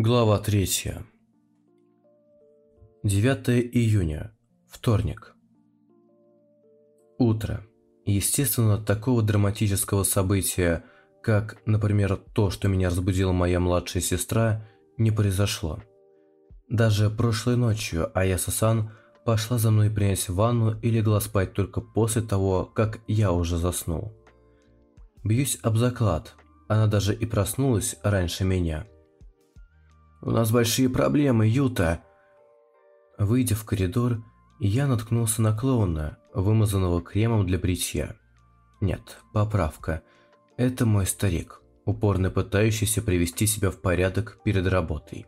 Глава 3. 9 июня. Вторник. Утро. Естественно, такого драматического события, как, например, то, что меня разбудила моя младшая сестра, не произошло. Даже прошлой ночью Аяса-сан пошла за мной принять ванну и легла спать только после того, как я уже заснул. Бьюсь об заклад, она даже и проснулась раньше меня. «У нас большие проблемы, Юта!» Выйдя в коридор, я наткнулся на клоуна, вымазанного кремом для бритья. Нет, поправка. Это мой старик, упорно пытающийся привести себя в порядок перед работой.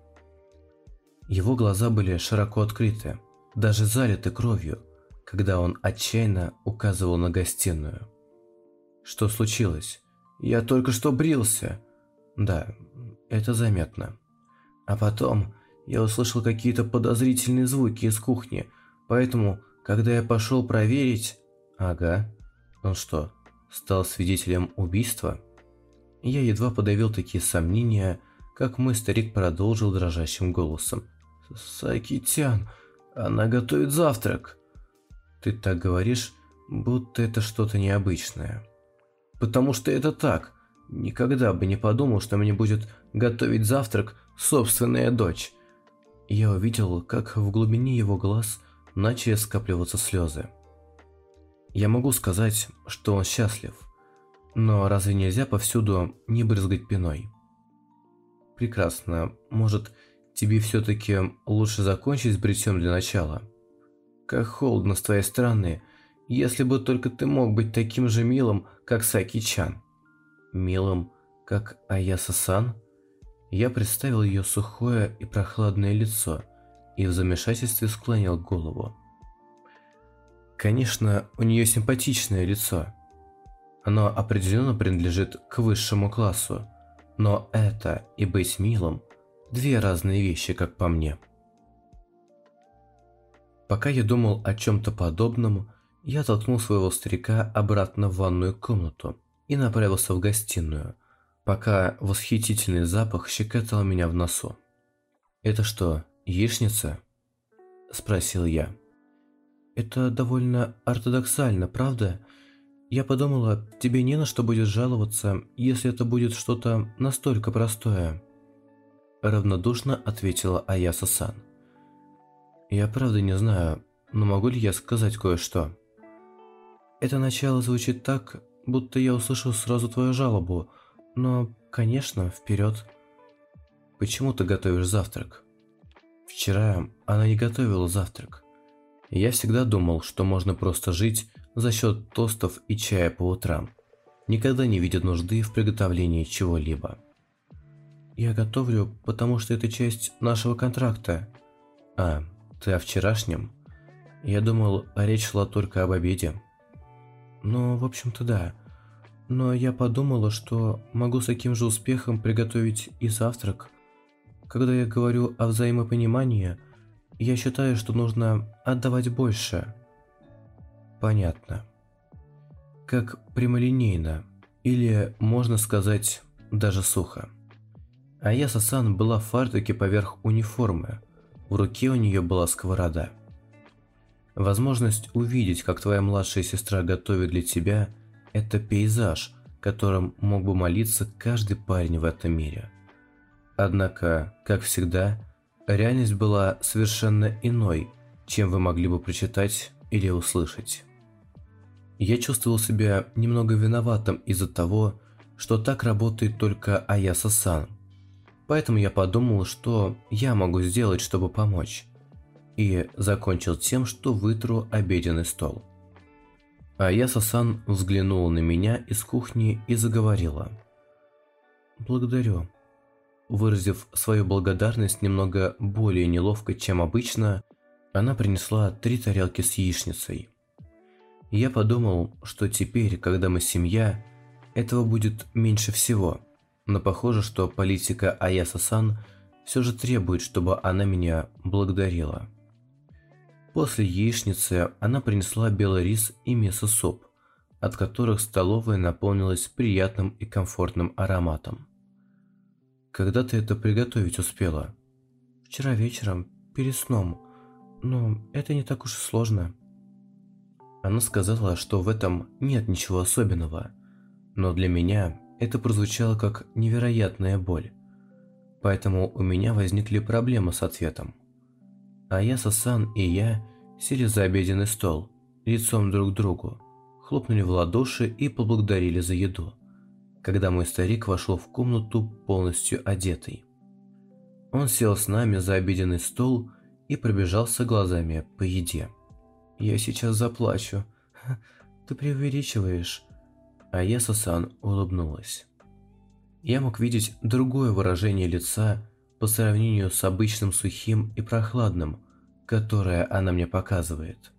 Его глаза были широко открыты, даже залиты кровью, когда он отчаянно указывал на гостиную. Что случилось? Я только что брился. Да, это заметно. А потом я услышал какие-то подозрительные звуки из кухни, поэтому, когда я пошел проверить... Ага, он что, стал свидетелем убийства? Я едва подавил такие сомнения, как мой старик продолжил дрожащим голосом. «Сакитян, она готовит завтрак!» «Ты так говоришь, будто это что-то необычное». «Потому что это так. Никогда бы не подумал, что мне будет готовить завтрак собственная дочь. Я увидел, как в глубине его глаз начали скапливаться слезы. Я могу сказать, что он счастлив, но разве нельзя повсюду не брызгать пеной? Прекрасно, может, тебе все-таки лучше закончить с бритьем для начала? Как холодно с твоей стороны, если бы только ты мог быть таким же милым, как Саки-чан. Милым, как Аяса-сан? Я представил ее сухое и прохладное лицо и в замешательстве склонил голову. Конечно, у нее симпатичное лицо. Оно определенно принадлежит к высшему классу, но это и быть милым – две разные вещи, как по мне. Пока я думал о чем-то подобном, я толкнул своего старика обратно в ванную комнату и направился в гостиную, пока восхитительный запах щекотал меня в носу. «Это что, яичница?» – спросил я. «Это довольно ортодоксально, правда? Я подумала, тебе не на что будет жаловаться, если это будет что-то настолько простое». Равнодушно ответила Аяса-сан. «Я правда не знаю, но могу ли я сказать кое-что?» Это начало звучит так, будто я услышал сразу твою жалобу, но, конечно, вперед. Почему ты готовишь завтрак? Вчера она не готовила завтрак. Я всегда думал, что можно просто жить за счет тостов и чая по утрам, никогда не видя нужды в приготовлении чего-либо. Я готовлю, потому что это часть нашего контракта. А, ты о вчерашнем? Я думал, речь шла только об обеде. Ну, в общем-то, да. Но я подумала, что могу с таким же успехом приготовить и завтрак. Когда я говорю о взаимопонимании, я считаю, что нужно отдавать больше. Понятно. Как прямолинейно, или, можно сказать, даже сухо. А я Сасан была в фартуке поверх униформы. В руке у нее была сковорода. Возможность увидеть, как твоя младшая сестра готовит для тебя – это пейзаж, которым мог бы молиться каждый парень в этом мире. Однако, как всегда, реальность была совершенно иной, чем вы могли бы прочитать или услышать. Я чувствовал себя немного виноватым из-за того, что так работает только Аяса-сан. Поэтому я подумал, что я могу сделать, чтобы помочь. И закончил тем, что вытру обеденный стол. А я Сасан взглянула на меня из кухни и заговорила. «Благодарю». Выразив свою благодарность немного более неловко, чем обычно, она принесла три тарелки с яичницей. Я подумал, что теперь, когда мы семья, этого будет меньше всего, но похоже, что политика Аяса-сан все же требует, чтобы она меня благодарила. После яичницы она принесла белый рис и мясо-суп, от которых столовая наполнилась приятным и комфортным ароматом. когда ты это приготовить успела? Вчера вечером, перед сном. Но это не так уж и сложно. Она сказала, что в этом нет ничего особенного, но для меня это прозвучало как невероятная боль. Поэтому у меня возникли проблемы с ответом. А я, Сасан и я сели за обеденный стол, лицом друг к другу, хлопнули в ладоши и поблагодарили за еду, когда мой старик вошел в комнату полностью одетый. Он сел с нами за обеденный стол и пробежался глазами по еде. «Я сейчас заплачу. Ты преувеличиваешь». А я, Сасан, улыбнулась. Я мог видеть другое выражение лица по сравнению с обычным сухим и прохладным, которое она мне показывает.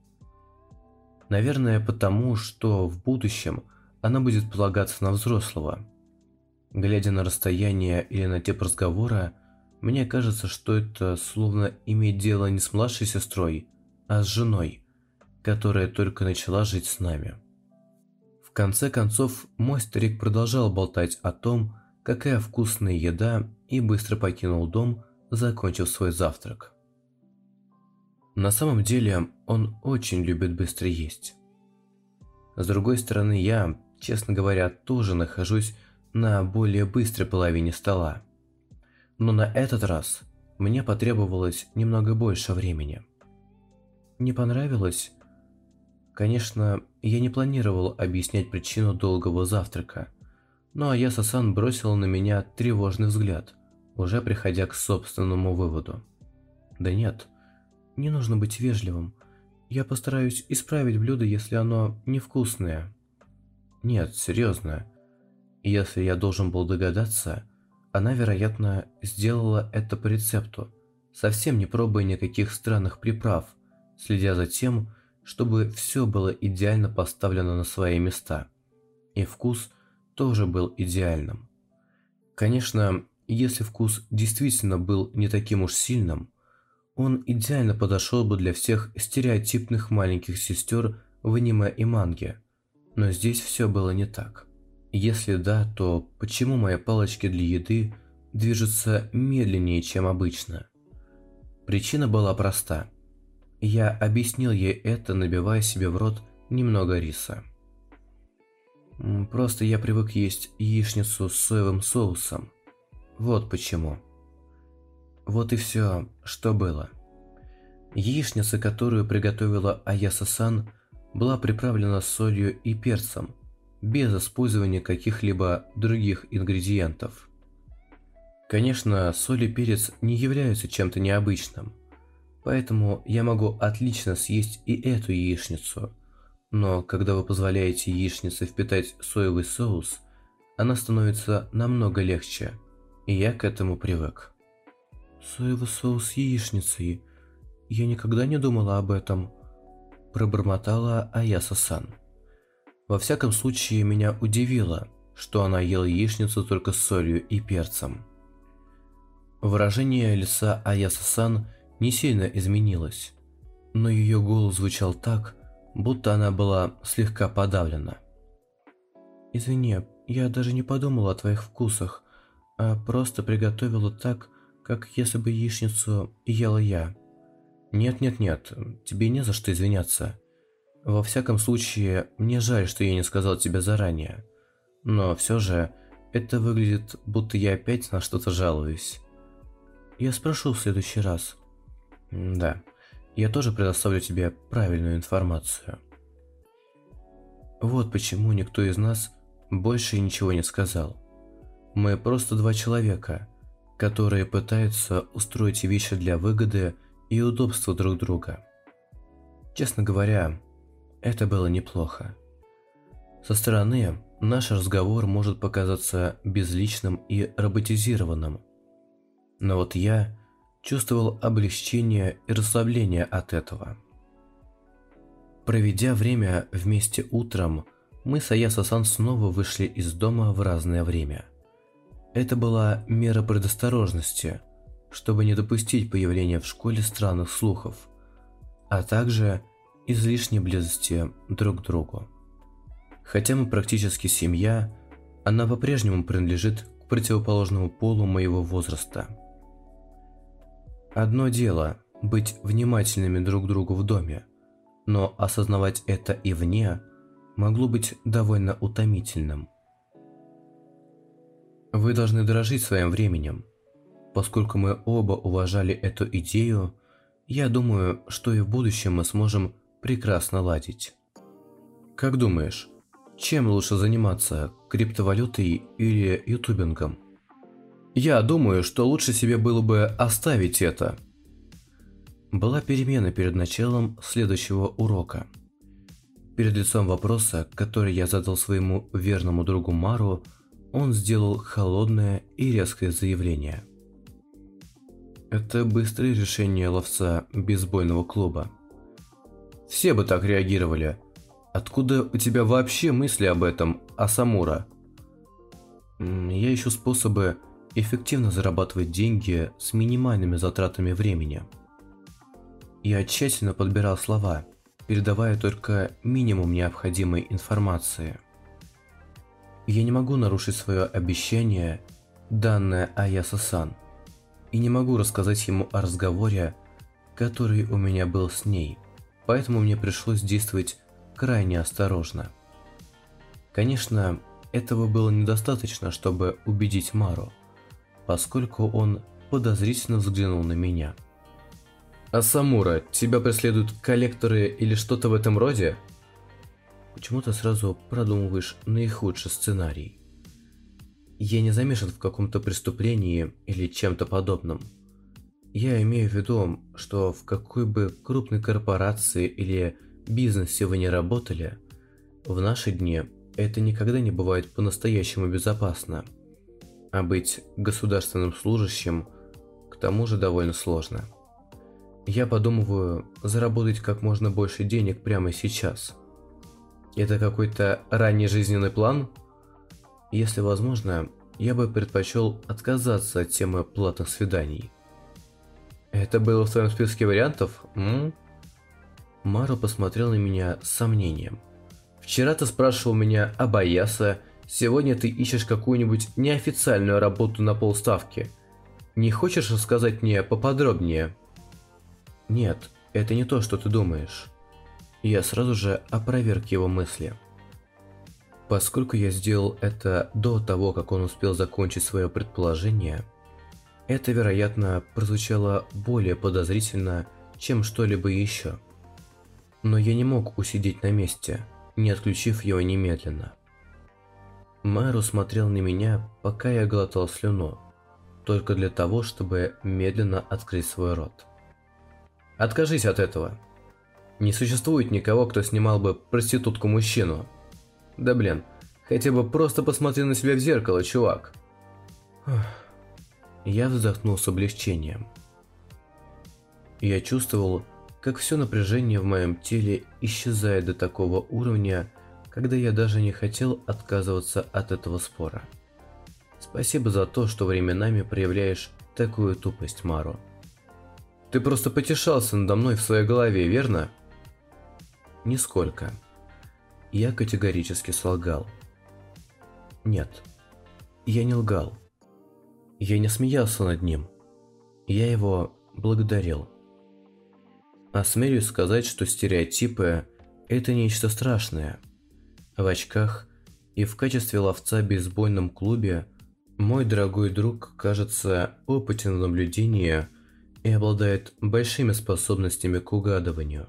Наверное, потому, что в будущем она будет полагаться на взрослого. Глядя на расстояние или на тип разговора, мне кажется, что это словно иметь дело не с младшей сестрой, а с женой, которая только начала жить с нами. В конце концов, мой старик продолжал болтать о том, какая вкусная еда, и быстро покинул дом, закончив свой завтрак. На самом деле, он очень любит быстро есть. С другой стороны, я, честно говоря, тоже нахожусь на более быстрой половине стола. Но на этот раз мне потребовалось немного больше времени. Не понравилось? Конечно, я не планировал объяснять причину долгого завтрака, но Аяса-сан бросила на меня тревожный взгляд, уже приходя к собственному выводу. Да нет, не нужно быть вежливым. Я постараюсь исправить блюдо, если оно невкусное. Нет, серьезно. Если я должен был догадаться, она, вероятно, сделала это по рецепту, совсем не пробуя никаких странных приправ, следя за тем, чтобы все было идеально поставлено на свои места. И вкус тоже был идеальным. Конечно, если вкус действительно был не таким уж сильным, он идеально подошел бы для всех стереотипных маленьких сестер в аниме и манге. Но здесь все было не так. Если да, то почему мои палочки для еды движутся медленнее, чем обычно? Причина была проста. Я объяснил ей это, набивая себе в рот немного риса. Просто я привык есть яичницу с соевым соусом. Вот почему. Вот и все, что было. Яичница, которую приготовила Аяса-сан, была приправлена солью и перцем, без использования каких-либо других ингредиентов. Конечно, соль и перец не являются чем-то необычным, поэтому я могу отлично съесть и эту яичницу. Но когда вы позволяете яичнице впитать соевый соус, она становится намного легче, и я к этому привык. Соевый соус с яичницей. Я никогда не думала об этом. Пробормотала Аяса-сан. Во всяком случае, меня удивило, что она ела яичницу только с солью и перцем. Выражение лица Аяса-сан не сильно изменилось, но ее голос звучал так, будто она была слегка подавлена. «Извини, я даже не подумала о твоих вкусах, а просто приготовила так, как если бы яичницу ела я. Нет-нет-нет, тебе не за что извиняться. Во всяком случае, мне жаль, что я не сказал тебе заранее. Но все же, это выглядит, будто я опять на что-то жалуюсь. Я спрошу в следующий раз. Да, я тоже предоставлю тебе правильную информацию. Вот почему никто из нас больше ничего не сказал. Мы просто два человека, которые пытаются устроить вещи для выгоды и удобства друг друга. Честно говоря, это было неплохо. Со стороны наш разговор может показаться безличным и роботизированным. Но вот я чувствовал облегчение и расслабление от этого. Проведя время вместе утром, мы с Аяса-сан снова вышли из дома в разное время – это была мера предосторожности, чтобы не допустить появления в школе странных слухов, а также излишней близости друг к другу. Хотя мы практически семья, она по-прежнему принадлежит к противоположному полу моего возраста. Одно дело – быть внимательными друг к другу в доме, но осознавать это и вне могло быть довольно утомительным. Вы должны дорожить своим временем. Поскольку мы оба уважали эту идею, я думаю, что и в будущем мы сможем прекрасно ладить. Как думаешь, чем лучше заниматься, криптовалютой или ютубингом? Я думаю, что лучше себе было бы оставить это. Была перемена перед началом следующего урока. Перед лицом вопроса, который я задал своему верному другу Мару, он сделал холодное и резкое заявление. Это быстрое решение ловца бейсбольного клуба. Все бы так реагировали. Откуда у тебя вообще мысли об этом, Асамура? Я ищу способы эффективно зарабатывать деньги с минимальными затратами времени. Я тщательно подбирал слова, передавая только минимум необходимой информации. Я не могу нарушить свое обещание, данное Аяса-сан, и не могу рассказать ему о разговоре, который у меня был с ней, поэтому мне пришлось действовать крайне осторожно. Конечно, этого было недостаточно, чтобы убедить Мару, поскольку он подозрительно взглянул на меня. «А Самура, тебя преследуют коллекторы или что-то в этом роде?» Почему ты сразу продумываешь наихудший сценарий? Я не замешан в каком-то преступлении или чем-то подобном. Я имею в виду, что в какой бы крупной корпорации или бизнесе вы не работали, в наши дни это никогда не бывает по-настоящему безопасно. А быть государственным служащим к тому же довольно сложно. Я подумываю заработать как можно больше денег прямо сейчас. Это какой-то ранний жизненный план? Если возможно, я бы предпочел отказаться от темы платных свиданий. Это было в твоем списке вариантов? М? Маро посмотрел на меня с сомнением. Вчера ты спрашивал меня об Аяса, сегодня ты ищешь какую-нибудь неофициальную работу на полставки. Не хочешь рассказать мне поподробнее? Нет, это не то, что ты думаешь. Я сразу же опроверг его мысли. Поскольку я сделал это до того, как он успел закончить свое предположение, это, вероятно, прозвучало более подозрительно, чем что-либо еще. Но я не мог усидеть на месте, не отключив его немедленно. Мэру смотрел на меня, пока я глотал слюну, только для того, чтобы медленно открыть свой рот. Откажись от этого. Не существует никого, кто снимал бы проститутку-мужчину. Да блин, хотя бы просто посмотри на себя в зеркало, чувак. Я вздохнул с облегчением. Я чувствовал, как все напряжение в моем теле исчезает до такого уровня, когда я даже не хотел отказываться от этого спора. Спасибо за то, что временами проявляешь такую тупость, Мару. Ты просто потешался надо мной в своей голове, верно? Нисколько. Я категорически солгал. Нет, я не лгал. Я не смеялся над ним. Я его благодарил. Осмелюсь сказать, что стереотипы – это нечто страшное. В очках и в качестве ловца в бейсбольном клубе мой дорогой друг, кажется, опытен в наблюдении – и обладает большими способностями к угадыванию.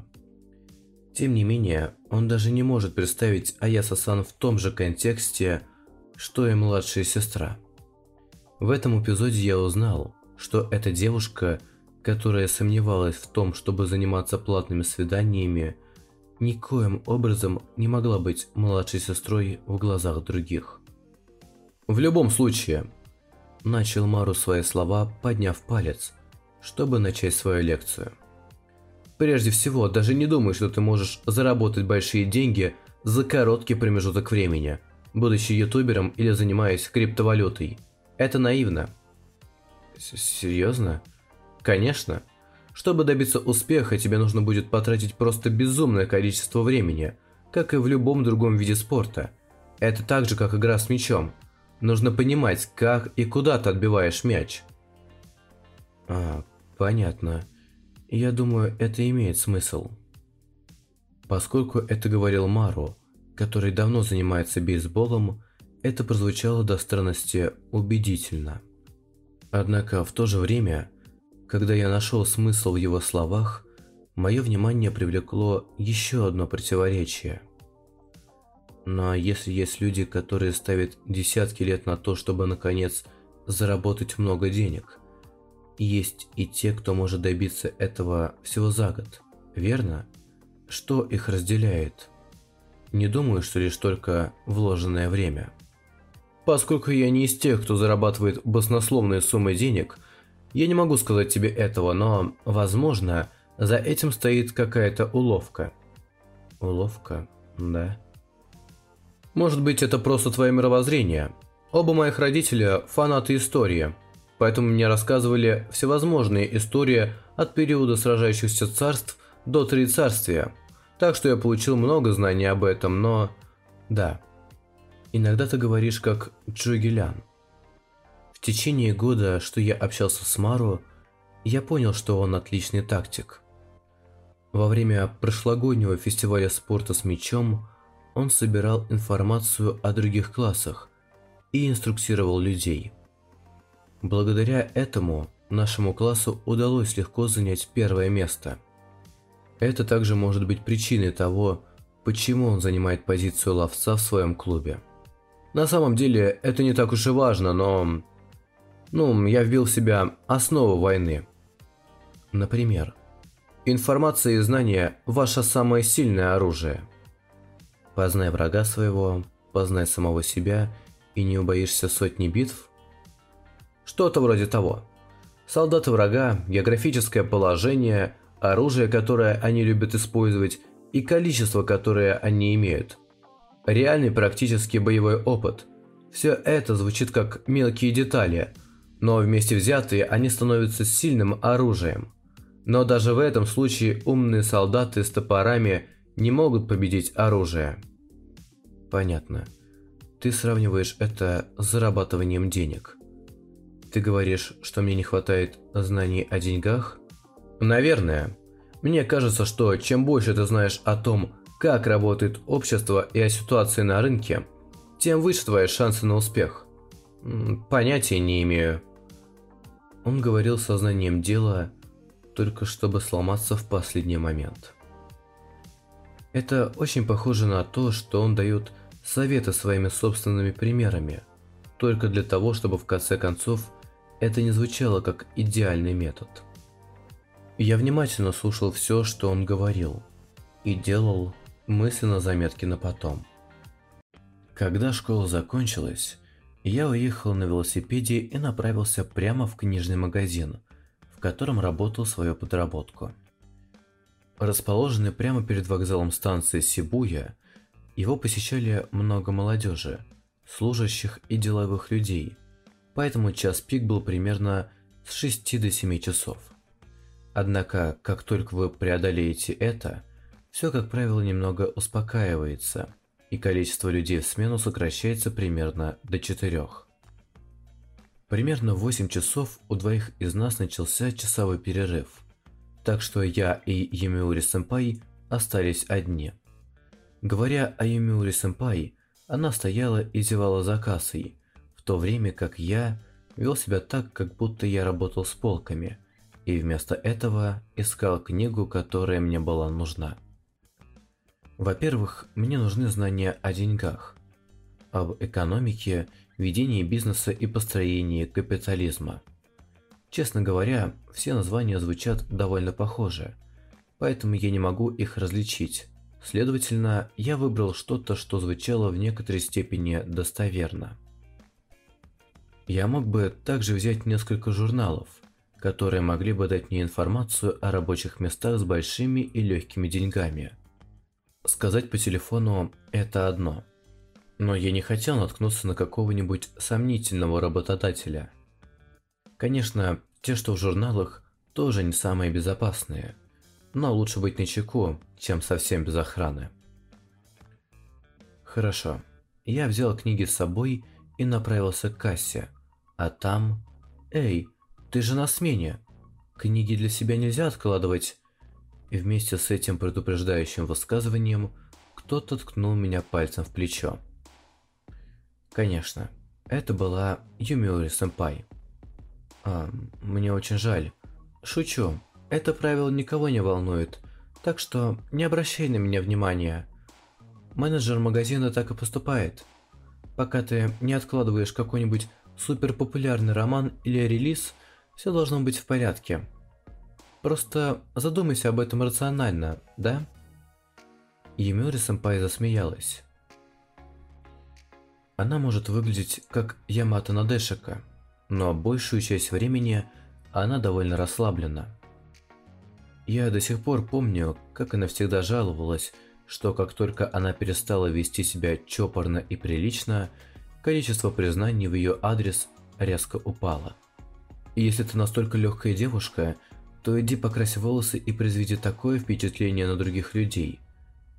Тем не менее, он даже не может представить Аяса-сан в том же контексте, что и младшая сестра. В этом эпизоде я узнал, что эта девушка, которая сомневалась в том, чтобы заниматься платными свиданиями, никоим образом не могла быть младшей сестрой в глазах других. «В любом случае», – начал Мару свои слова, подняв палец – чтобы начать свою лекцию. Прежде всего, даже не думай, что ты можешь заработать большие деньги за короткий промежуток времени, будучи ютубером или занимаясь криптовалютой. Это наивно. С Серьезно? Конечно. Чтобы добиться успеха, тебе нужно будет потратить просто безумное количество времени, как и в любом другом виде спорта. Это так же, как игра с мячом. Нужно понимать, как и куда ты отбиваешь мяч. А, понятно. Я думаю, это имеет смысл. Поскольку это говорил Мару, который давно занимается бейсболом, это прозвучало до странности убедительно. Однако в то же время, когда я нашел смысл в его словах, мое внимание привлекло еще одно противоречие. Но если есть люди, которые ставят десятки лет на то, чтобы наконец заработать много денег, есть и те, кто может добиться этого всего за год, верно? Что их разделяет? Не думаю, что лишь только вложенное время. Поскольку я не из тех, кто зарабатывает баснословные суммы денег, я не могу сказать тебе этого, но, возможно, за этим стоит какая-то уловка. Уловка, да. Может быть, это просто твое мировоззрение. Оба моих родителя – фанаты истории, поэтому мне рассказывали всевозможные истории от периода сражающихся царств до Три Царствия. Так что я получил много знаний об этом, но... Да. Иногда ты говоришь как Джугелян. В течение года, что я общался с Мару, я понял, что он отличный тактик. Во время прошлогоднего фестиваля спорта с мячом он собирал информацию о других классах и инструктировал людей. Благодаря этому нашему классу удалось легко занять первое место. Это также может быть причиной того, почему он занимает позицию ловца в своем клубе. На самом деле, это не так уж и важно, но... Ну, я вбил в себя основу войны. Например, информация и знания – ваше самое сильное оружие – Познай врага своего, познай самого себя и не убоишься сотни битв? Что-то вроде того. Солдаты врага, географическое положение, оружие, которое они любят использовать, и количество, которое они имеют. Реальный практический боевой опыт. Все это звучит как мелкие детали, но вместе взятые они становятся сильным оружием. Но даже в этом случае умные солдаты с топорами не могут победить оружие. Понятно. Ты сравниваешь это с зарабатыванием денег. Ты говоришь, что мне не хватает знаний о деньгах? Наверное. Мне кажется, что чем больше ты знаешь о том, как работает общество и о ситуации на рынке, тем выше твои шансы на успех. Понятия не имею. Он говорил сознанием дела, только чтобы сломаться в последний момент. Это очень похоже на то, что он дает советы своими собственными примерами, только для того, чтобы в конце концов это не звучало как идеальный метод. Я внимательно слушал все, что он говорил, и делал мысленно заметки на потом. Когда школа закончилась, я уехал на велосипеде и направился прямо в книжный магазин, в котором работал свою подработку. Расположенный прямо перед вокзалом станции Сибуя, его посещали много молодежи, служащих и деловых людей, поэтому час пик был примерно с 6 до 7 часов. Однако, как только вы преодолеете это, все, как правило, немного успокаивается, и количество людей в смену сокращается примерно до 4. Примерно в 8 часов у двоих из нас начался часовой перерыв – так что я и Юмиури-сэмпай остались одни. Говоря о Юмиури-сэмпай, она стояла и зевала за кассой, в то время как я вел себя так, как будто я работал с полками, и вместо этого искал книгу, которая мне была нужна. Во-первых, мне нужны знания о деньгах, об экономике, ведении бизнеса и построении капитализма – Честно говоря, все названия звучат довольно похоже, поэтому я не могу их различить. Следовательно, я выбрал что-то, что звучало в некоторой степени достоверно. Я мог бы также взять несколько журналов, которые могли бы дать мне информацию о рабочих местах с большими и легкими деньгами. Сказать по телефону – это одно. Но я не хотел наткнуться на какого-нибудь сомнительного работодателя – Конечно, те, что в журналах, тоже не самые безопасные, но лучше быть начеку, чем совсем без охраны. Хорошо, я взял книги с собой и направился к кассе. А там... «Эй, ты же на смене! Книги для себя нельзя откладывать!» И вместе с этим предупреждающим высказыванием кто-то ткнул меня пальцем в плечо. Конечно, это была Юмиори Сэмпай. А, мне очень жаль. Шучу. Это правило никого не волнует, так что не обращай на меня внимания. Менеджер магазина так и поступает. Пока ты не откладываешь какой-нибудь суперпопулярный роман или релиз, все должно быть в порядке. Просто задумайся об этом рационально, да? Емюри Сэмпай засмеялась. Она может выглядеть как Ямато Надешика, но большую часть времени она довольно расслаблена. Я до сих пор помню, как она всегда жаловалась, что как только она перестала вести себя чопорно и прилично, количество признаний в ее адрес резко упало. Если ты настолько легкая девушка, то иди покрась волосы и произведи такое впечатление на других людей.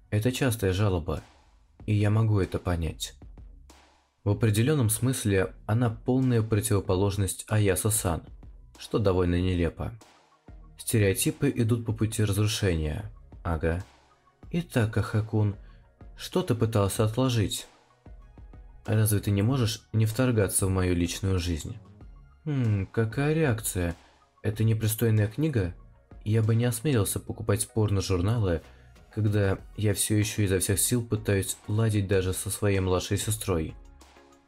Это частая жалоба, и я могу это понять. В определенном смысле она полная противоположность Аяса-сан, что довольно нелепо. Стереотипы идут по пути разрушения. Ага. Итак, Ахакун, что ты пытался отложить? Разве ты не можешь не вторгаться в мою личную жизнь? Хм, какая реакция? Это непристойная книга? Я бы не осмелился покупать порно-журналы, когда я все еще изо всех сил пытаюсь ладить даже со своей младшей сестрой.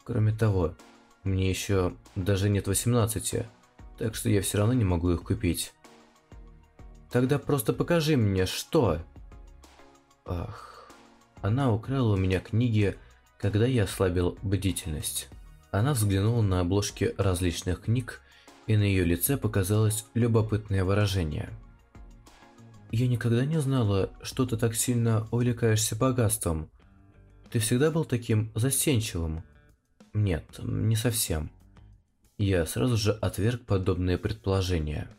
Кроме того, мне еще даже нет 18, так что я все равно не могу их купить. Тогда просто покажи мне, что... Ах... Она украла у меня книги, когда я ослабил бдительность. Она взглянула на обложки различных книг, и на ее лице показалось любопытное выражение. «Я никогда не знала, что ты так сильно увлекаешься богатством. Ты всегда был таким застенчивым?» «Нет, не совсем». Я сразу же отверг подобные предположения.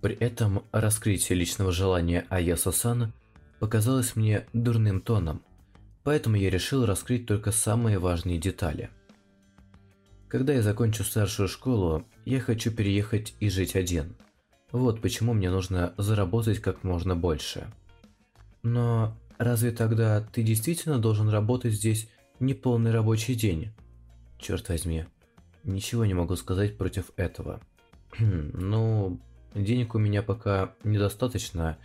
При этом раскрытие личного желания Аяса-сан показалось мне дурным тоном, поэтому я решил раскрыть только самые важные детали. Когда я закончу старшую школу, я хочу переехать и жить один. Вот почему мне нужно заработать как можно больше. Но разве тогда ты действительно должен работать здесь не полный рабочий день? Черт возьми, ничего не могу сказать против этого. ну, Денег у меня пока недостаточно,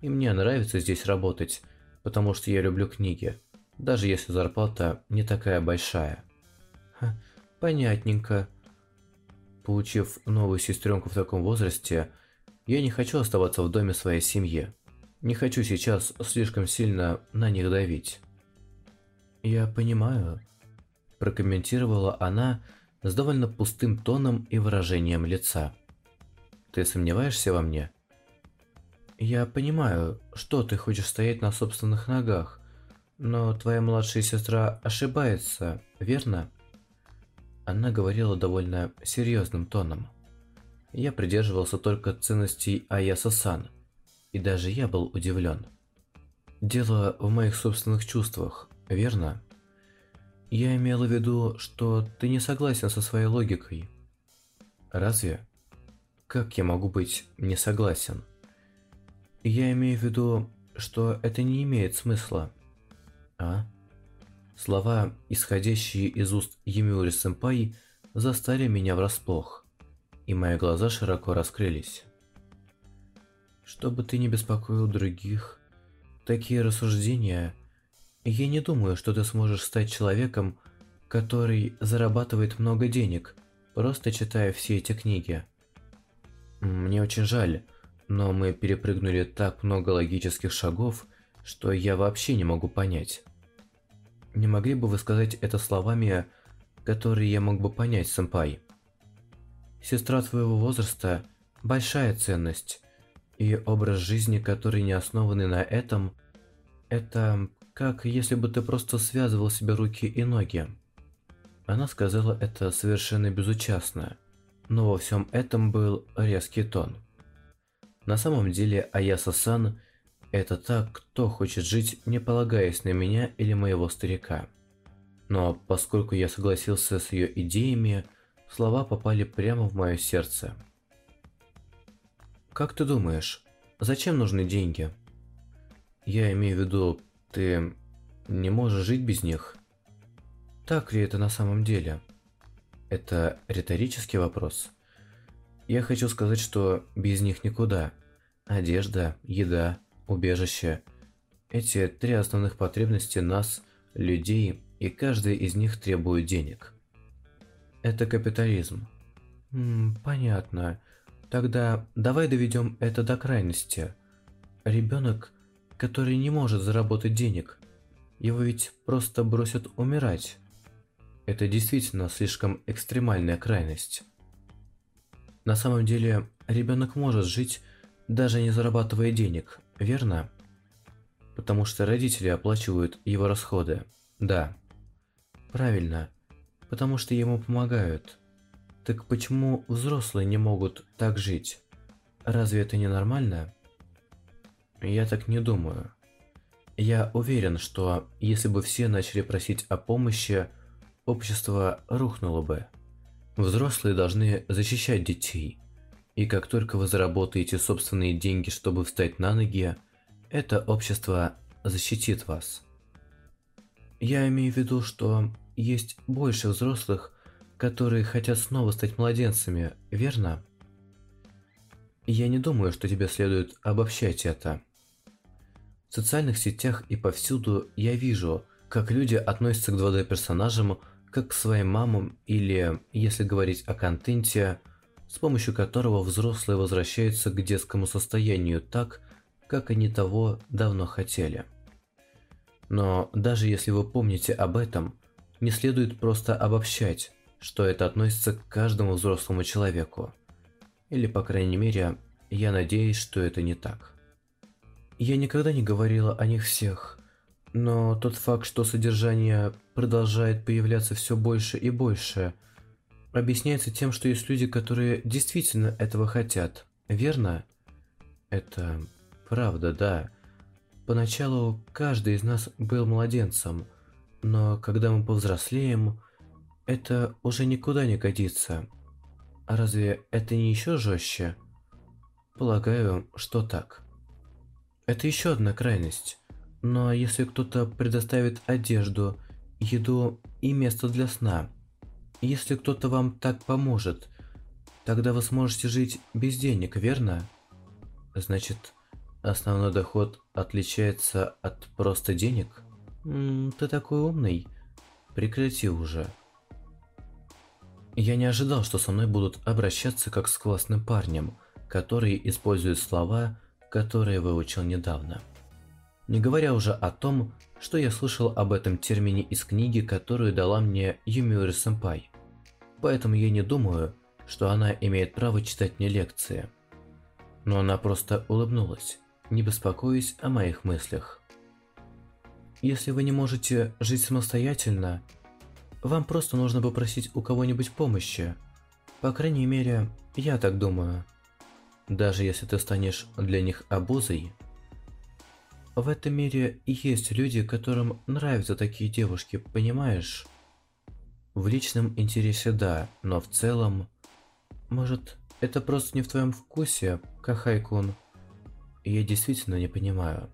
и мне нравится здесь работать, потому что я люблю книги, даже если зарплата не такая большая. Ха, понятненько. Получив новую сестренку в таком возрасте, я не хочу оставаться в доме своей семьи. Не хочу сейчас слишком сильно на них давить. Я понимаю, прокомментировала она с довольно пустым тоном и выражением лица. Ты сомневаешься во мне? Я понимаю, что ты хочешь стоять на собственных ногах, но твоя младшая сестра ошибается, верно? Она говорила довольно серьезным тоном. Я придерживался только ценностей Аяса-сан, и даже я был удивлен. Дело в моих собственных чувствах, верно? Я имела в виду, что ты не согласен со своей логикой. Разве? Как я могу быть не согласен? Я имею в виду, что это не имеет смысла. А? Слова, исходящие из уст Емиури Сэмпай, застали меня врасплох, и мои глаза широко раскрылись. Чтобы ты не беспокоил других, такие рассуждения, я не думаю, что ты сможешь стать человеком, который зарабатывает много денег, просто читая все эти книги. Мне очень жаль, но мы перепрыгнули так много логических шагов, что я вообще не могу понять. Не могли бы вы сказать это словами, которые я мог бы понять, сэмпай? Сестра твоего возраста – большая ценность, и образ жизни, который не основанный на этом, это как если бы ты просто связывал себе руки и ноги. Она сказала это совершенно безучастно – но во всем этом был резкий тон. На самом деле Аяса-сан – это та, кто хочет жить, не полагаясь на меня или моего старика. Но поскольку я согласился с ее идеями, слова попали прямо в мое сердце. Как ты думаешь, зачем нужны деньги? Я имею в виду, ты не можешь жить без них? Так ли это на самом деле? Это риторический вопрос. Я хочу сказать, что без них никуда. Одежда, еда, убежище. Эти три основных потребности нас, людей, и каждый из них требует денег. Это капитализм. М понятно. Тогда давай доведем это до крайности. Ребенок, который не может заработать денег, его ведь просто бросят умирать. Это действительно слишком экстремальная крайность. На самом деле, ребенок может жить, даже не зарабатывая денег, верно? Потому что родители оплачивают его расходы. Да. Правильно. Потому что ему помогают. Так почему взрослые не могут так жить? Разве это не нормально? Я так не думаю. Я уверен, что если бы все начали просить о помощи, общество рухнуло бы. Взрослые должны защищать детей. И как только вы заработаете собственные деньги, чтобы встать на ноги, это общество защитит вас. Я имею в виду, что есть больше взрослых, которые хотят снова стать младенцами, верно? Я не думаю, что тебе следует обобщать это. В социальных сетях и повсюду я вижу, как люди относятся к 2D-персонажам как к своим мамам или, если говорить о контенте, с помощью которого взрослые возвращаются к детскому состоянию так, как они того давно хотели. Но даже если вы помните об этом, не следует просто обобщать, что это относится к каждому взрослому человеку. Или, по крайней мере, я надеюсь, что это не так. Я никогда не говорила о них всех, но тот факт, что содержание продолжает появляться все больше и больше, объясняется тем, что есть люди, которые действительно этого хотят, верно? Это правда, да. Поначалу каждый из нас был младенцем, но когда мы повзрослеем, это уже никуда не годится. А разве это не еще жестче? Полагаю, что так. Это еще одна крайность. Но если кто-то предоставит одежду, еду и место для сна, если кто-то вам так поможет, тогда вы сможете жить без денег, верно? Значит, основной доход отличается от просто денег? М -м, ты такой умный. Прекрати уже. Я не ожидал, что со мной будут обращаться как с классным парнем, который использует слова, которые выучил недавно. Не говоря уже о том, что я слышал об этом термине из книги, которую дала мне Юмиури Сэмпай. Поэтому я не думаю, что она имеет право читать мне лекции. Но она просто улыбнулась, не беспокоясь о моих мыслях. Если вы не можете жить самостоятельно, вам просто нужно попросить у кого-нибудь помощи. По крайней мере, я так думаю. Даже если ты станешь для них обузой. В этом мире есть люди, которым нравятся такие девушки, понимаешь? В личном интересе да, но в целом... Может, это просто не в твоем вкусе, Кахайкун? Я действительно не понимаю.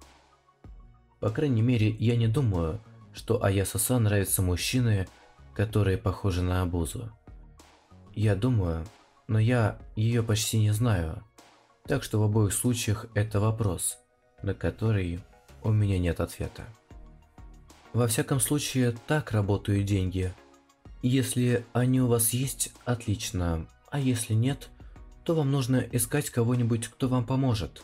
По крайней мере, я не думаю, что Аяса-сан нравятся мужчины, которые похожи на обузу. Я думаю, но я ее почти не знаю. Так что в обоих случаях это вопрос, на который у меня нет ответа. Во всяком случае, так работают деньги. Если они у вас есть, отлично. А если нет, то вам нужно искать кого-нибудь, кто вам поможет.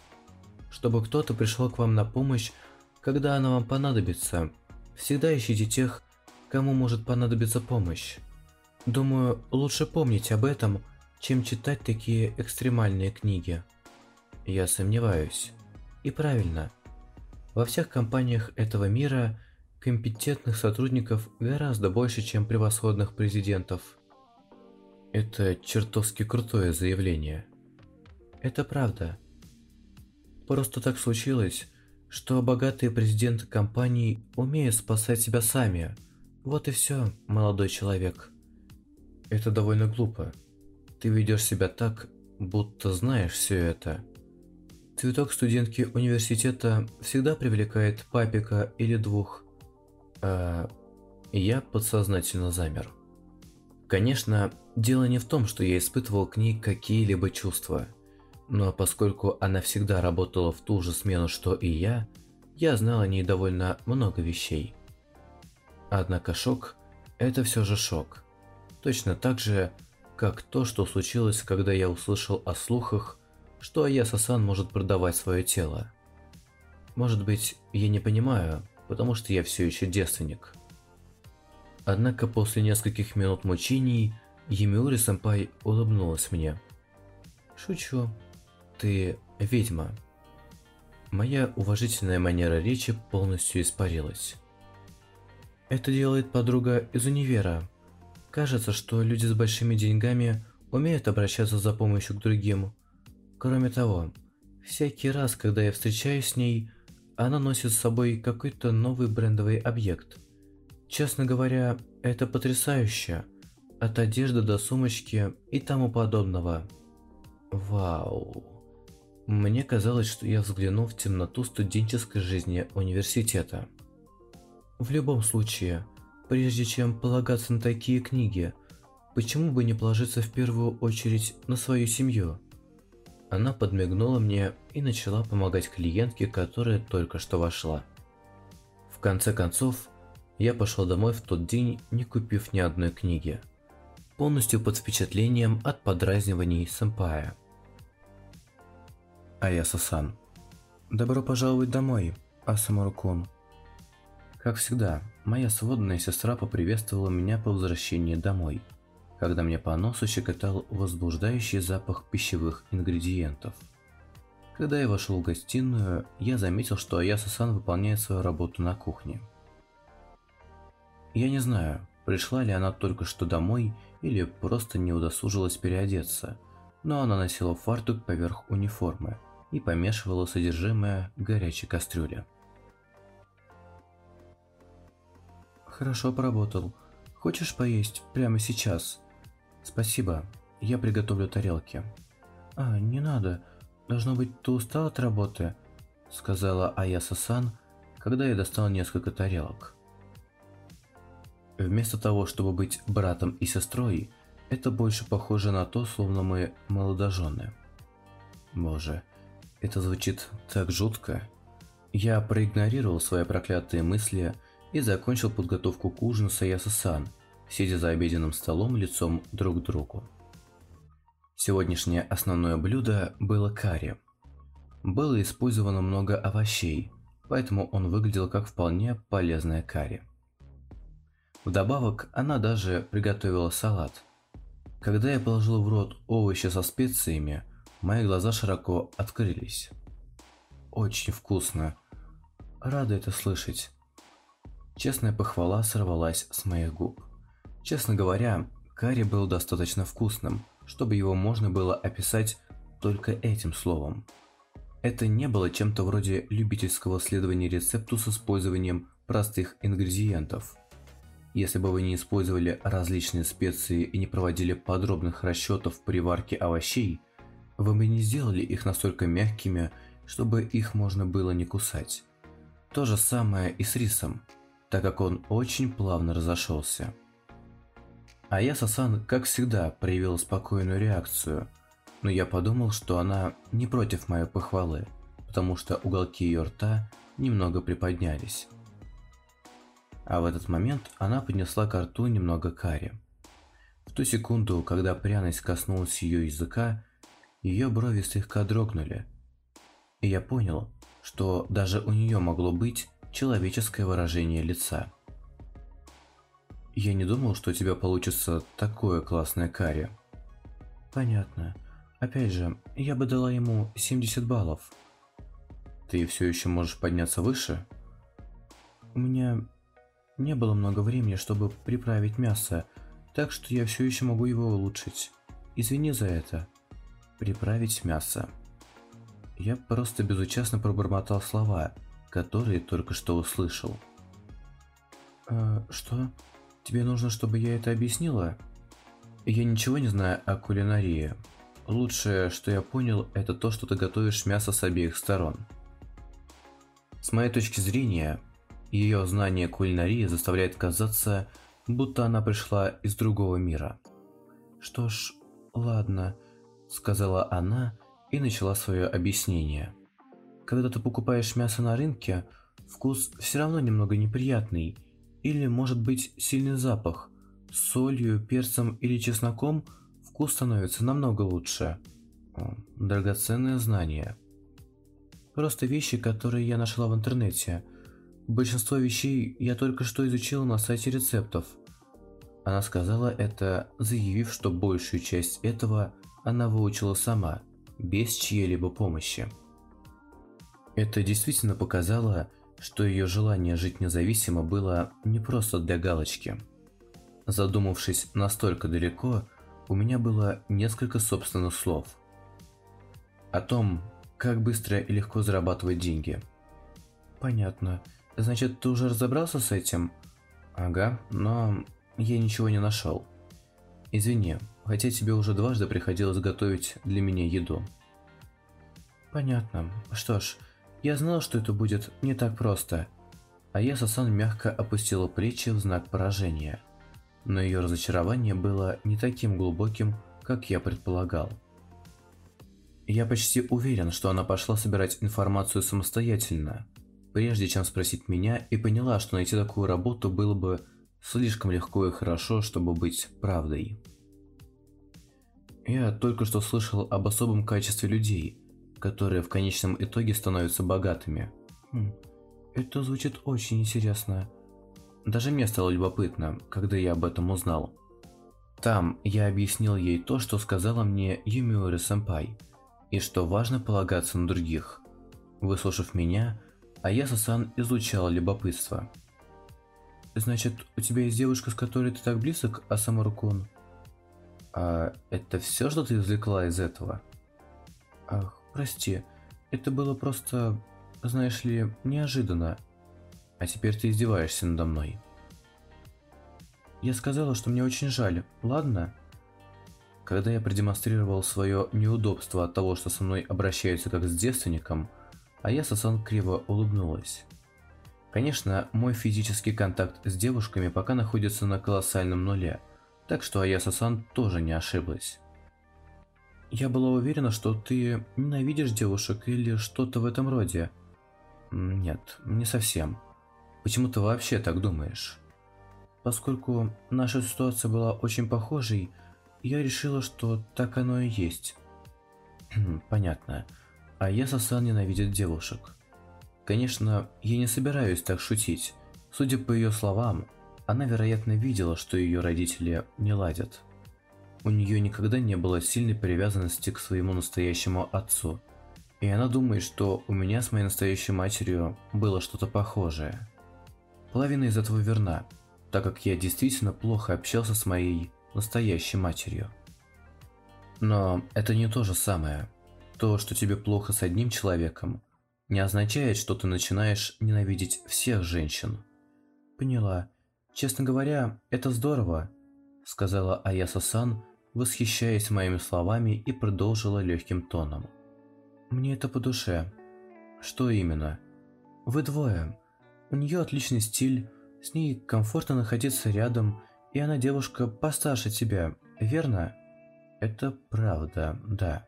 Чтобы кто-то пришел к вам на помощь, когда она вам понадобится. Всегда ищите тех, кому может понадобиться помощь. Думаю, лучше помнить об этом, чем читать такие экстремальные книги. Я сомневаюсь. И правильно. Во всех компаниях этого мира компетентных сотрудников гораздо больше, чем превосходных президентов. Это чертовски крутое заявление. Это правда. Просто так случилось, что богатые президенты компаний умеют спасать себя сами – Вот и все, молодой человек. Это довольно глупо. Ты ведешь себя так, будто знаешь все это. Цветок студентки университета всегда привлекает папика или двух. А я подсознательно замер. Конечно, дело не в том, что я испытывал к ней какие-либо чувства. Но поскольку она всегда работала в ту же смену, что и я, я знал о ней довольно много вещей. Однако шок – это все же шок. Точно так же, как то, что случилось, когда я услышал о слухах, что Аяса-сан может продавать свое тело. Может быть, я не понимаю, потому что я все еще девственник. Однако после нескольких минут мучений Емиури-сэмпай улыбнулась мне. «Шучу. Ты ведьма». Моя уважительная манера речи полностью испарилась. Это делает подруга из универа. Кажется, что люди с большими деньгами умеют обращаться за помощью к другим. Кроме того, всякий раз, когда я встречаюсь с ней, она носит с собой какой-то новый брендовый объект. Честно говоря, это потрясающе. От одежды до сумочки и тому подобного. Вау. Мне казалось, что я взглянул в темноту студенческой жизни университета. В любом случае, прежде чем полагаться на такие книги, почему бы не положиться в первую очередь на свою семью? Она подмигнула мне и начала помогать клиентке, которая только что вошла. В конце концов, я пошел домой в тот день, не купив ни одной книги, полностью под впечатлением от подразниваний сэмпая. Аяса-сан. Добро пожаловать домой, Асамару-кун. Как всегда, моя сводная сестра поприветствовала меня по возвращении домой, когда мне по носу щекотал возбуждающий запах пищевых ингредиентов. Когда я вошел в гостиную, я заметил, что Аяса-сан выполняет свою работу на кухне. Я не знаю, пришла ли она только что домой или просто не удосужилась переодеться, но она носила фартук поверх униформы и помешивала содержимое горячей кастрюли. Хорошо поработал. Хочешь поесть прямо сейчас? Спасибо, я приготовлю тарелки. А, не надо. Должно быть, ты устал от работы, сказала Аяса-сан, когда я достал несколько тарелок. Вместо того, чтобы быть братом и сестрой, это больше похоже на то, словно мы молодожены. Боже, это звучит так жутко. Я проигнорировал свои проклятые мысли и закончил подготовку к ужину с Аяса-сан, сидя за обеденным столом лицом друг к другу. Сегодняшнее основное блюдо было карри. Было использовано много овощей, поэтому он выглядел как вполне полезное карри. Вдобавок, она даже приготовила салат. Когда я положил в рот овощи со специями, мои глаза широко открылись. Очень вкусно. Рада это слышать. Честная похвала сорвалась с моих губ. Честно говоря, карри был достаточно вкусным, чтобы его можно было описать только этим словом. Это не было чем-то вроде любительского следования рецепту с использованием простых ингредиентов. Если бы вы не использовали различные специи и не проводили подробных расчетов при варке овощей, вы бы не сделали их настолько мягкими, чтобы их можно было не кусать. То же самое и с рисом – так как он очень плавно разошелся. А я Сасан, как всегда, проявил спокойную реакцию, но я подумал, что она не против моей похвалы, потому что уголки ее рта немного приподнялись. А в этот момент она поднесла к рту немного карри. В ту секунду, когда пряность коснулась ее языка, ее брови слегка дрогнули. И я понял, что даже у нее могло быть человеческое выражение лица. Я не думал, что у тебя получится такое классное карри. Понятно. Опять же, я бы дала ему 70 баллов. Ты все еще можешь подняться выше? У меня не было много времени, чтобы приправить мясо, так что я все еще могу его улучшить. Извини за это. Приправить мясо. Я просто безучастно пробормотал слова – которые только что услышал. «Э, что? Тебе нужно, чтобы я это объяснила? Я ничего не знаю о кулинарии. Лучшее, что я понял, это то, что ты готовишь мясо с обеих сторон. С моей точки зрения, ее знание кулинарии заставляет казаться, будто она пришла из другого мира. Что ж, ладно, сказала она и начала свое объяснение. Когда ты покупаешь мясо на рынке, вкус все равно немного неприятный, или может быть сильный запах. С солью, перцем или чесноком вкус становится намного лучше. Драгоценное знание. Просто вещи, которые я нашла в интернете – Большинство вещей я только что изучила на сайте рецептов. Она сказала это, заявив, что большую часть этого она выучила сама, без чьей-либо помощи. Это действительно показало, что ее желание жить независимо было не просто для галочки. Задумавшись настолько далеко, у меня было несколько собственных слов. О том, как быстро и легко зарабатывать деньги. Понятно. Значит, ты уже разобрался с этим? Ага, но я ничего не нашел. Извини, хотя тебе уже дважды приходилось готовить для меня еду. Понятно. Что ж, я знал, что это будет не так просто. А я Сасан мягко опустила плечи в знак поражения. Но ее разочарование было не таким глубоким, как я предполагал. Я почти уверен, что она пошла собирать информацию самостоятельно, прежде чем спросить меня, и поняла, что найти такую работу было бы слишком легко и хорошо, чтобы быть правдой. Я только что слышал об особом качестве людей, которые в конечном итоге становятся богатыми. Хм, это звучит очень интересно. Даже мне стало любопытно, когда я об этом узнал. Там я объяснил ей то, что сказала мне Юмиори-сэмпай, и что важно полагаться на других. Выслушав меня, а я Сасан излучал любопытство. «Значит, у тебя есть девушка, с которой ты так близок, а Самарукун?» «А это все, что ты извлекла из этого?» «Ах, прости, это было просто, знаешь ли, неожиданно. А теперь ты издеваешься надо мной». «Я сказала, что мне очень жаль, ладно?» Когда я продемонстрировал свое неудобство от того, что со мной обращаются как с девственником, а я криво улыбнулась. Конечно, мой физический контакт с девушками пока находится на колоссальном нуле, так что Аяса-сан тоже не ошиблась. Я была уверена, что ты ненавидишь девушек или что-то в этом роде. Нет, не совсем. Почему ты вообще так думаешь? Поскольку наша ситуация была очень похожей, я решила, что так оно и есть. Понятно. А я Сасан ненавидит девушек. Конечно, я не собираюсь так шутить. Судя по ее словам, она, вероятно, видела, что ее родители не ладят. У нее никогда не было сильной привязанности к своему настоящему отцу. И она думает, что у меня с моей настоящей матерью было что-то похожее. Половина из этого верна, так как я действительно плохо общался с моей настоящей матерью. Но это не то же самое. То, что тебе плохо с одним человеком, не означает, что ты начинаешь ненавидеть всех женщин. Поняла. Честно говоря, это здорово, сказала Аяса-сан, восхищаясь моими словами и продолжила легким тоном. Мне это по душе. Что именно? Вы двое. У нее отличный стиль, с ней комфортно находиться рядом, и она девушка постарше тебя, верно? Это правда, да.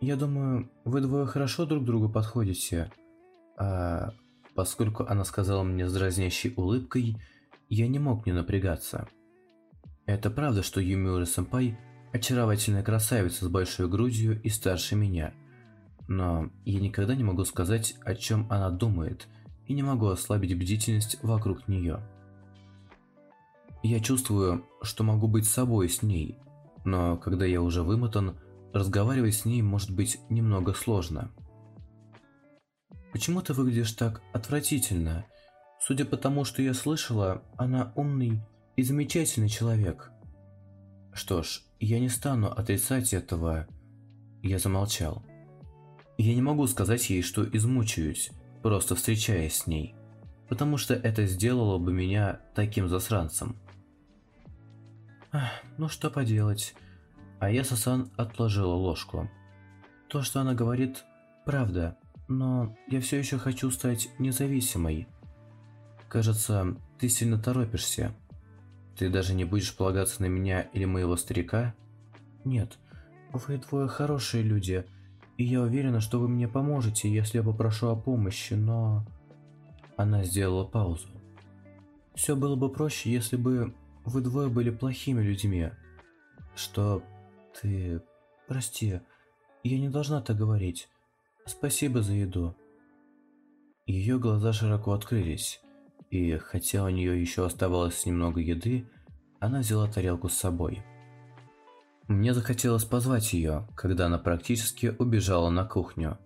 Я думаю, вы двое хорошо друг другу подходите. А поскольку она сказала мне с дразнящей улыбкой, я не мог не напрягаться. Это правда, что Юмиура Сэмпай очаровательная красавица с большой грудью и старше меня. Но я никогда не могу сказать, о чем она думает, и не могу ослабить бдительность вокруг нее. Я чувствую, что могу быть собой с ней, но когда я уже вымотан, разговаривать с ней может быть немного сложно. Почему ты выглядишь так отвратительно? Судя по тому, что я слышала, она умный и замечательный человек. Что ж, я не стану отрицать этого. Я замолчал. Я не могу сказать ей, что измучаюсь, просто встречаясь с ней, потому что это сделало бы меня таким засранцем. Ну что поделать. А я Сасан отложила ложку. То, что она говорит, правда, но я все еще хочу стать независимой. Кажется, ты сильно торопишься. Ты даже не будешь полагаться на меня или моего старика? Нет, вы двое хорошие люди, и я уверена, что вы мне поможете, если я попрошу о помощи, но... Она сделала паузу. Все было бы проще, если бы вы двое были плохими людьми. Что ты... Прости, я не должна так говорить. Спасибо за еду. Ее глаза широко открылись, и хотя у нее еще оставалось немного еды, она взяла тарелку с собой. Мне захотелось позвать ее, когда она практически убежала на кухню,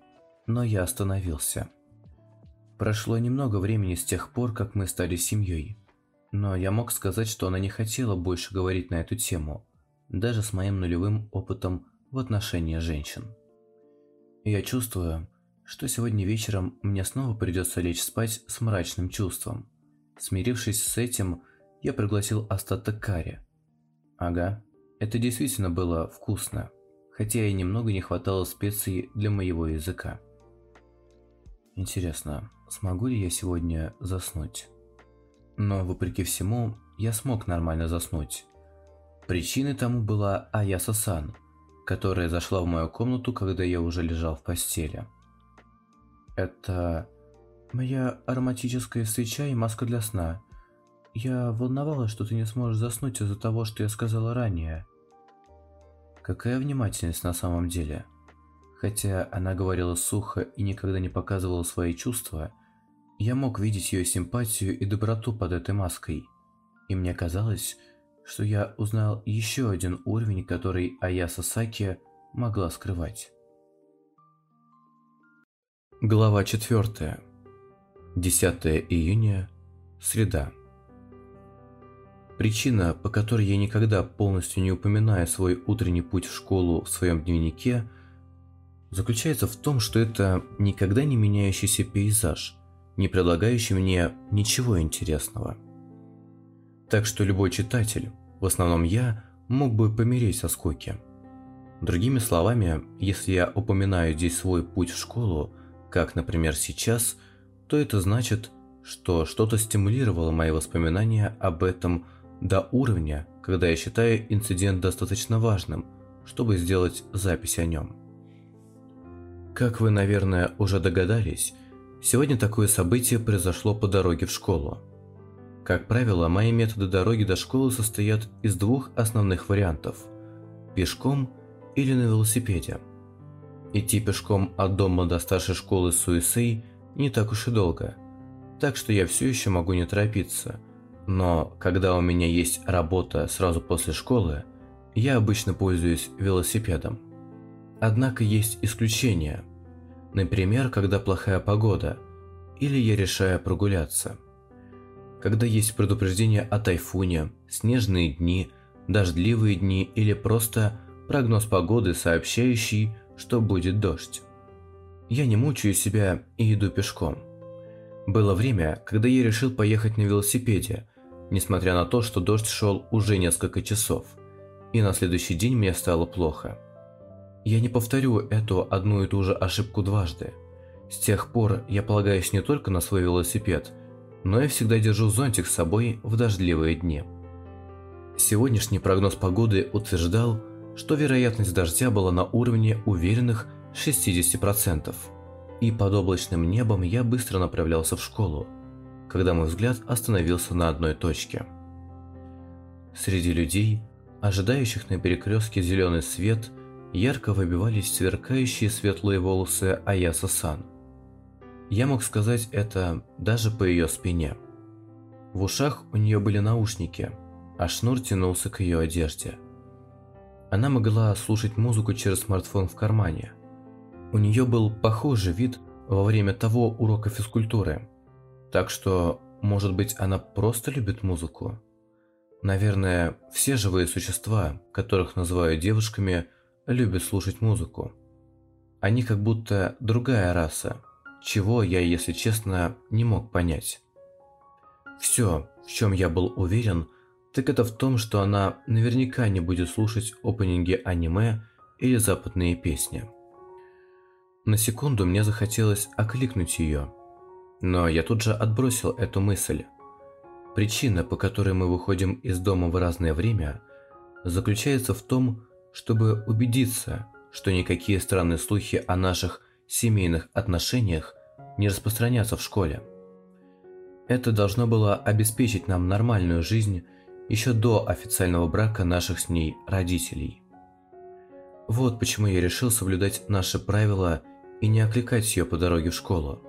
но я остановился. Прошло немного времени с тех пор, как мы стали семьей, но я мог сказать, что она не хотела больше говорить на эту тему, даже с моим нулевым опытом в отношении женщин. Я чувствую, что сегодня вечером мне снова придется лечь спать с мрачным чувством. Смирившись с этим, я пригласил остаток карри. Ага, это действительно было вкусно, хотя и немного не хватало специй для моего языка. Интересно, смогу ли я сегодня заснуть? Но, вопреки всему, я смог нормально заснуть. Причиной тому была Аяса-сан, которая зашла в мою комнату, когда я уже лежал в постели. Это моя ароматическая свеча и маска для сна. Я волновалась, что ты не сможешь заснуть из-за того, что я сказала ранее. Какая внимательность на самом деле. Хотя она говорила сухо и никогда не показывала свои чувства, я мог видеть ее симпатию и доброту под этой маской. И мне казалось, что я узнал еще один уровень, который Аяса Саки могла скрывать. Глава 4. 10 июня. Среда. Причина, по которой я никогда полностью не упоминаю свой утренний путь в школу в своем дневнике, заключается в том, что это никогда не меняющийся пейзаж, не предлагающий мне ничего интересного. Так что любой читатель, в основном я, мог бы помереть со скуки. Другими словами, если я упоминаю здесь свой путь в школу, как, например, сейчас, то это значит, что что-то стимулировало мои воспоминания об этом до уровня, когда я считаю инцидент достаточно важным, чтобы сделать запись о нем. Как вы, наверное, уже догадались, сегодня такое событие произошло по дороге в школу. Как правило, мои методы дороги до школы состоят из двух основных вариантов – пешком или на велосипеде. Идти пешком от дома до старшей школы Суисей не так уж и долго, так что я все еще могу не торопиться – но когда у меня есть работа сразу после школы, я обычно пользуюсь велосипедом. Однако есть исключения. Например, когда плохая погода, или я решаю прогуляться. Когда есть предупреждение о тайфуне, снежные дни, дождливые дни или просто прогноз погоды, сообщающий, что будет дождь. Я не мучаю себя и иду пешком. Было время, когда я решил поехать на велосипеде, несмотря на то, что дождь шел уже несколько часов, и на следующий день мне стало плохо. Я не повторю эту одну и ту же ошибку дважды. С тех пор я полагаюсь не только на свой велосипед, но и всегда держу зонтик с собой в дождливые дни. Сегодняшний прогноз погоды утверждал, что вероятность дождя была на уровне уверенных 60%. И под облачным небом я быстро направлялся в школу, когда мой взгляд остановился на одной точке. Среди людей, ожидающих на перекрестке зеленый свет, ярко выбивались сверкающие светлые волосы Аяса-сан. Я мог сказать это даже по ее спине. В ушах у нее были наушники, а шнур тянулся к ее одежде. Она могла слушать музыку через смартфон в кармане. У нее был похожий вид во время того урока физкультуры, так что, может быть, она просто любит музыку? Наверное, все живые существа, которых называют девушками, любят слушать музыку. Они как будто другая раса, чего я, если честно, не мог понять. Все, в чем я был уверен, так это в том, что она наверняка не будет слушать опенинги аниме или западные песни. На секунду мне захотелось окликнуть ее, но я тут же отбросил эту мысль. Причина, по которой мы выходим из дома в разное время, заключается в том, чтобы убедиться, что никакие странные слухи о наших семейных отношениях не распространятся в школе. Это должно было обеспечить нам нормальную жизнь еще до официального брака наших с ней родителей. Вот почему я решил соблюдать наши правила и не окликать ее по дороге в школу,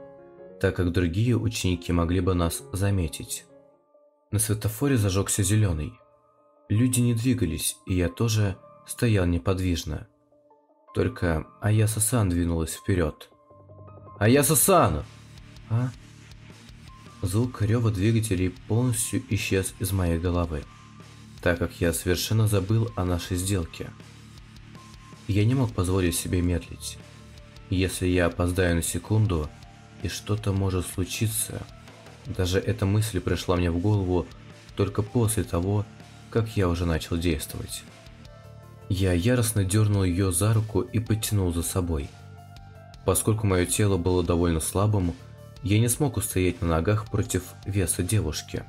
так как другие ученики могли бы нас заметить. На светофоре зажегся зеленый. Люди не двигались, и я тоже стоял неподвижно. Только Аяса-сан двинулась вперед. «Аяса-сан!» «А?» Звук рева двигателей полностью исчез из моей головы, так как я совершенно забыл о нашей сделке. Я не мог позволить себе медлить. Если я опоздаю на секунду, и что-то может случиться, даже эта мысль пришла мне в голову только после того, как я уже начал действовать. Я яростно дернул ее за руку и потянул за собой. Поскольку мое тело было довольно слабым, я не смог устоять на ногах против веса девушки.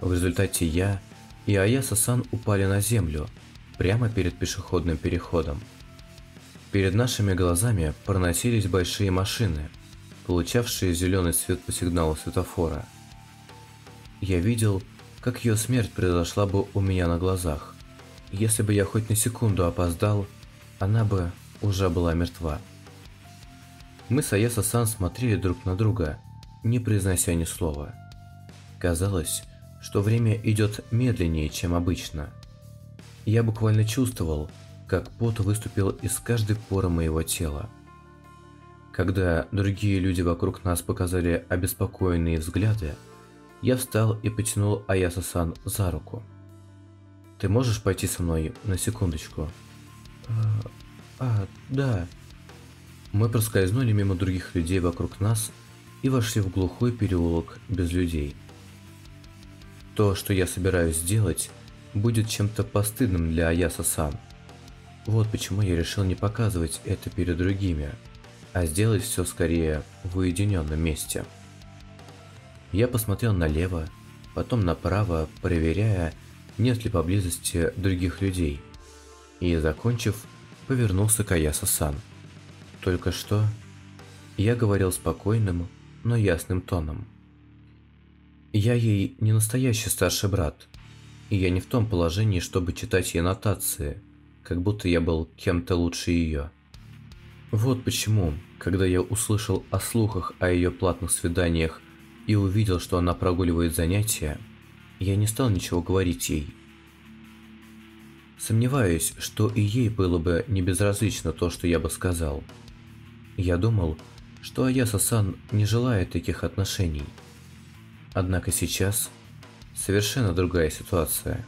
В результате я и Аяса-сан упали на землю, прямо перед пешеходным переходом. Перед нашими глазами проносились большие машины, получавшие зеленый свет по сигналу светофора. Я видел, как ее смерть произошла бы у меня на глазах. Если бы я хоть на секунду опоздал, она бы уже была мертва. Мы с Аяса-сан смотрели друг на друга, не произнося ни слова. Казалось, что время идет медленнее, чем обычно. Я буквально чувствовал, как пот выступил из каждой поры моего тела. Когда другие люди вокруг нас показали обеспокоенные взгляды, я встал и потянул Аяса-сан за руку. «Ты можешь пойти со мной на секундочку?» «А, а да», мы проскользнули мимо других людей вокруг нас и вошли в глухой переулок без людей. То, что я собираюсь сделать, будет чем-то постыдным для Аяса-сан. Вот почему я решил не показывать это перед другими, а сделать все скорее в уединенном месте. Я посмотрел налево, потом направо, проверяя, нет ли поблизости других людей, и, закончив, повернулся к Аяса-сан. Только что я говорил спокойным, но ясным тоном. Я ей не настоящий старший брат, и я не в том положении, чтобы читать ей нотации, как будто я был кем-то лучше ее. Вот почему, когда я услышал о слухах о ее платных свиданиях и увидел, что она прогуливает занятия, я не стал ничего говорить ей. Сомневаюсь, что и ей было бы не безразлично то, что я бы сказал – я думал, что Аяса-сан не желает таких отношений. Однако сейчас совершенно другая ситуация.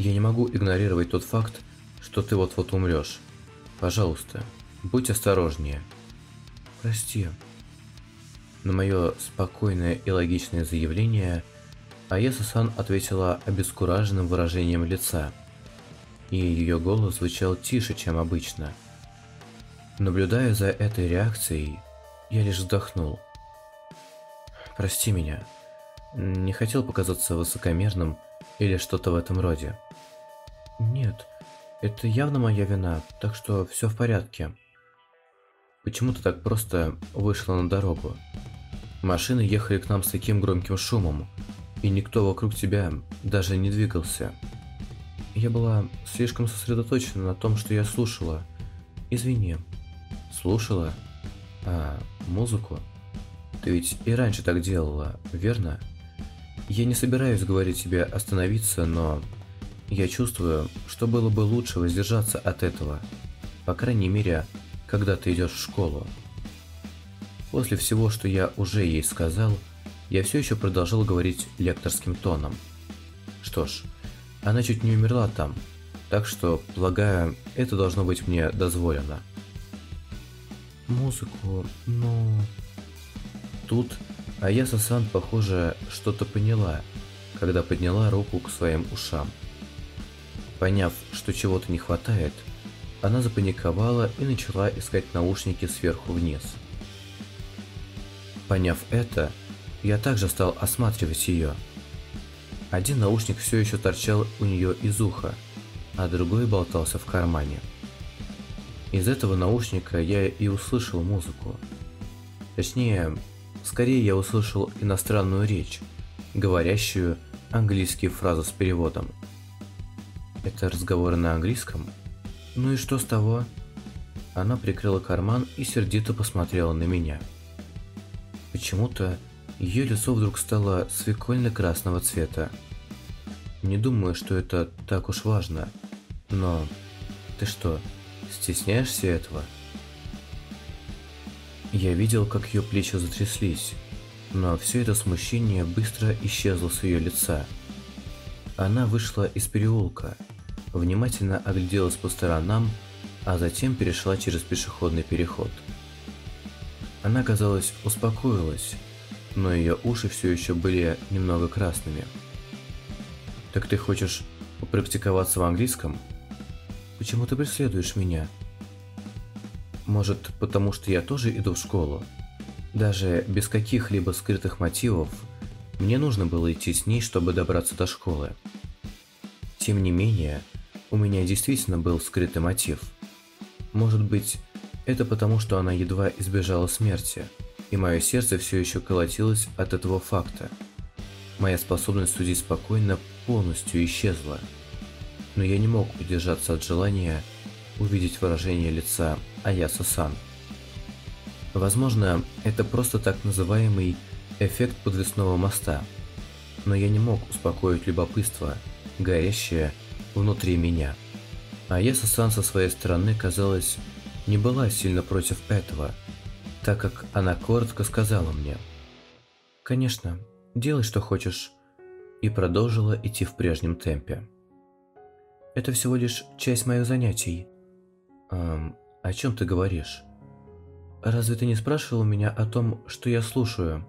Я не могу игнорировать тот факт, что ты вот-вот умрешь. Пожалуйста, будь осторожнее. Прости. На мое спокойное и логичное заявление Аяса-сан ответила обескураженным выражением лица, и ее голос звучал тише, чем обычно – Наблюдая за этой реакцией, я лишь вздохнул. Прости меня. Не хотел показаться высокомерным или что-то в этом роде. Нет, это явно моя вина, так что все в порядке. Почему ты так просто вышла на дорогу? Машины ехали к нам с таким громким шумом, и никто вокруг тебя даже не двигался. Я была слишком сосредоточена на том, что я слушала. Извини слушала? А, музыку? Ты ведь и раньше так делала, верно? Я не собираюсь говорить тебе остановиться, но я чувствую, что было бы лучше воздержаться от этого. По крайней мере, когда ты идешь в школу. После всего, что я уже ей сказал, я все еще продолжал говорить лекторским тоном. Что ж, она чуть не умерла там, так что, полагаю, это должно быть мне дозволено музыку, но... Тут Аяса-сан, похоже, что-то поняла, когда подняла руку к своим ушам. Поняв, что чего-то не хватает, она запаниковала и начала искать наушники сверху вниз. Поняв это, я также стал осматривать ее. Один наушник все еще торчал у нее из уха, а другой болтался в кармане. Из этого наушника я и услышал музыку. Точнее, скорее я услышал иностранную речь, говорящую английские фразы с переводом. Это разговоры на английском? Ну и что с того? Она прикрыла карман и сердито посмотрела на меня. Почему-то ее лицо вдруг стало свекольно-красного цвета. Не думаю, что это так уж важно, но... Ты что, стесняешься этого? Я видел, как ее плечи затряслись, но все это смущение быстро исчезло с ее лица. Она вышла из переулка, внимательно огляделась по сторонам, а затем перешла через пешеходный переход. Она, казалось, успокоилась, но ее уши все еще были немного красными. «Так ты хочешь попрактиковаться в английском? Почему ты преследуешь меня?» «Может, потому что я тоже иду в школу?» Даже без каких-либо скрытых мотивов, мне нужно было идти с ней, чтобы добраться до школы. Тем не менее, у меня действительно был скрытый мотив. Может быть, это потому, что она едва избежала смерти, и мое сердце все еще колотилось от этого факта. Моя способность судить спокойно полностью исчезла. Но я не мог удержаться от желания увидеть выражение лица Аяса-сан. Возможно, это просто так называемый эффект подвесного моста, но я не мог успокоить любопытство, горящее внутри меня. А Яса-сан со своей стороны, казалось, не была сильно против этого, так как она коротко сказала мне «Конечно, делай, что хочешь», и продолжила идти в прежнем темпе. «Это всего лишь часть моих занятий». «Эм, о чем ты говоришь?» Разве ты не спрашивал меня о том, что я слушаю?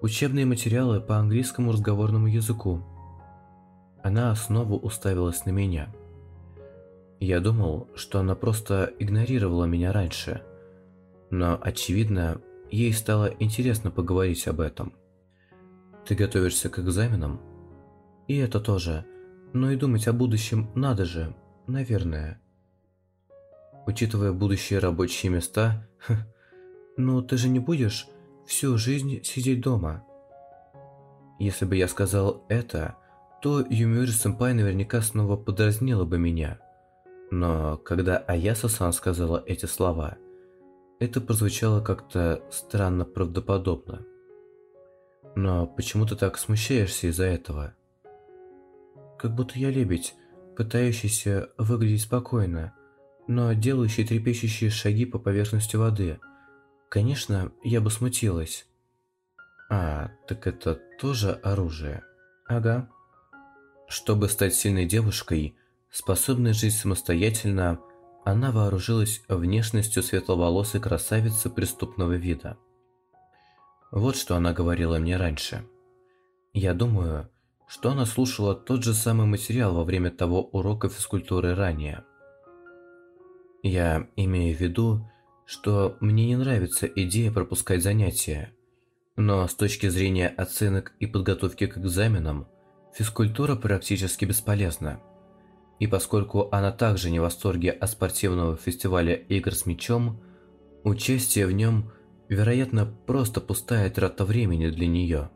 Учебные материалы по английскому разговорному языку. Она снова уставилась на меня. Я думал, что она просто игнорировала меня раньше. Но, очевидно, ей стало интересно поговорить об этом. Ты готовишься к экзаменам? И это тоже. Но и думать о будущем надо же, наверное. Учитывая будущие рабочие места, ну ты же не будешь всю жизнь сидеть дома. Если бы я сказал это, то Юмиури-сэмпай наверняка снова подразнила бы меня. Но когда Аяса-сан сказала эти слова, это прозвучало как-то странно правдоподобно. Но почему ты так смущаешься из-за этого? Как будто я лебедь, пытающийся выглядеть спокойно, но делающий трепещущие шаги по поверхности воды. Конечно, я бы смутилась. А, так это тоже оружие. Ага. Чтобы стать сильной девушкой, способной жить самостоятельно, она вооружилась внешностью светловолосой красавицы преступного вида. Вот что она говорила мне раньше. Я думаю, что она слушала тот же самый материал во время того урока физкультуры ранее. Я имею в виду, что мне не нравится идея пропускать занятия. Но с точки зрения оценок и подготовки к экзаменам, физкультура практически бесполезна. И поскольку она также не в восторге от спортивного фестиваля игр с мячом, участие в нем, вероятно, просто пустая трата времени для нее.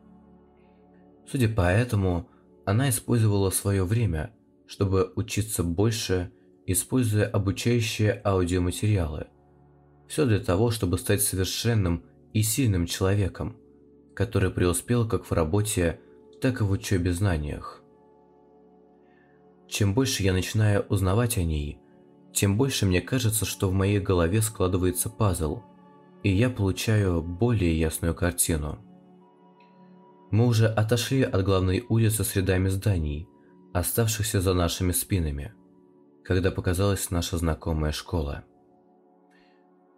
Судя по этому, она использовала свое время, чтобы учиться больше используя обучающие аудиоматериалы. Все для того, чтобы стать совершенным и сильным человеком, который преуспел как в работе, так и в учебе знаниях. Чем больше я начинаю узнавать о ней, тем больше мне кажется, что в моей голове складывается пазл, и я получаю более ясную картину. Мы уже отошли от главной улицы с рядами зданий, оставшихся за нашими спинами когда показалась наша знакомая школа.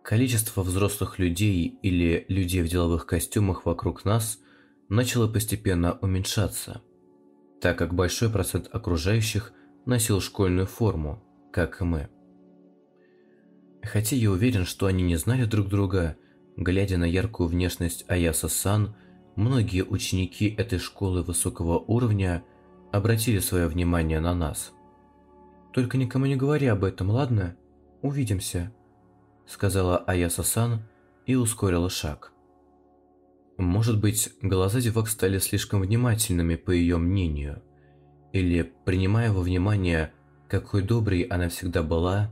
Количество взрослых людей или людей в деловых костюмах вокруг нас начало постепенно уменьшаться. так как большой процент окружающих носил школьную форму, как и мы. Хотя я уверен, что они не знали друг друга, глядя на яркую внешность Аяса Сан, многие ученики этой школы высокого уровня обратили свое внимание на нас. «Только никому не говори об этом, ладно? Увидимся», — сказала Аяса Сан и ускорила шаг. Может быть, глаза девок стали слишком внимательными по ее мнению, или, принимая во внимание, какой доброй она всегда была,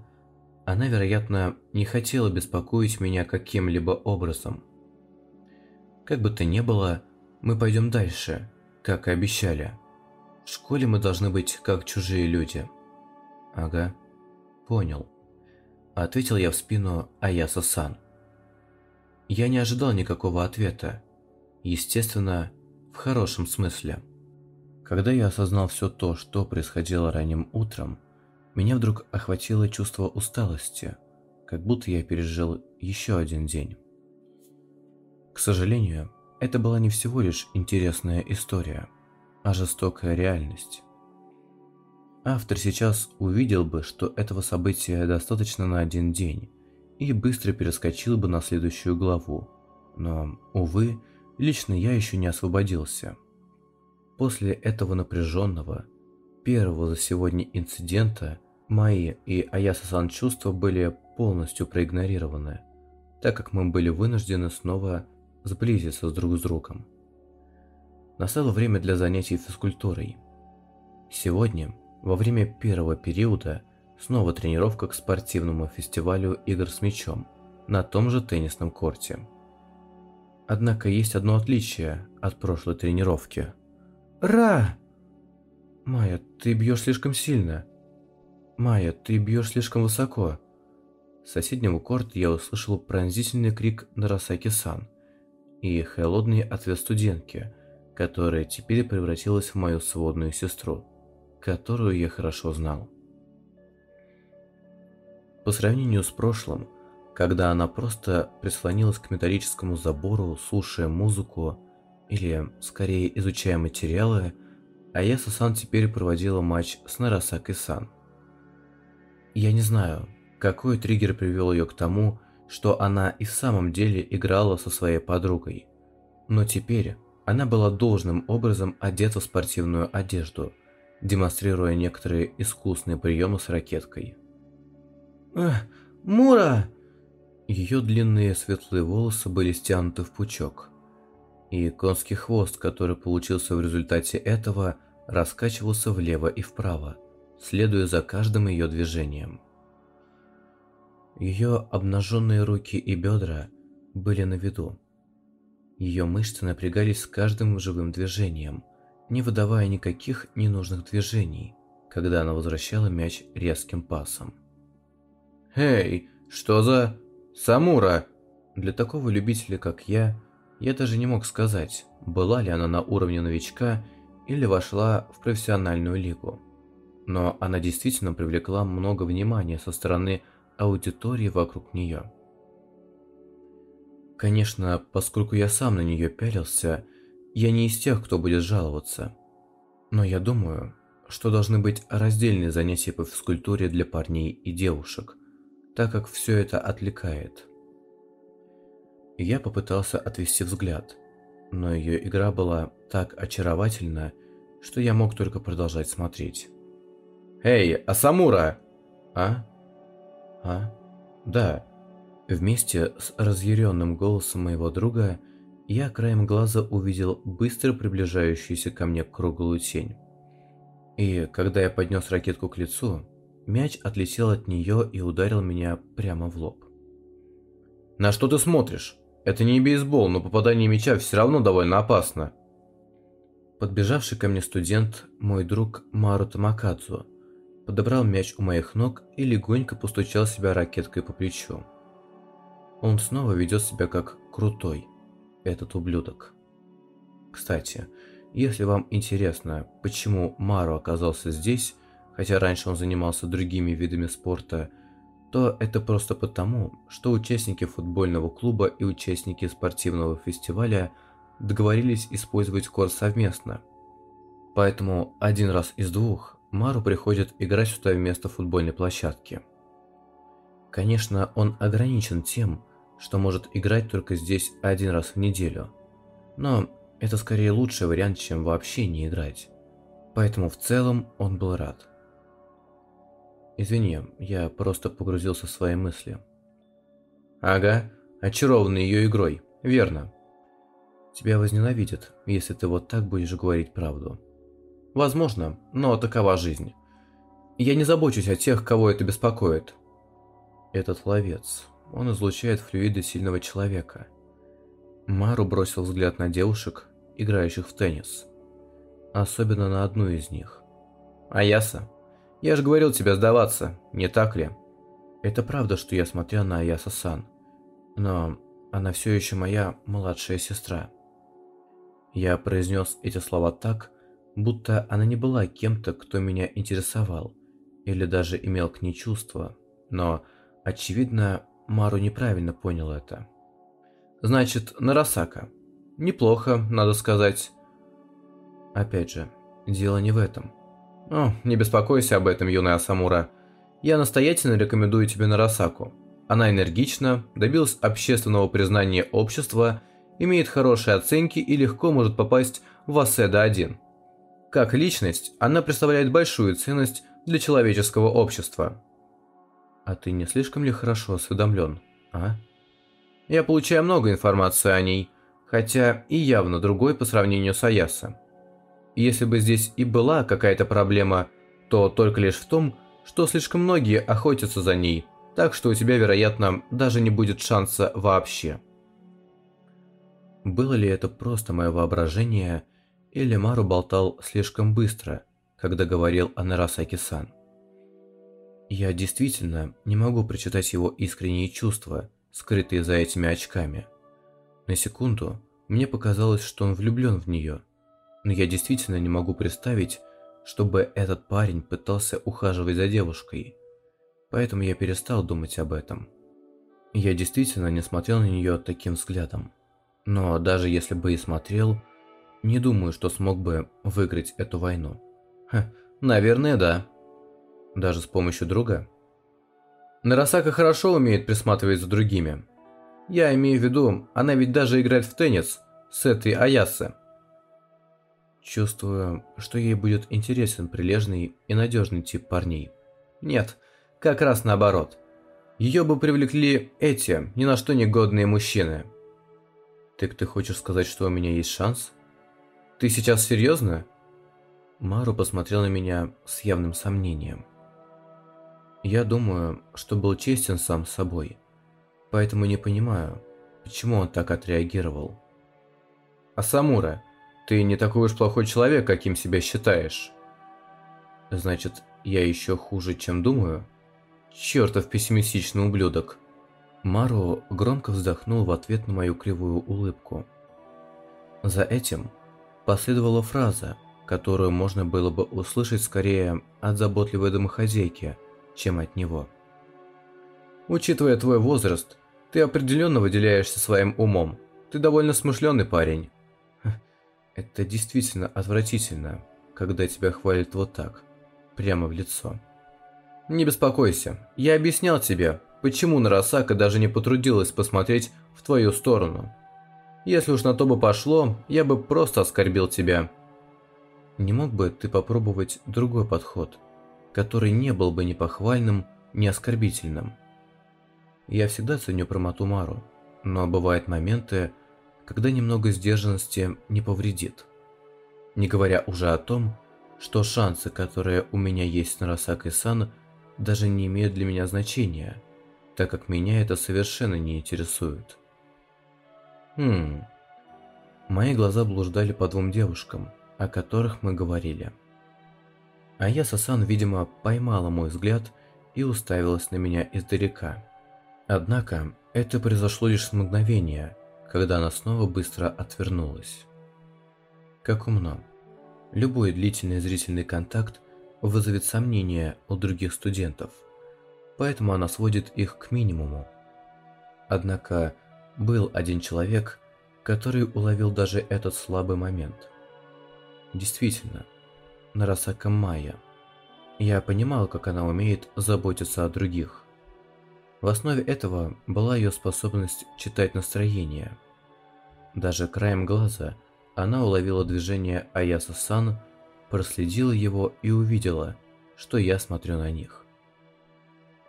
она, вероятно, не хотела беспокоить меня каким-либо образом. Как бы то ни было, мы пойдем дальше, как и обещали. В школе мы должны быть как чужие люди. Ага, понял. Ответил я в спину Аяса-сан. Я не ожидал никакого ответа. Естественно, в хорошем смысле. Когда я осознал все то, что происходило ранним утром, меня вдруг охватило чувство усталости, как будто я пережил еще один день. К сожалению, это была не всего лишь интересная история, а жестокая реальность. Автор сейчас увидел бы, что этого события достаточно на один день, и быстро перескочил бы на следующую главу. Но, увы, Лично я еще не освободился. После этого напряженного, первого за сегодня инцидента, мои и Аяса-сан чувства были полностью проигнорированы, так как мы были вынуждены снова сблизиться с друг с другом. Настало время для занятий физкультурой. Сегодня, во время первого периода, снова тренировка к спортивному фестивалю игр с мячом на том же теннисном корте – Однако есть одно отличие от прошлой тренировки. Ра! Майя, ты бьешь слишком сильно. Майя, ты бьешь слишком высоко. С соседнего корта я услышал пронзительный крик Нарасаки-сан и холодный ответ студентки, которая теперь превратилась в мою сводную сестру, которую я хорошо знал. По сравнению с прошлым, когда она просто прислонилась к металлическому забору, слушая музыку или, скорее, изучая материалы, Аяса-сан теперь проводила матч с Нарасакой-сан. Я не знаю, какой триггер привел ее к тому, что она и в самом деле играла со своей подругой. Но теперь она была должным образом одета в спортивную одежду, демонстрируя некоторые искусные приемы с ракеткой. «Эх, Мура!» Ее длинные светлые волосы были стянуты в пучок, и конский хвост, который получился в результате этого, раскачивался влево и вправо, следуя за каждым ее движением. Ее обнаженные руки и бедра были на виду. Ее мышцы напрягались с каждым живым движением, не выдавая никаких ненужных движений, когда она возвращала мяч резким пасом. «Эй, что за...» Самура! Для такого любителя, как я, я даже не мог сказать, была ли она на уровне новичка или вошла в профессиональную лигу. Но она действительно привлекла много внимания со стороны аудитории вокруг нее. Конечно, поскольку я сам на нее пялился, я не из тех, кто будет жаловаться. Но я думаю, что должны быть раздельные занятия по физкультуре для парней и девушек – так как все это отвлекает. Я попытался отвести взгляд, но ее игра была так очаровательна, что я мог только продолжать смотреть. «Эй, Асамура!» «А? А? Да». Вместе с разъяренным голосом моего друга я краем глаза увидел быстро приближающуюся ко мне круглую тень. И когда я поднес ракетку к лицу, Мяч отлетел от нее и ударил меня прямо в лоб. «На что ты смотришь? Это не бейсбол, но попадание мяча все равно довольно опасно». Подбежавший ко мне студент, мой друг Мару Тамакадзу, подобрал мяч у моих ног и легонько постучал себя ракеткой по плечу. Он снова ведет себя как крутой, этот ублюдок. Кстати, если вам интересно, почему Мару оказался здесь, хотя раньше он занимался другими видами спорта, то это просто потому, что участники футбольного клуба и участники спортивного фестиваля договорились использовать корт совместно. Поэтому один раз из двух Мару приходит играть сюда вместо футбольной площадки. Конечно, он ограничен тем, что может играть только здесь один раз в неделю. Но это скорее лучший вариант, чем вообще не играть. Поэтому в целом он был рад. Извини, я просто погрузился в свои мысли. Ага, очарованный ее игрой, верно. Тебя возненавидят, если ты вот так будешь говорить правду. Возможно, но такова жизнь. Я не забочусь о тех, кого это беспокоит. Этот ловец, он излучает флюиды сильного человека. Мару бросил взгляд на девушек, играющих в теннис. Особенно на одну из них. Аяса, я же говорил тебе сдаваться, не так ли? Это правда, что я смотрел на Аяса-сан. Но она все еще моя младшая сестра. Я произнес эти слова так, будто она не была кем-то, кто меня интересовал, или даже имел к ней чувства, но, очевидно, Мару неправильно понял это. Значит, Нарасака. Неплохо, надо сказать. Опять же, дело не в этом. О, не беспокойся об этом, юная Асамура. Я настоятельно рекомендую тебе Нарасаку. Она энергична, добилась общественного признания общества, имеет хорошие оценки и легко может попасть в Аседа-1. Как личность, она представляет большую ценность для человеческого общества. А ты не слишком ли хорошо осведомлен, а? Я получаю много информации о ней, хотя и явно другой по сравнению с Аяса. Если бы здесь и была какая-то проблема, то только лишь в том, что слишком многие охотятся за ней, так что у тебя, вероятно, даже не будет шанса вообще. Было ли это просто мое воображение, или Мару болтал слишком быстро, когда говорил о Нарасаки-сан. Я действительно не могу прочитать его искренние чувства, скрытые за этими очками. На секунду мне показалось, что он влюблен в нее, но я действительно не могу представить, чтобы этот парень пытался ухаживать за девушкой. Поэтому я перестал думать об этом. Я действительно не смотрел на нее таким взглядом. Но даже если бы и смотрел, не думаю, что смог бы выиграть эту войну. Ха, наверное, да. Даже с помощью друга. Нарасака хорошо умеет присматривать за другими. Я имею в виду, она ведь даже играет в теннис с этой Аясы. Чувствую, что ей будет интересен прилежный и надежный тип парней. Нет, как раз наоборот. Ее бы привлекли эти, ни на что не годные мужчины. Так ты хочешь сказать, что у меня есть шанс? Ты сейчас серьезно? Мару посмотрел на меня с явным сомнением. Я думаю, что был честен сам с собой, поэтому не понимаю, почему он так отреагировал. Асамура, ты не такой уж плохой человек, каким себя считаешь. Значит, я еще хуже, чем думаю? Чертов пессимистичный ублюдок. Мару громко вздохнул в ответ на мою кривую улыбку. За этим Последовала фраза, которую можно было бы услышать скорее от заботливой домохозяйки, чем от него. «Учитывая твой возраст, ты определенно выделяешься своим умом. Ты довольно смышленый парень». Это действительно отвратительно, когда тебя хвалят вот так, прямо в лицо. Не беспокойся, я объяснял тебе, почему Нарасака даже не потрудилась посмотреть в твою сторону. Если уж на то бы пошло, я бы просто оскорбил тебя. Не мог бы ты попробовать другой подход, который не был бы ни похвальным, ни оскорбительным? Я всегда ценю промоту Мару, но бывают моменты, когда немного сдержанности не повредит. Не говоря уже о том, что шансы, которые у меня есть на Росакой-сан, даже не имеют для меня значения, так как меня это совершенно не интересует. Хм. Мои глаза блуждали по двум девушкам, о которых мы говорили. А я Сасан, видимо, поймала мой взгляд и уставилась на меня издалека. Однако, это произошло лишь с мгновения, когда она снова быстро отвернулась. Как умно. Любой длительный зрительный контакт вызовет сомнения у других студентов, поэтому она сводит их к минимуму. Однако, был один человек, который уловил даже этот слабый момент. Действительно, Нарасака Майя. Я понимал, как она умеет заботиться о других. В основе этого была ее способность читать настроение. Даже краем глаза она уловила движение Аяса-сан, проследила его и увидела, что я смотрю на них.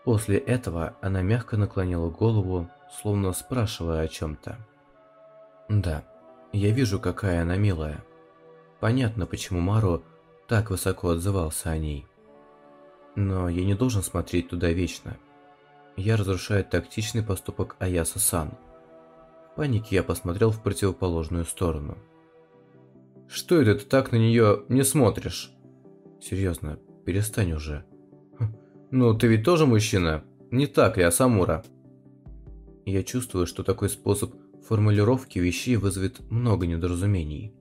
После этого она мягко наклонила голову, словно спрашивая о чем-то. Да, я вижу, какая она милая. Понятно, почему Мару так высоко отзывался о ней. Но я не должен смотреть туда вечно. Я разрушаю тактичный поступок Аяса-сан. В панике я посмотрел в противоположную сторону. «Что это ты так на нее не смотришь?» «Серьезно, перестань уже». «Хм, «Ну, ты ведь тоже мужчина? Не так ли, Асамура?» Я чувствую, что такой способ формулировки вещей вызовет много недоразумений.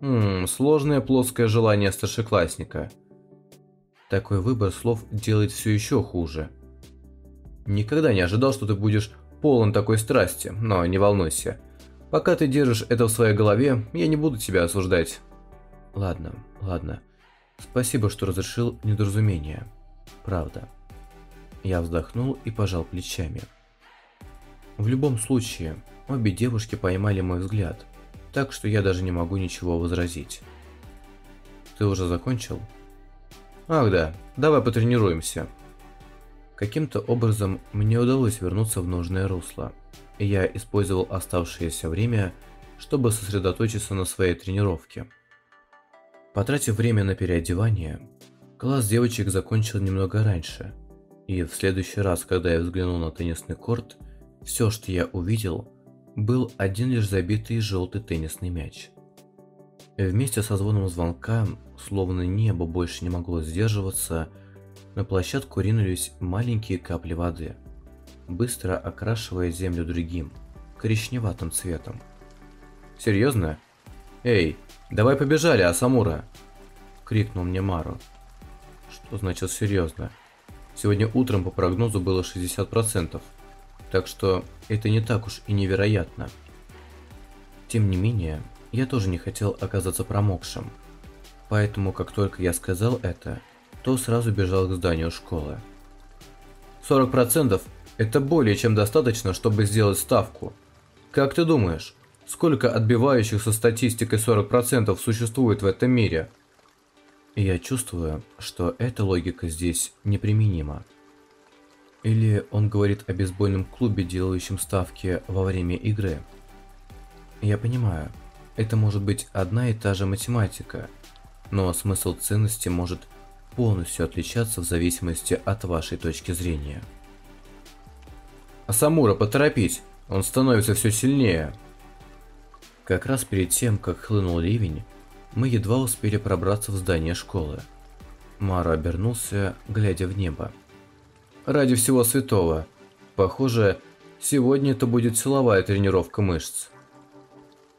Ммм, сложное плоское желание старшеклассника – такой выбор слов делает все еще хуже. Никогда не ожидал, что ты будешь полон такой страсти, но не волнуйся. Пока ты держишь это в своей голове, я не буду тебя осуждать. Ладно, ладно. Спасибо, что разрешил недоразумение. Правда. Я вздохнул и пожал плечами. В любом случае, обе девушки поймали мой взгляд, так что я даже не могу ничего возразить. Ты уже закончил? Ах да, давай потренируемся. Каким-то образом мне удалось вернуться в нужное русло, и я использовал оставшееся время, чтобы сосредоточиться на своей тренировке. Потратив время на переодевание, класс девочек закончил немного раньше, и в следующий раз, когда я взглянул на теннисный корт, все, что я увидел, был один лишь забитый желтый теннисный мяч. Вместе со звоном звонка Словно небо больше не могло сдерживаться, на площадку ринулись маленькие капли воды, быстро окрашивая землю другим, коричневатым цветом. «Серьезно? Эй, давай побежали, Асамура!» – крикнул мне Мару. «Что значит серьезно? Сегодня утром по прогнозу было 60%, так что это не так уж и невероятно». Тем не менее, я тоже не хотел оказаться промокшим – Поэтому, как только я сказал это, то сразу бежал к зданию школы. 40% это более чем достаточно, чтобы сделать ставку. Как ты думаешь, сколько отбивающих со статистикой 40% существует в этом мире? я чувствую, что эта логика здесь неприменима. Или он говорит о бейсбольном клубе, делающем ставки во время игры. Я понимаю, это может быть одна и та же математика, но смысл ценности может полностью отличаться в зависимости от вашей точки зрения. Асамура, поторопись, он становится все сильнее. Как раз перед тем, как хлынул ливень, мы едва успели пробраться в здание школы. Мара обернулся, глядя в небо. Ради всего святого. Похоже, сегодня это будет силовая тренировка мышц.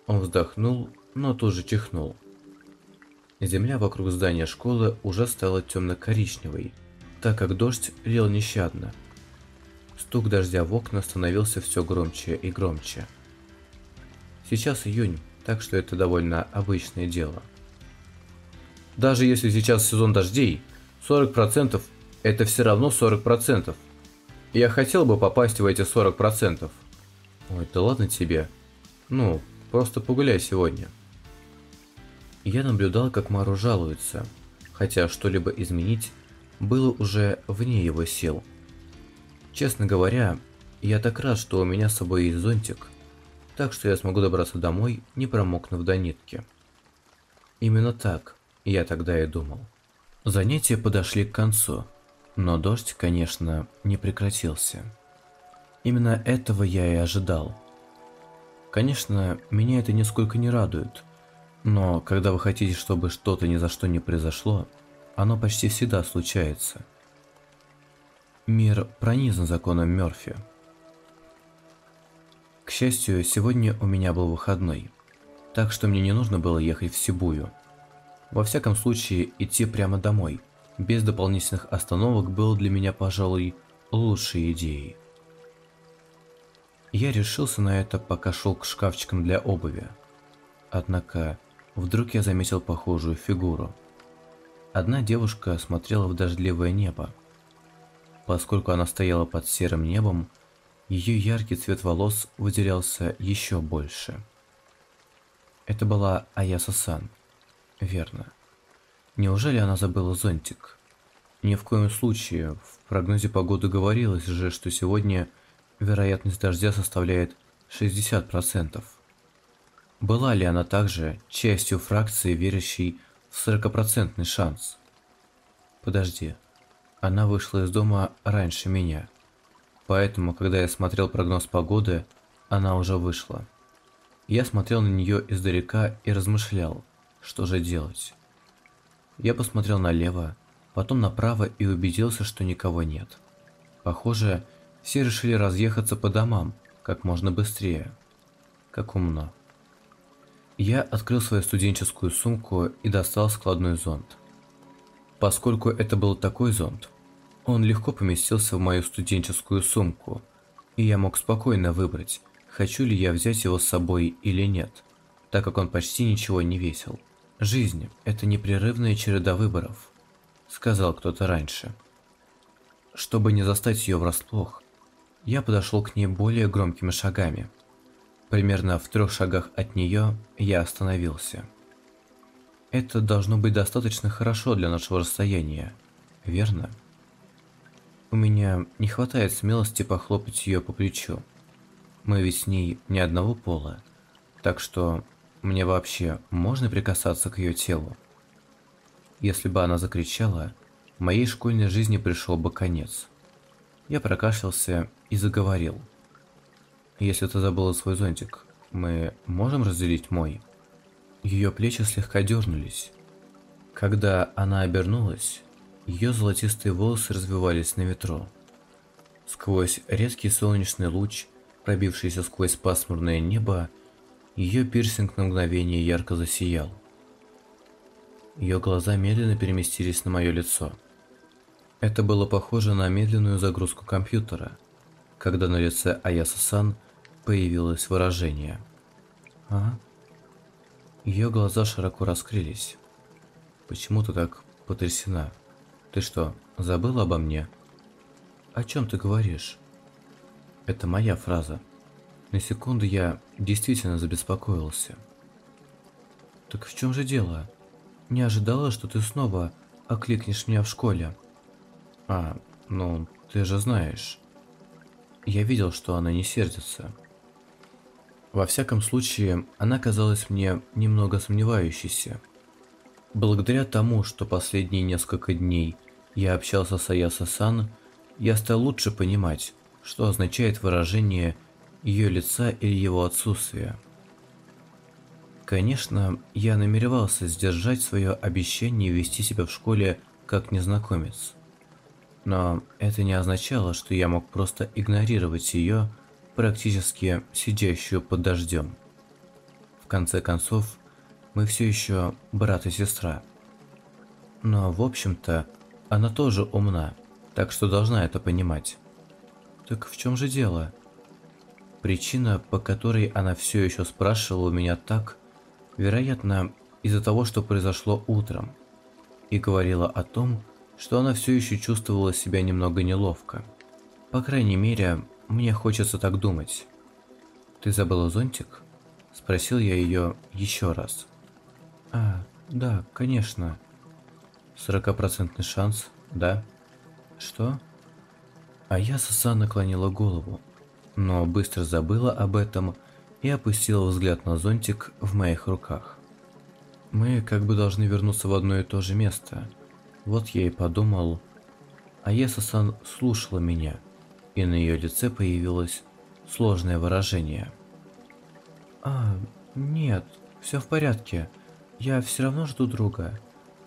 Он вздохнул, но тут же чихнул. Земля вокруг здания школы уже стала темно-коричневой, так как дождь лил нещадно. Стук дождя в окна становился все громче и громче. Сейчас июнь, так что это довольно обычное дело. Даже если сейчас сезон дождей, 40% это все равно 40%. Я хотел бы попасть в эти 40%. Ой, да ладно тебе. Ну, просто погуляй сегодня. Я наблюдал, как Мару жалуется, хотя что-либо изменить было уже вне его сил. Честно говоря, я так рад, что у меня с собой есть зонтик, так что я смогу добраться домой, не промокнув до нитки. Именно так я тогда и думал. Занятия подошли к концу, но дождь, конечно, не прекратился. Именно этого я и ожидал. Конечно, меня это нисколько не радует – но когда вы хотите, чтобы что-то ни за что не произошло, оно почти всегда случается. Мир пронизан законом Мёрфи. К счастью, сегодня у меня был выходной, так что мне не нужно было ехать в Сибую. Во всяком случае, идти прямо домой, без дополнительных остановок, было для меня, пожалуй, лучшей идеей. Я решился на это, пока шел к шкафчикам для обуви. Однако, Вдруг я заметил похожую фигуру. Одна девушка смотрела в дождливое небо. Поскольку она стояла под серым небом, ее яркий цвет волос выделялся еще больше. Это была Аяса-сан. Верно. Неужели она забыла зонтик? Ни в коем случае. В прогнозе погоды говорилось же, что сегодня вероятность дождя составляет 60%. Была ли она также частью фракции, верящей в 40% шанс? Подожди. Она вышла из дома раньше меня. Поэтому, когда я смотрел прогноз погоды, она уже вышла. Я смотрел на нее издалека и размышлял, что же делать. Я посмотрел налево, потом направо и убедился, что никого нет. Похоже, все решили разъехаться по домам как можно быстрее. Как умно. Я открыл свою студенческую сумку и достал складной зонт. Поскольку это был такой зонт, он легко поместился в мою студенческую сумку, и я мог спокойно выбрать, хочу ли я взять его с собой или нет, так как он почти ничего не весил. Жизнь – это непрерывная череда выборов, сказал кто-то раньше. Чтобы не застать ее врасплох, я подошел к ней более громкими шагами. Примерно в трех шагах от нее я остановился. Это должно быть достаточно хорошо для нашего расстояния, верно? У меня не хватает смелости похлопать ее по плечу. Мы ведь с ней ни одного пола, так что мне вообще можно прикасаться к ее телу? Если бы она закричала, моей школьной жизни пришел бы конец. Я прокашлялся и заговорил. Если ты забыла свой зонтик, мы можем разделить мой? Ее плечи слегка дернулись. Когда она обернулась, ее золотистые волосы развивались на ветру. Сквозь резкий солнечный луч, пробившийся сквозь пасмурное небо, ее пирсинг на мгновение ярко засиял. Ее глаза медленно переместились на мое лицо. Это было похоже на медленную загрузку компьютера, когда на лице Аяса-сан появилось выражение. «А?» Ее глаза широко раскрылись. «Почему ты так потрясена? Ты что, забыла обо мне?» «О чем ты говоришь?» «Это моя фраза», на секунду я действительно забеспокоился. Так в чем же дело? Не ожидала, что ты снова окликнешь меня в школе. А, ну, ты же знаешь. Я видел, что она не сердится. Во всяком случае, она казалась мне немного сомневающейся. Благодаря тому, что последние несколько дней я общался с Аяса-сан, я стал лучше понимать, что означает выражение «вы» ее лица или его отсутствия. Конечно, я намеревался сдержать свое обещание вести себя в школе как незнакомец. Но это не означало, что я мог просто игнорировать ее, практически сидящую под дождем. В конце концов, мы все еще брат и сестра. Но, в общем-то, она тоже умна, так что должна это понимать. Так в чем же дело? Причина, по которой она все еще спрашивала у меня так, вероятно, из-за того, что произошло утром, и говорила о том, что она все еще чувствовала себя немного неловко. По крайней мере, мне хочется так думать. «Ты забыла зонтик?» – спросил я ее еще раз. «А, да, конечно». «Сорокопроцентный шанс, да?» «Что?» А я Сасан наклонила голову, но быстро забыла об этом и опустила взгляд на зонтик в моих руках. Мы как бы должны вернуться в одно и то же место. Вот я и подумал. А Еса-сан слушала меня, и на ее лице появилось сложное выражение. «А, нет, все в порядке. Я все равно жду друга.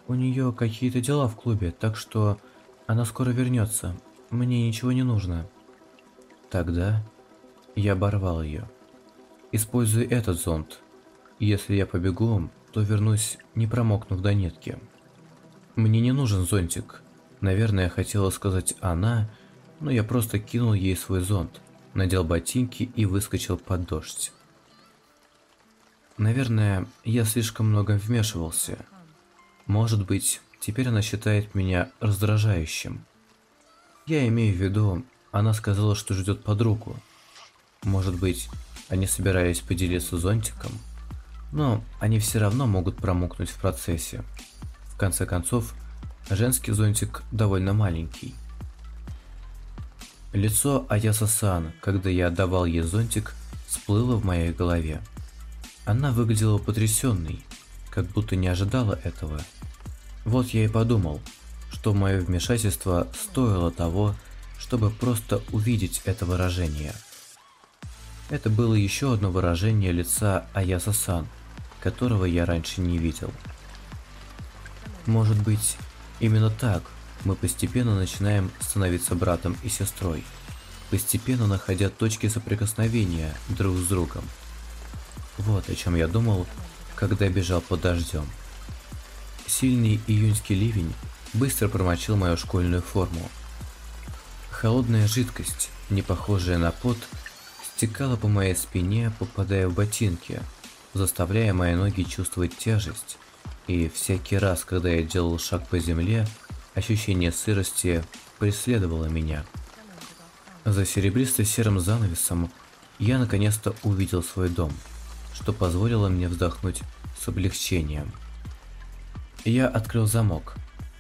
У нее какие-то дела в клубе, так что она скоро вернется. Мне ничего не нужно». Тогда я оборвал ее. Используй этот зонт. Если я побегу, то вернусь, не промокнув до нитки. Мне не нужен зонтик. Наверное, хотела сказать она, но я просто кинул ей свой зонт, надел ботинки и выскочил под дождь. Наверное, я слишком много вмешивался. Может быть, теперь она считает меня раздражающим. Я имею в виду, она сказала, что ждет подругу. Может быть, они собирались поделиться зонтиком? Но они все равно могут промокнуть в процессе. В конце концов, женский зонтик довольно маленький. Лицо Аяса-сан, когда я отдавал ей зонтик, всплыло в моей голове. Она выглядела потрясенной, как будто не ожидала этого. Вот я и подумал, что мое вмешательство стоило того, чтобы просто увидеть это выражение. Это было еще одно выражение лица Аяса-сан, которого я раньше не видел. Может быть, именно так мы постепенно начинаем становиться братом и сестрой, постепенно находя точки соприкосновения друг с другом. Вот о чем я думал, когда бежал под дождем. Сильный июньский ливень быстро промочил мою школьную форму. Холодная жидкость, не похожая на пот, стекала по моей спине, попадая в ботинки, заставляя мои ноги чувствовать тяжесть. И всякий раз, когда я делал шаг по земле, Ощущение сырости преследовало меня. За серебристо-серым занавесом я наконец-то увидел свой дом, что позволило мне вздохнуть с облегчением. Я открыл замок,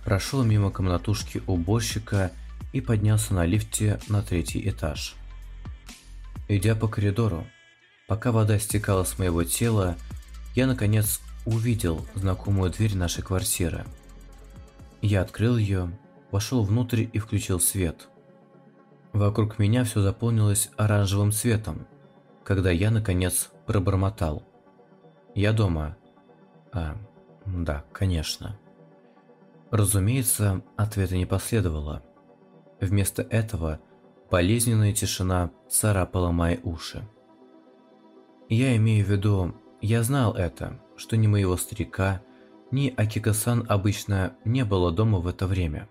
прошел мимо комнатушки уборщика и поднялся на лифте на третий этаж. Идя по коридору, пока вода стекала с моего тела, я наконец увидел знакомую дверь нашей квартиры – я открыл ее, вошел внутрь и включил свет. Вокруг меня все заполнилось оранжевым цветом, когда я, наконец, пробормотал. «Я дома». «А, да, конечно». Разумеется, ответа не последовало. Вместо этого болезненная тишина царапала мои уши. Я имею в виду, я знал это, что ни моего старика, ни Акика-сан обычно не было дома в это время.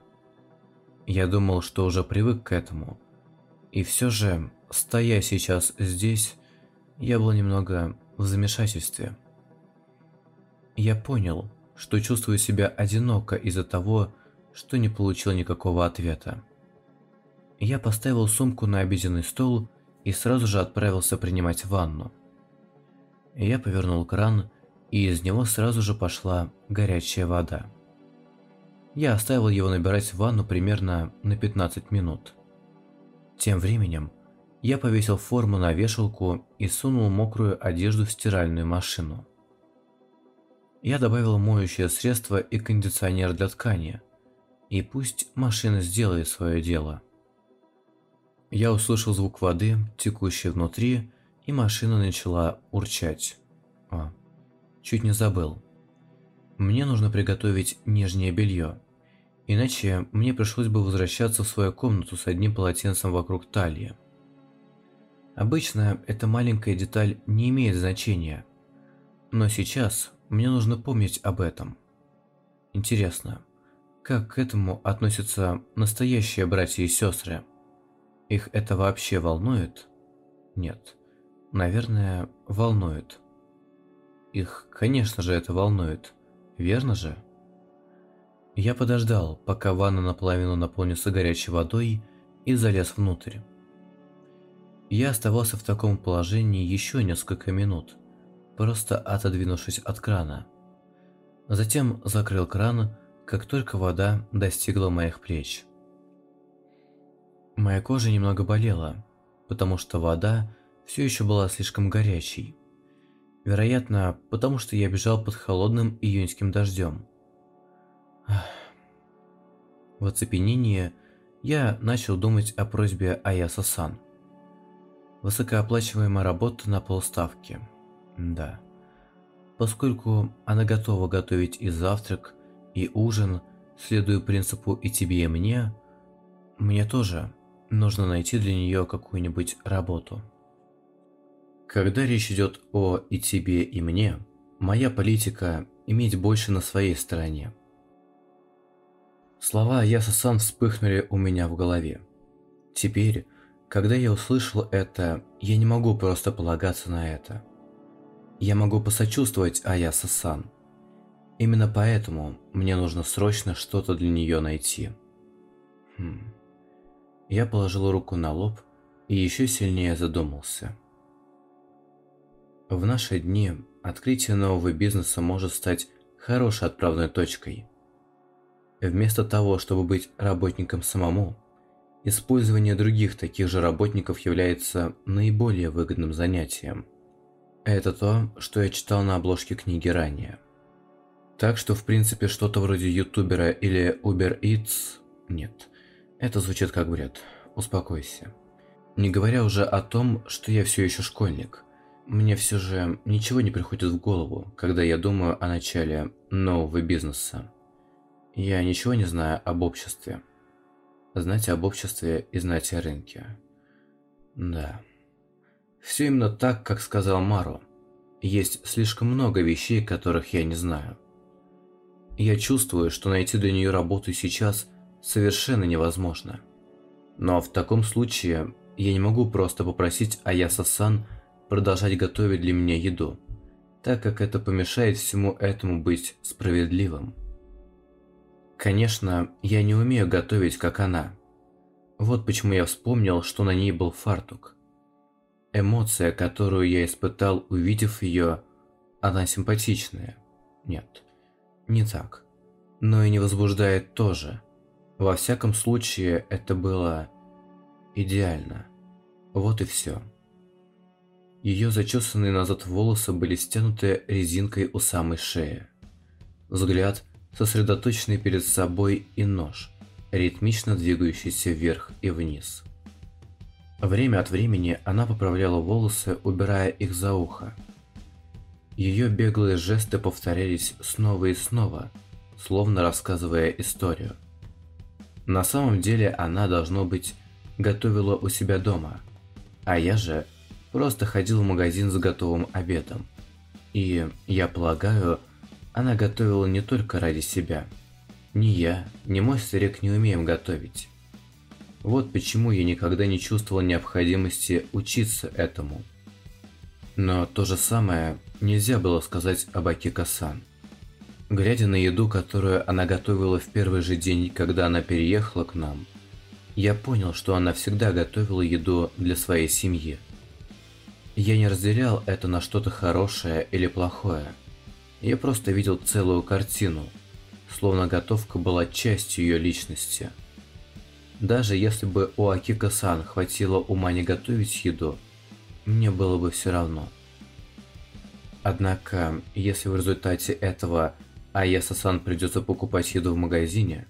Я думал, что уже привык к этому. И все же, стоя сейчас здесь, я был немного в замешательстве. Я понял, что чувствую себя одиноко из-за того, что не получил никакого ответа. Я поставил сумку на обеденный стол и сразу же отправился принимать ванну. Я повернул кран и из него сразу же пошла горячая вода. Я оставил его набирать в ванну примерно на 15 минут. Тем временем я повесил форму на вешалку и сунул мокрую одежду в стиральную машину. Я добавил моющее средство и кондиционер для ткани, и пусть машина сделает свое дело. Я услышал звук воды, текущей внутри, и машина начала урчать. А, Чуть не забыл. Мне нужно приготовить нижнее белье. Иначе мне пришлось бы возвращаться в свою комнату с одним полотенцем вокруг талии. Обычно эта маленькая деталь не имеет значения. Но сейчас мне нужно помнить об этом. Интересно, как к этому относятся настоящие братья и сестры? Их это вообще волнует? Нет. Наверное, волнует. Их, конечно же, это волнует. Верно же? Я подождал, пока ванна наполовину наполнится горячей водой, и залез внутрь. Я оставался в таком положении еще несколько минут, просто отодвинувшись от крана. Затем закрыл кран, как только вода достигла моих плеч. Моя кожа немного болела, потому что вода все еще была слишком горячей. Вероятно, потому что я бежал под холодным июньским дождем. В оцепенении я начал думать о просьбе Аяса-сан. Высокооплачиваемая работа на полставки. Да. Поскольку она готова готовить и завтрак, и ужин, следуя принципу «и тебе, и мне», мне тоже нужно найти для нее какую-нибудь работу. Когда речь идет о «и тебе, и мне», моя политика иметь больше на своей стороне. Слова Яса-сан вспыхнули у меня в голове. Теперь, когда я услышал это, я не могу просто полагаться на это. Я могу посочувствовать Аяса-сан. Именно поэтому мне нужно срочно что-то для нее найти. Хм. Я положил руку на лоб и еще сильнее задумался. В наши дни открытие нового бизнеса может стать хорошей отправной точкой. Вместо того, чтобы быть работником самому, использование других таких же работников является наиболее выгодным занятием. Это то, что я читал на обложке книги ранее. Так что, в принципе, что-то вроде ютубера или Uber Eats нет. Это звучит как бред. Успокойся. Не говоря уже о том, что я все еще школьник. Мне все же ничего не приходит в голову, когда я думаю о начале нового бизнеса. Я ничего не знаю об обществе. Знать об обществе и знать о рынке. Да. Все именно так, как сказал Маро. Есть слишком много вещей, которых я не знаю. Я чувствую, что найти для нее работу сейчас совершенно невозможно. Но в таком случае я не могу просто попросить Аяса-сан продолжать готовить для меня еду, так как это помешает всему этому быть справедливым. Конечно, я не умею готовить, как она. Вот почему я вспомнил, что на ней был фартук. Эмоция, которую я испытал, увидев ее, она симпатичная. Нет, не так. Но и не возбуждает тоже. Во всяком случае, это было идеально. Вот и все. Ее зачесанные назад волосы были стянуты резинкой у самой шеи. Взгляд, сосредоточенный перед собой и нож, ритмично двигающийся вверх и вниз. Время от времени она поправляла волосы, убирая их за ухо. Ее беглые жесты повторялись снова и снова, словно рассказывая историю. На самом деле она, должно быть, готовила у себя дома, а я же просто ходил в магазин с готовым обедом. И, я полагаю, она готовила не только ради себя. Ни я, ни мой старик не умеем готовить. Вот почему я никогда не чувствовал необходимости учиться этому. Но то же самое нельзя было сказать об Акика-сан. Глядя на еду, которую она готовила в первый же день, когда она переехала к нам, я понял, что она всегда готовила еду для своей семьи. Я не разделял это на что-то хорошее или плохое. Я просто видел целую картину, словно готовка была частью ее личности – даже если бы у Акика-сан хватило ума не готовить еду, мне было бы все равно. Однако, если в результате этого Аяса-сан придется покупать еду в магазине,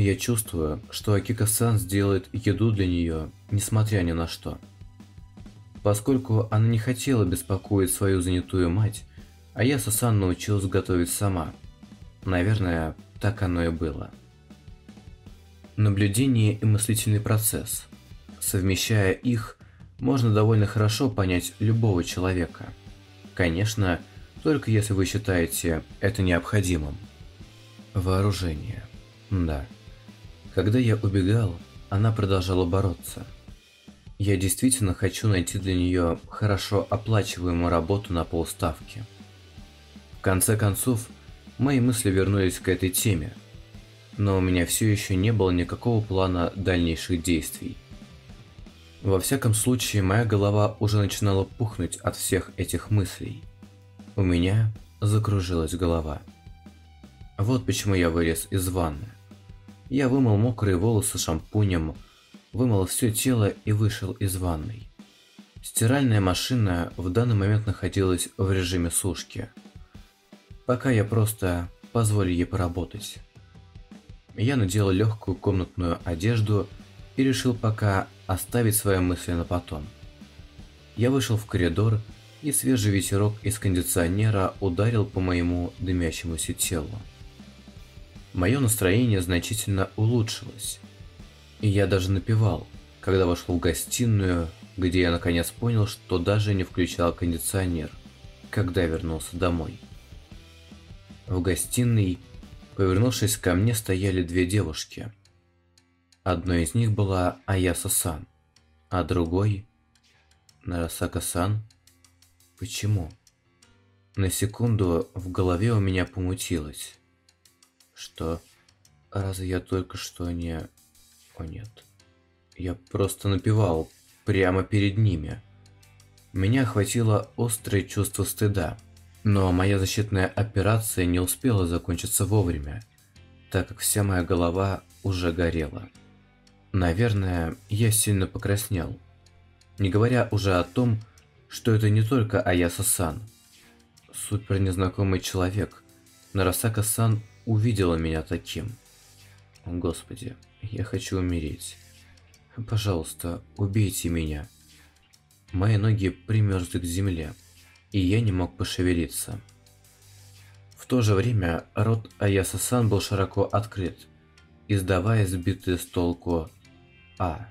я чувствую, что Акика-сан сделает еду для нее, несмотря ни на что. Поскольку она не хотела беспокоить свою занятую мать, Аяса-сан научилась готовить сама. Наверное, так оно и было. Наблюдение и мыслительный процесс. Совмещая их, можно довольно хорошо понять любого человека. Конечно, только если вы считаете это необходимым. Вооружение. Да. Когда я убегал, она продолжала бороться. Я действительно хочу найти для нее хорошо оплачиваемую работу на полставки. В конце концов, мои мысли вернулись к этой теме – но у меня все еще не было никакого плана дальнейших действий. Во всяком случае, моя голова уже начинала пухнуть от всех этих мыслей. У меня закружилась голова. Вот почему я вылез из ванны. Я вымыл мокрые волосы шампунем, вымыл все тело и вышел из ванной. Стиральная машина в данный момент находилась в режиме сушки. Пока я просто позволю ей поработать. Я надел легкую комнатную одежду и решил пока оставить свои мысли на потом. Я вышел в коридор, и свежий ветерок из кондиционера ударил по моему дымящемуся телу. Мое настроение значительно улучшилось, и я даже напевал, когда вошел в гостиную, где я наконец понял, что даже не включал кондиционер, когда вернулся домой. В гостиной Повернувшись ко мне, стояли две девушки. Одной из них была Аяса-сан, а другой – Нарасака-сан. Почему? На секунду в голове у меня помутилось. Что? Разве я только что не... О нет. Я просто напевал прямо перед ними. Меня охватило острое чувство стыда. Но моя защитная операция не успела закончиться вовремя, так как вся моя голова уже горела. Наверное, я сильно покраснел. Не говоря уже о том, что это не только Аяса-сан. Супер человек. Нарасака-сан увидела меня таким. Господи, я хочу умереть. Пожалуйста, убейте меня. Мои ноги примерзли к земле, и я не мог пошевелиться. В то же время рот Аяса-сан был широко открыт, издавая сбитые с толку «А».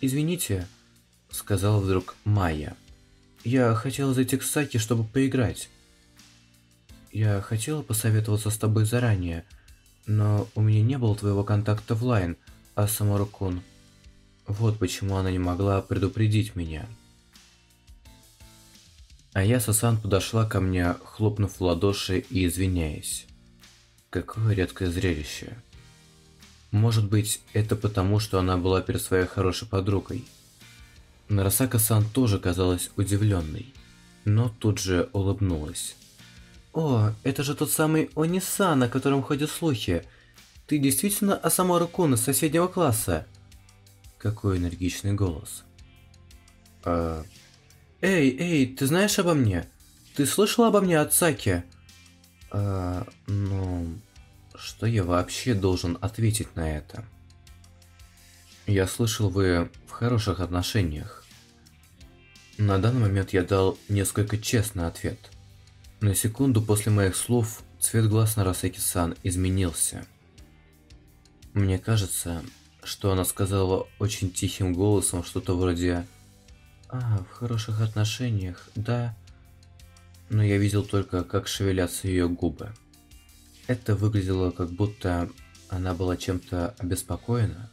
«Извините», — сказала вдруг Майя. «Я хотела зайти к Саки, чтобы поиграть. Я хотела посоветоваться с тобой заранее, но у меня не было твоего контакта в Лайн, а Самару-кун. Вот почему она не могла предупредить меня». А я Сасан подошла ко мне, хлопнув в ладоши и извиняясь. Какое редкое зрелище. Может быть, это потому, что она была перед своей хорошей подругой. Нарасака-сан тоже казалась удивленной, но тут же улыбнулась. «О, это же тот самый Онисан, о котором ходят слухи. Ты действительно Асамару Кун из соседнего класса?» Какой энергичный голос. «А...» «Эй, эй, ты знаешь обо мне? Ты слышал обо мне от Саки?» «А... ну...» Что я вообще должен ответить на это? Я слышал, вы в хороших отношениях. На данный момент я дал несколько честный ответ. На секунду после моих слов цвет глаз Нарасеки-сан изменился. Мне кажется, что она сказала очень тихим голосом что-то вроде «А, в хороших отношениях, да». Но я видел только, как шевелятся ее губы. Это выглядело как будто она была чем-то обеспокоена.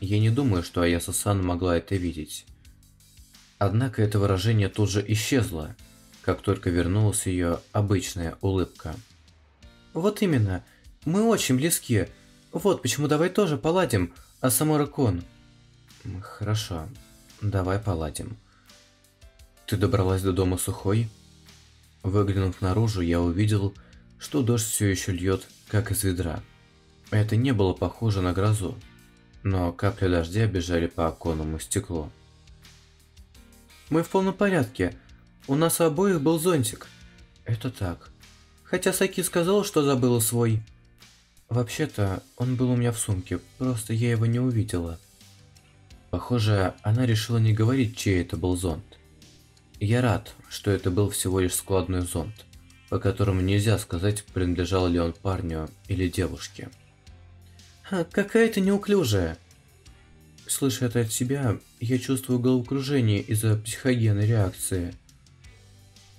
Я не думаю, что Аяса-сан могла это видеть. Однако это выражение тут же исчезло, как только вернулась ее обычная улыбка. «Вот именно, мы очень близки. Вот почему давай тоже поладим, Асамура-кун». «Хорошо, давай поладим». «Ты добралась до дома сухой?» Выглянув наружу, я увидел, что дождь все еще льет, как из ведра. Это не было похоже на грозу, но капли дождя бежали по оконному стеклу. «Мы в полном порядке. У нас у обоих был зонтик». «Это так. Хотя Саки сказал, что забыла свой...» «Вообще-то, он был у меня в сумке, просто я его не увидела». Похоже, она решила не говорить, чей это был зонт. Я рад, что это был всего лишь складной зонт по которому нельзя сказать, принадлежал ли он парню или девушке. Какая ты неуклюжая. Слыша это от себя, я чувствую головокружение из-за психогенной реакции.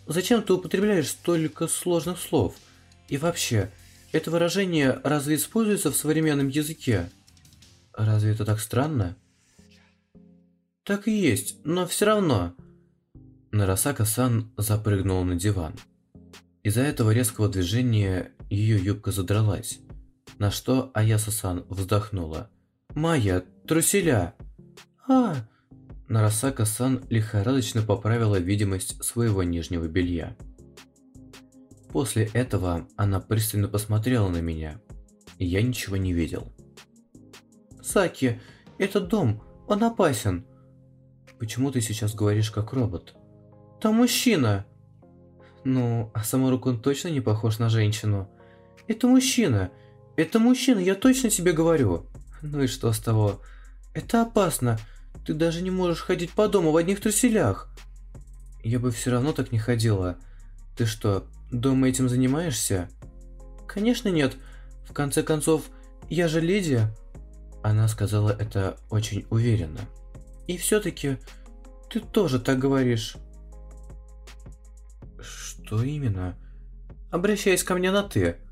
Зачем ты употребляешь столько сложных слов? И вообще, это выражение разве используется в современном языке? Разве это так странно? Так и есть, но все равно. Нарасака-сан запрыгнул на диван. Из-за этого резкого движения ее юбка задралась, на что Аяса-сан вздохнула. «Майя, труселя!» «А!» Нарасака-сан лихорадочно поправила видимость своего нижнего белья. После этого она пристально посмотрела на меня, и я ничего не видел. «Саки, этот дом, он опасен!» «Почему ты сейчас говоришь как робот?» «Там мужчина!» Ну, а Самарукун точно не похож на женщину. Это мужчина. Это мужчина, я точно тебе говорю. Ну и что с того? Это опасно. Ты даже не можешь ходить по дому в одних труселях. Я бы все равно так не ходила. Ты что, дома этим занимаешься? Конечно нет. В конце концов, я же леди. Она сказала это очень уверенно. И все-таки, ты тоже так говоришь. «Что именно?» «Обращаясь ко мне на «ты», —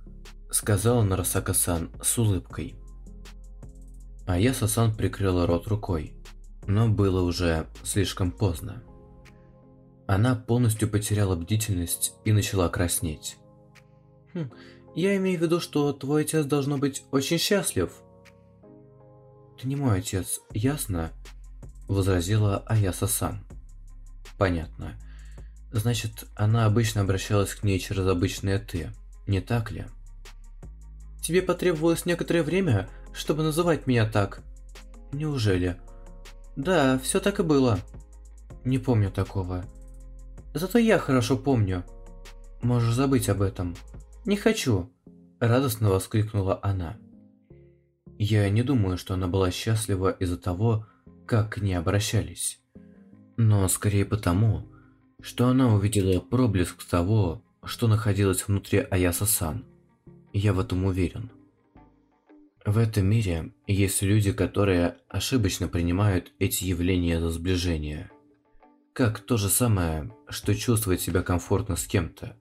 сказала Нарасака-сан с улыбкой. А я Сасан прикрыла рот рукой, но было уже слишком поздно. Она полностью потеряла бдительность и начала краснеть. Хм, я имею в виду, что твой отец должно быть очень счастлив. Ты не мой отец, ясно? Возразила Аяса-сан. Понятно. Значит, она обычно обращалась к ней через обычное «ты», не так ли? Тебе потребовалось некоторое время, чтобы называть меня так. Неужели? Да, все так и было. Не помню такого. Зато я хорошо помню. Можешь забыть об этом. Не хочу. Радостно воскликнула она. Я не думаю, что она была счастлива из-за того, как к ней обращались. Но скорее потому, что она увидела проблеск того, что находилось внутри Аяса-сан. Я в этом уверен. В этом мире есть люди, которые ошибочно принимают эти явления за сближение. Как то же самое, что чувствовать себя комфортно с кем-то.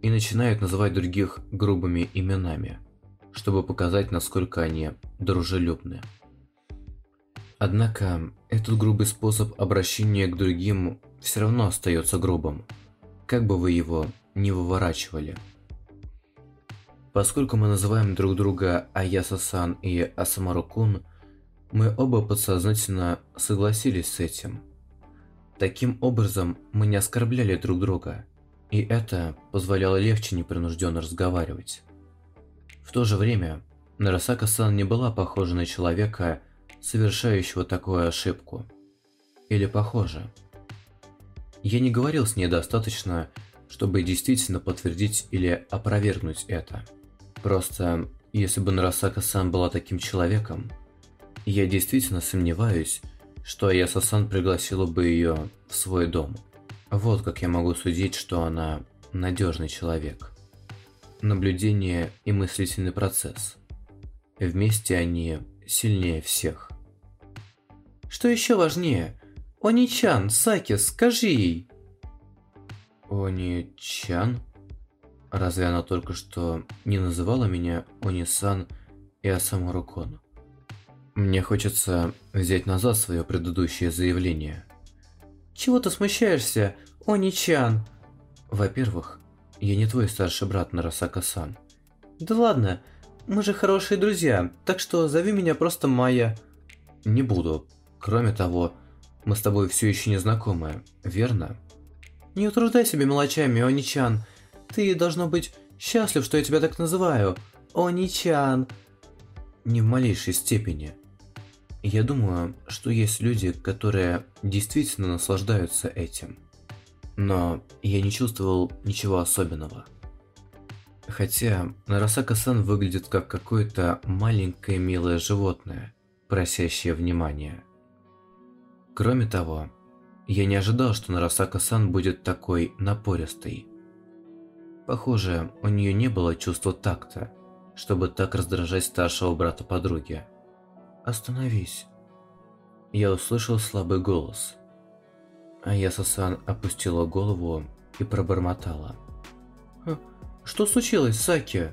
И начинают называть других грубыми именами, чтобы показать, насколько они дружелюбны. Однако, этот грубый способ обращения к другим все равно остается грубым, как бы вы его не выворачивали. Поскольку мы называем друг друга Аяса-сан и Асамару-кун, мы оба подсознательно согласились с этим. Таким образом, мы не оскорбляли друг друга, и это позволяло легче непринужденно разговаривать. В то же время, Нарасака-сан не была похожа на человека, совершающего такую ошибку. Или похожа. Я не говорил с ней достаточно, чтобы действительно подтвердить или опровергнуть это. Просто, если бы Нарасака-сан была таким человеком, я действительно сомневаюсь, что Аяса-сан пригласила бы ее в свой дом. Вот как я могу судить, что она надежный человек. Наблюдение и мыслительный процесс. Вместе они сильнее всех. Что еще важнее? Они-чан, Саки, скажи ей. Они-чан? Разве она только что не называла меня Они-сан и Асамуру-кон? Мне хочется взять назад свое предыдущее заявление. Чего ты смущаешься, Они-чан? Во-первых, я не твой старший брат Нарасака-сан. Да ладно, мы же хорошие друзья, так что зови меня просто Майя. Не буду. Кроме того, мы с тобой все еще не знакомы, верно? Не утруждай себя мелочами, Они-чан. Ты, должно быть, счастлив, что я тебя так называю. Они-чан. Не в малейшей степени. Я думаю, что есть люди, которые действительно наслаждаются этим. Но я не чувствовал ничего особенного. Хотя Нарасака-сан выглядит как какое-то маленькое милое животное, просящее внимания. Кроме того, я не ожидал, что Нарасака-сан будет такой напористой. Похоже, у нее не было чувства такта, чтобы так раздражать старшего брата подруги. «Остановись!» Я услышал слабый голос. Аяса-сан опустила голову и пробормотала. «Что случилось, Саки?»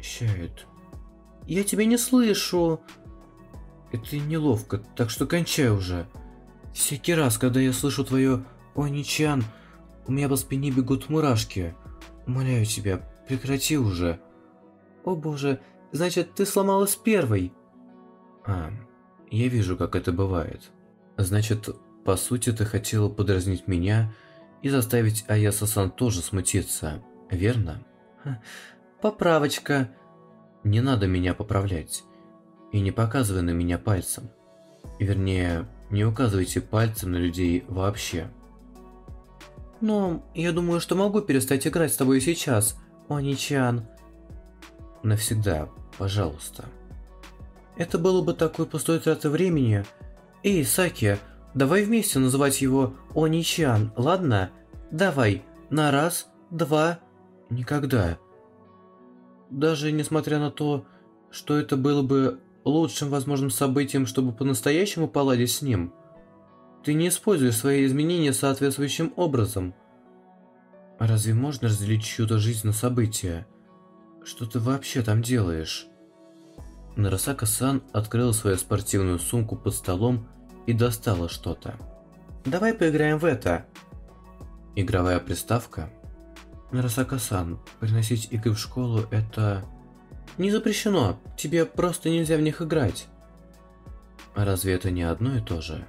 «Щает». «Я тебя не слышу!» Это неловко, так что кончай уже. Всякий раз, когда я слышу твое «Они-чан», у меня по спине бегут мурашки. Умоляю тебя, прекрати уже. О боже, значит, ты сломалась первой. А, я вижу, как это бывает. Значит, по сути, ты хотела подразнить меня и заставить Аяса-сан тоже смутиться, верно? Поправочка. Не надо меня поправлять. И не показывай на меня пальцем. Вернее, не указывайте пальцем на людей вообще. Ну, я думаю, что могу перестать играть с тобой сейчас, Они-чан. Навсегда, пожалуйста. Это было бы такой пустой тратой времени. Эй, Саки, давай вместе называть его Они-чан, ладно? Давай, на раз, два... Никогда. Даже несмотря на то, что это было бы лучшим возможным событием, чтобы по-настоящему поладить с ним – ты не используешь свои изменения соответствующим образом. Разве можно разделить чью-то жизнь на события? Что ты вообще там делаешь? Нарасака-сан открыла свою спортивную сумку под столом и достала что-то. Давай поиграем в это. Игровая приставка? Нарасака-сан, приносить игры в школу это... Не запрещено, тебе просто нельзя в них играть. Разве это не одно и то же?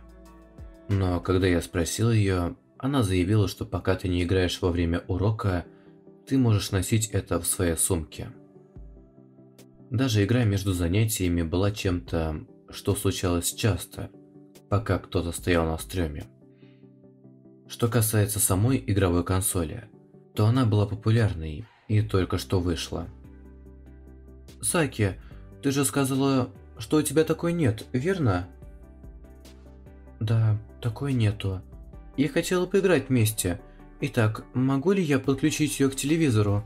Но когда я спросил ее, она заявила, что пока ты не играешь во время урока, ты можешь носить это в своей сумке. Даже игра между занятиями была чем-то, что случалось часто, пока кто-то стоял на стреме. Что касается самой игровой консоли, то она была популярной и только что вышла. Саки, ты же сказала, что у тебя такой нет, верно? Да, такой нету. Я хотела поиграть вместе. Итак, могу ли я подключить ее к телевизору?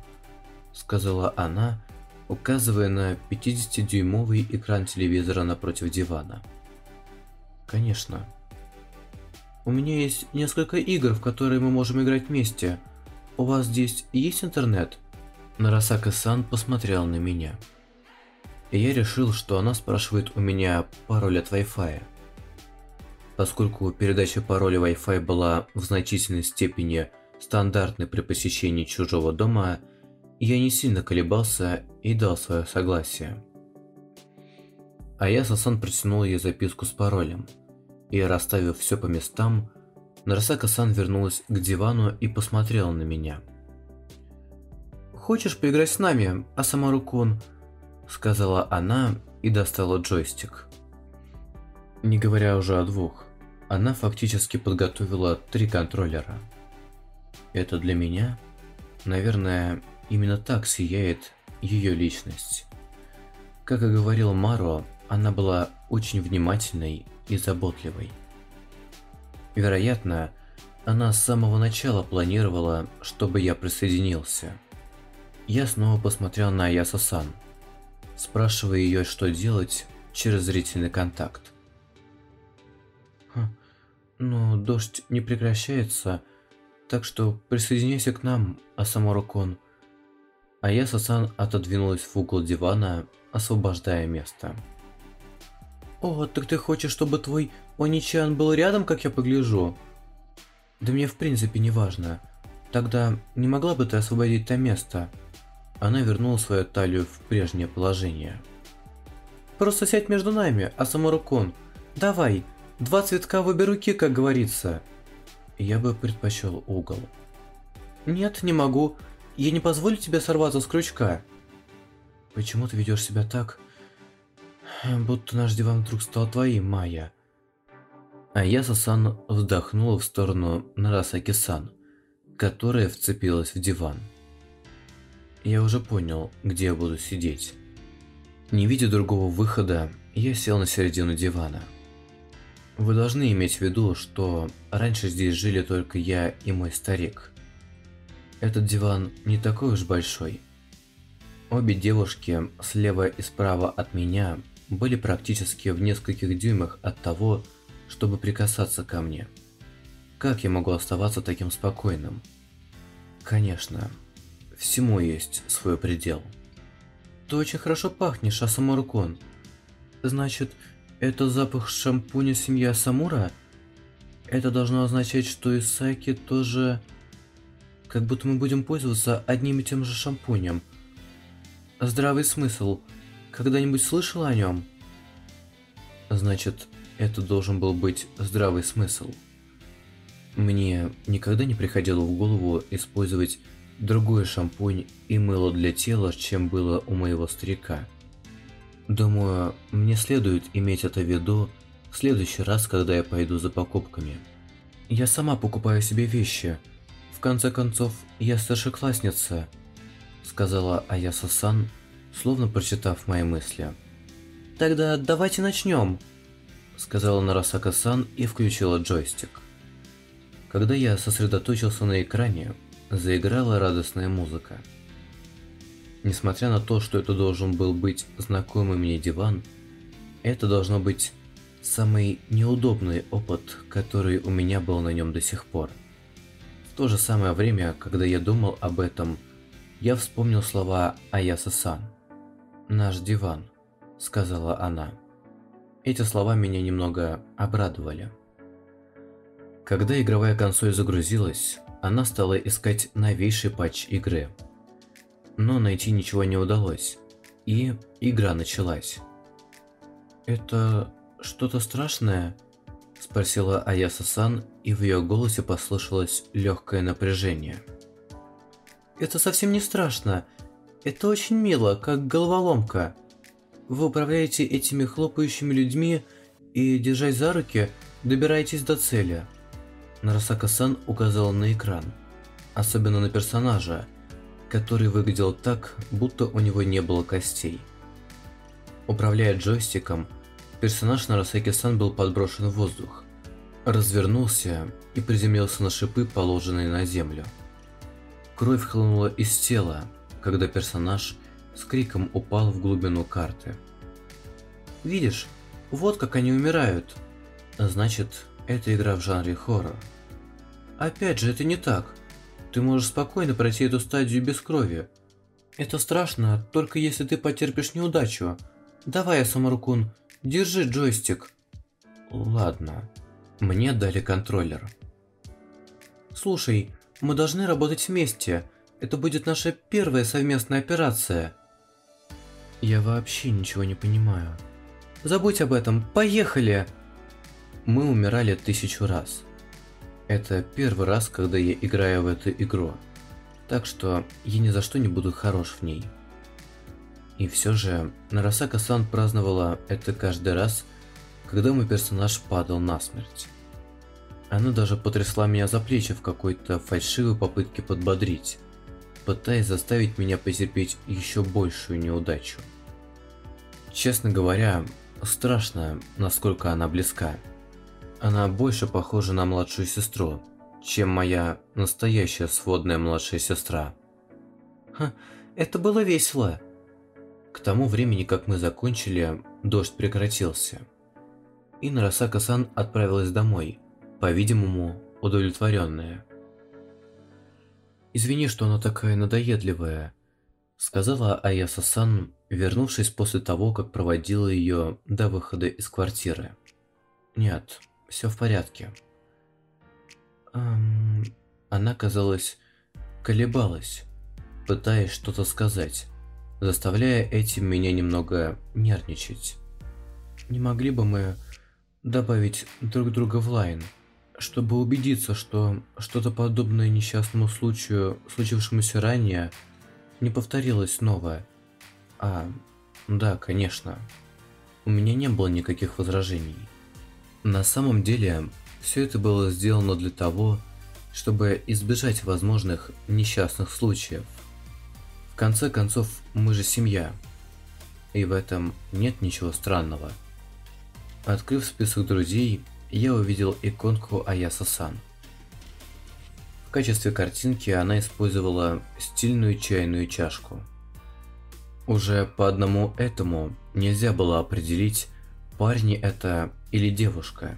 Сказала она, указывая на 50-дюймовый экран телевизора напротив дивана. Конечно. У меня есть несколько игр, в которые мы можем играть вместе. У вас здесь есть интернет? Нарасака-сан посмотрел на меня. И я решил, что она спрашивает у меня пароль от Wi-Fi. Поскольку передача пароля Wi-Fi была в значительной степени стандартной при посещении чужого дома, я не сильно колебался и дал свое согласие. А я Сасан протянул ей записку с паролем, и расставив все по местам, Нарасака-сан вернулась к дивану и посмотрела на меня. «Хочешь поиграть с нами, Асамару-кун?» Сказала она и достала джойстик. Не говоря уже о двух, она фактически подготовила три контроллера. Это для меня, наверное, Именно так сияет ее личность. Как и говорил Маро, она была очень внимательной и заботливой. Вероятно, она с самого начала планировала, чтобы я присоединился. Я снова посмотрел на Яса-сан, спрашивая ее, что делать через зрительный контакт. Но дождь не прекращается, так что присоединяйся к нам, Асамору-кун. А я Сасан отодвинулась в угол дивана, освобождая место. «О, так ты хочешь, чтобы твой Оничан был рядом, как я погляжу?» «Да мне в принципе не важно. Тогда не могла бы ты освободить то место?» Она вернула свою талию в прежнее положение. «Просто сядь между нами, Асамурукон. Давай, два цветка в обе руки, как говорится». Я бы предпочел угол. «Нет, не могу. Я не позволю тебе сорваться с крючка. Почему ты ведешь себя так, будто наш диван вдруг стал твоим, Майя? А я Сасан вздохнула в сторону Нарасаки-сан, которая вцепилась в диван. Я уже понял, где я буду сидеть. Не видя другого выхода, я сел на середину дивана. Вы должны иметь в виду, что раньше здесь жили только я и мой старик. Этот диван не такой уж большой. Обе девушки слева и справа от меня были практически в нескольких дюймах от того, чтобы прикасаться ко мне. Как я могу оставаться таким спокойным? Конечно, всему есть свой предел. Ты очень хорошо пахнешь, Асамуркон. Значит, это запах шампуня семья Самура? Это должно означать, что Исаки тоже как будто мы будем пользоваться одним и тем же шампунем. Здравый смысл. Когда-нибудь слышал о нем? Значит, это должен был быть здравый смысл. Мне никогда не приходило в голову использовать другой шампунь и мыло для тела, чем было у моего старика. Думаю, мне следует иметь это в виду в следующий раз, когда я пойду за покупками. Я сама покупаю себе вещи – в конце концов, я старшеклассница, сказала Аяса-сан, словно прочитав мои мысли. Тогда давайте начнем, сказала Нарасака-сан и включила джойстик. Когда я сосредоточился на экране, заиграла радостная музыка. Несмотря на то, что это должен был быть знакомый мне диван, это должно быть самый неудобный опыт, который у меня был на нем до сих пор то же самое время, когда я думал об этом, я вспомнил слова Аяса-сан. «Наш диван», — сказала она. Эти слова меня немного обрадовали. Когда игровая консоль загрузилась, она стала искать новейший патч игры. Но найти ничего не удалось, и игра началась. «Это что-то страшное?» – спросила Аяса-сан, и в ее голосе послышалось легкое напряжение. «Это совсем не страшно. Это очень мило, как головоломка. Вы управляете этими хлопающими людьми и, держась за руки, добираетесь до цели». Нарасака-сан указал на экран, особенно на персонажа, который выглядел так, будто у него не было костей. Управляя джойстиком, персонаж Нарасаки-сан был подброшен в воздух, развернулся и приземлился на шипы, положенные на землю. Кровь хлынула из тела, когда персонаж с криком упал в глубину карты. «Видишь, вот как они умирают!» Значит, это игра в жанре хоррор. Опять же, это не так. Ты можешь спокойно пройти эту стадию без крови. Это страшно, только если ты потерпишь неудачу. Давай, Самарукун, держи джойстик. Ладно. Мне дали контроллер. Слушай, мы должны работать вместе. Это будет наша первая совместная операция. Я вообще ничего не понимаю. Забудь об этом, поехали! Мы умирали тысячу раз. Это первый раз, когда я играю в эту игру. Так что я ни за что не буду хорош в ней. И все же, Нарасака-сан праздновала это каждый раз, когда мой персонаж падал насмерть. Она даже потрясла меня за плечи в какой-то фальшивой попытке подбодрить, пытаясь заставить меня потерпеть еще большую неудачу. Честно говоря, страшно, насколько она близка. Она больше похожа на младшую сестру, чем моя настоящая сводная младшая сестра. Ха, это было весело. К тому времени, как мы закончили, дождь прекратился. И Нарасака-сан отправилась домой, по-видимому, удовлетворенная. «Извини, что она такая надоедливая», — сказала Аяса-сан, вернувшись после того, как проводила ее до выхода из квартиры. «Нет, все в порядке. Эм, она, казалось, колебалась, пытаясь что-то сказать, заставляя этим меня немного нервничать. Не могли бы мы добавить друг друга в лайн, чтобы убедиться, что что-то подобное несчастному случаю, случившемуся ранее, не повторилось снова? А, да, конечно. У меня не было никаких возражений. На самом деле, все это было сделано для того, чтобы избежать возможных несчастных случаев. В конце концов, мы же семья. И в этом нет ничего странного. Открыв список друзей, я увидел иконку Аяса-сан. В качестве картинки она использовала стильную чайную чашку. Уже по одному этому нельзя было определить, парни это или девушка,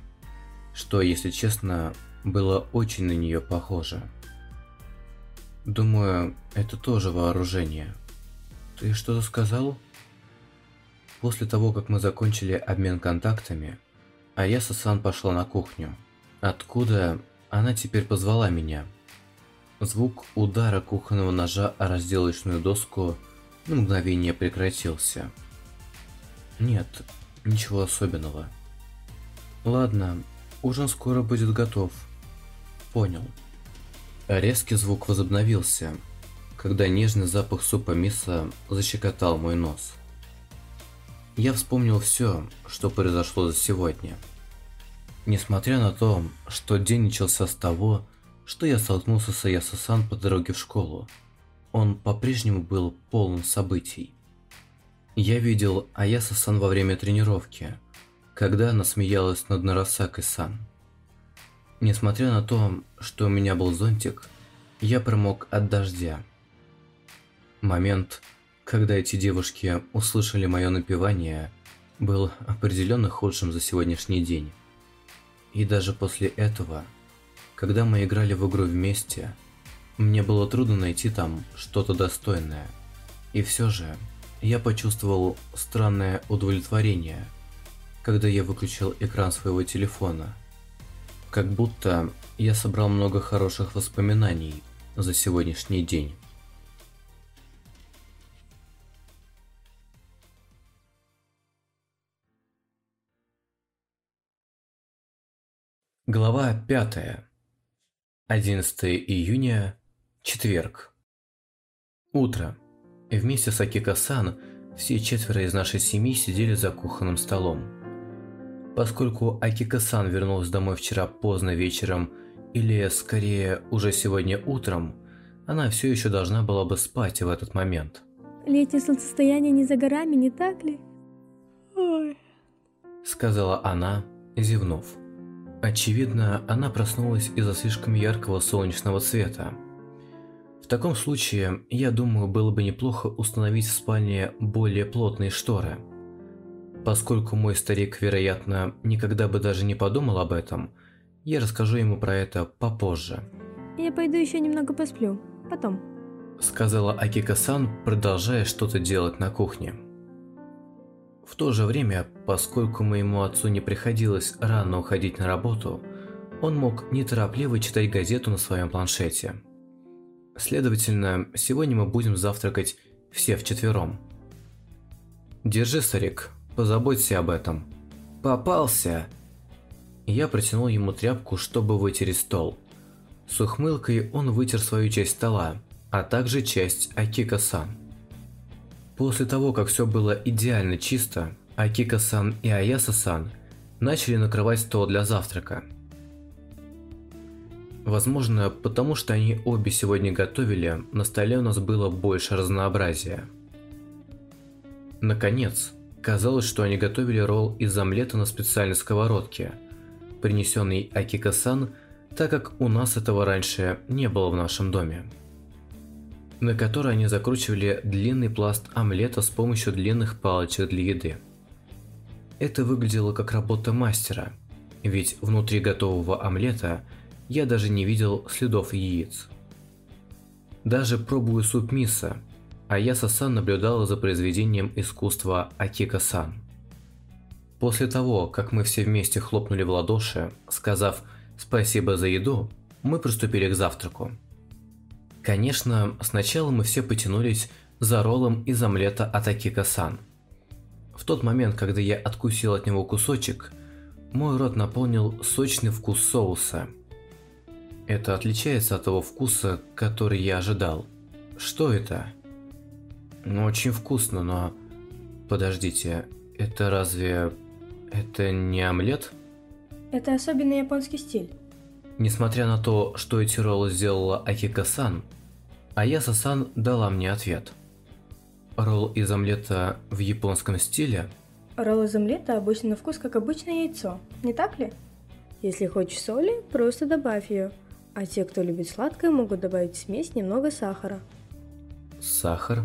что, если честно, было очень на нее похоже. Думаю, это тоже вооружение. Ты что-то сказал? После того, как мы закончили обмен контактами, Аяса-сан пошла на кухню, откуда она теперь позвала меня. Звук удара кухонного ножа о разделочную доску на мгновение прекратился. Нет, Ничего особенного. Ладно, ужин скоро будет готов. Понял. Резкий звук возобновился, когда нежный запах супа миса защекотал мой нос. Я вспомнил все, что произошло за сегодня. Несмотря на то, что день начался с того, что я столкнулся с Аяса-сан по дороге в школу, он по-прежнему был полон событий. Я видел Аяса-сан во время тренировки, когда она смеялась над Нарасакой-сан. Несмотря на то, что у меня был зонтик, я промок от дождя. Момент, когда эти девушки услышали мое напевание, был определенно худшим за сегодняшний день. И даже после этого, когда мы играли в игру вместе, мне было трудно найти там что-то достойное. И все же, я почувствовал странное удовлетворение, когда я выключил экран своего телефона. Как будто я собрал много хороших воспоминаний за сегодняшний день. Глава 5. 11 июня, четверг. Утро. И вместе с Акика-сан все четверо из нашей семьи сидели за кухонным столом. Поскольку Акика-сан вернулась домой вчера поздно вечером, или скорее уже сегодня утром, она все еще должна была бы спать в этот момент. Летнее солнцестояние не за горами, не так ли? Ой. Сказала она, зевнув. Очевидно, она проснулась из-за слишком яркого солнечного света. В таком случае, я думаю, было бы неплохо установить в спальне более плотные шторы. Поскольку мой старик, вероятно, никогда бы даже не подумал об этом, я расскажу ему про это попозже. Я пойду еще немного посплю. Потом. Сказала Акика-сан, продолжая что-то делать на кухне. В то же время, поскольку моему отцу не приходилось рано уходить на работу, он мог неторопливо читать газету на своем планшете. Следовательно, сегодня мы будем завтракать все вчетвером. Держи, старик, позаботься об этом. Попался! Я протянул ему тряпку, чтобы вытереть стол. С ухмылкой он вытер свою часть стола, а также часть Акика-сан. После того, как все было идеально чисто, Акика-сан и Аяса-сан начали накрывать стол для завтрака. Возможно, потому что они обе сегодня готовили, на столе у нас было больше разнообразия. Наконец, казалось, что они готовили ролл из омлета на специальной сковородке, принесенный Акика-сан, так как у нас этого раньше не было в нашем доме на которой они закручивали длинный пласт омлета с помощью длинных палочек для еды. Это выглядело как работа мастера, ведь внутри готового омлета я даже не видел следов яиц. Даже пробуя суп миса, Аяса-сан наблюдала за произведением искусства Акика-сан. После того, как мы все вместе хлопнули в ладоши, сказав «спасибо за еду», мы приступили к завтраку. Конечно, сначала мы все потянулись за роллом из омлета от Акика-сан. В тот момент, когда я откусил от него кусочек, мой рот наполнил сочный вкус соуса. Это отличается от того вкуса, который я ожидал. Что это? Ну, очень вкусно, но... Подождите, это разве... Это не омлет? Это особенный японский стиль. Несмотря на то, что эти роллы сделала Акика-сан, Аяса-сан дала мне ответ. Ролл из омлета в японском стиле? Ролл из омлета обычно на вкус как обычное яйцо, не так ли? Если хочешь соли, просто добавь ее. А те, кто любит сладкое, могут добавить в смесь немного сахара. Сахар?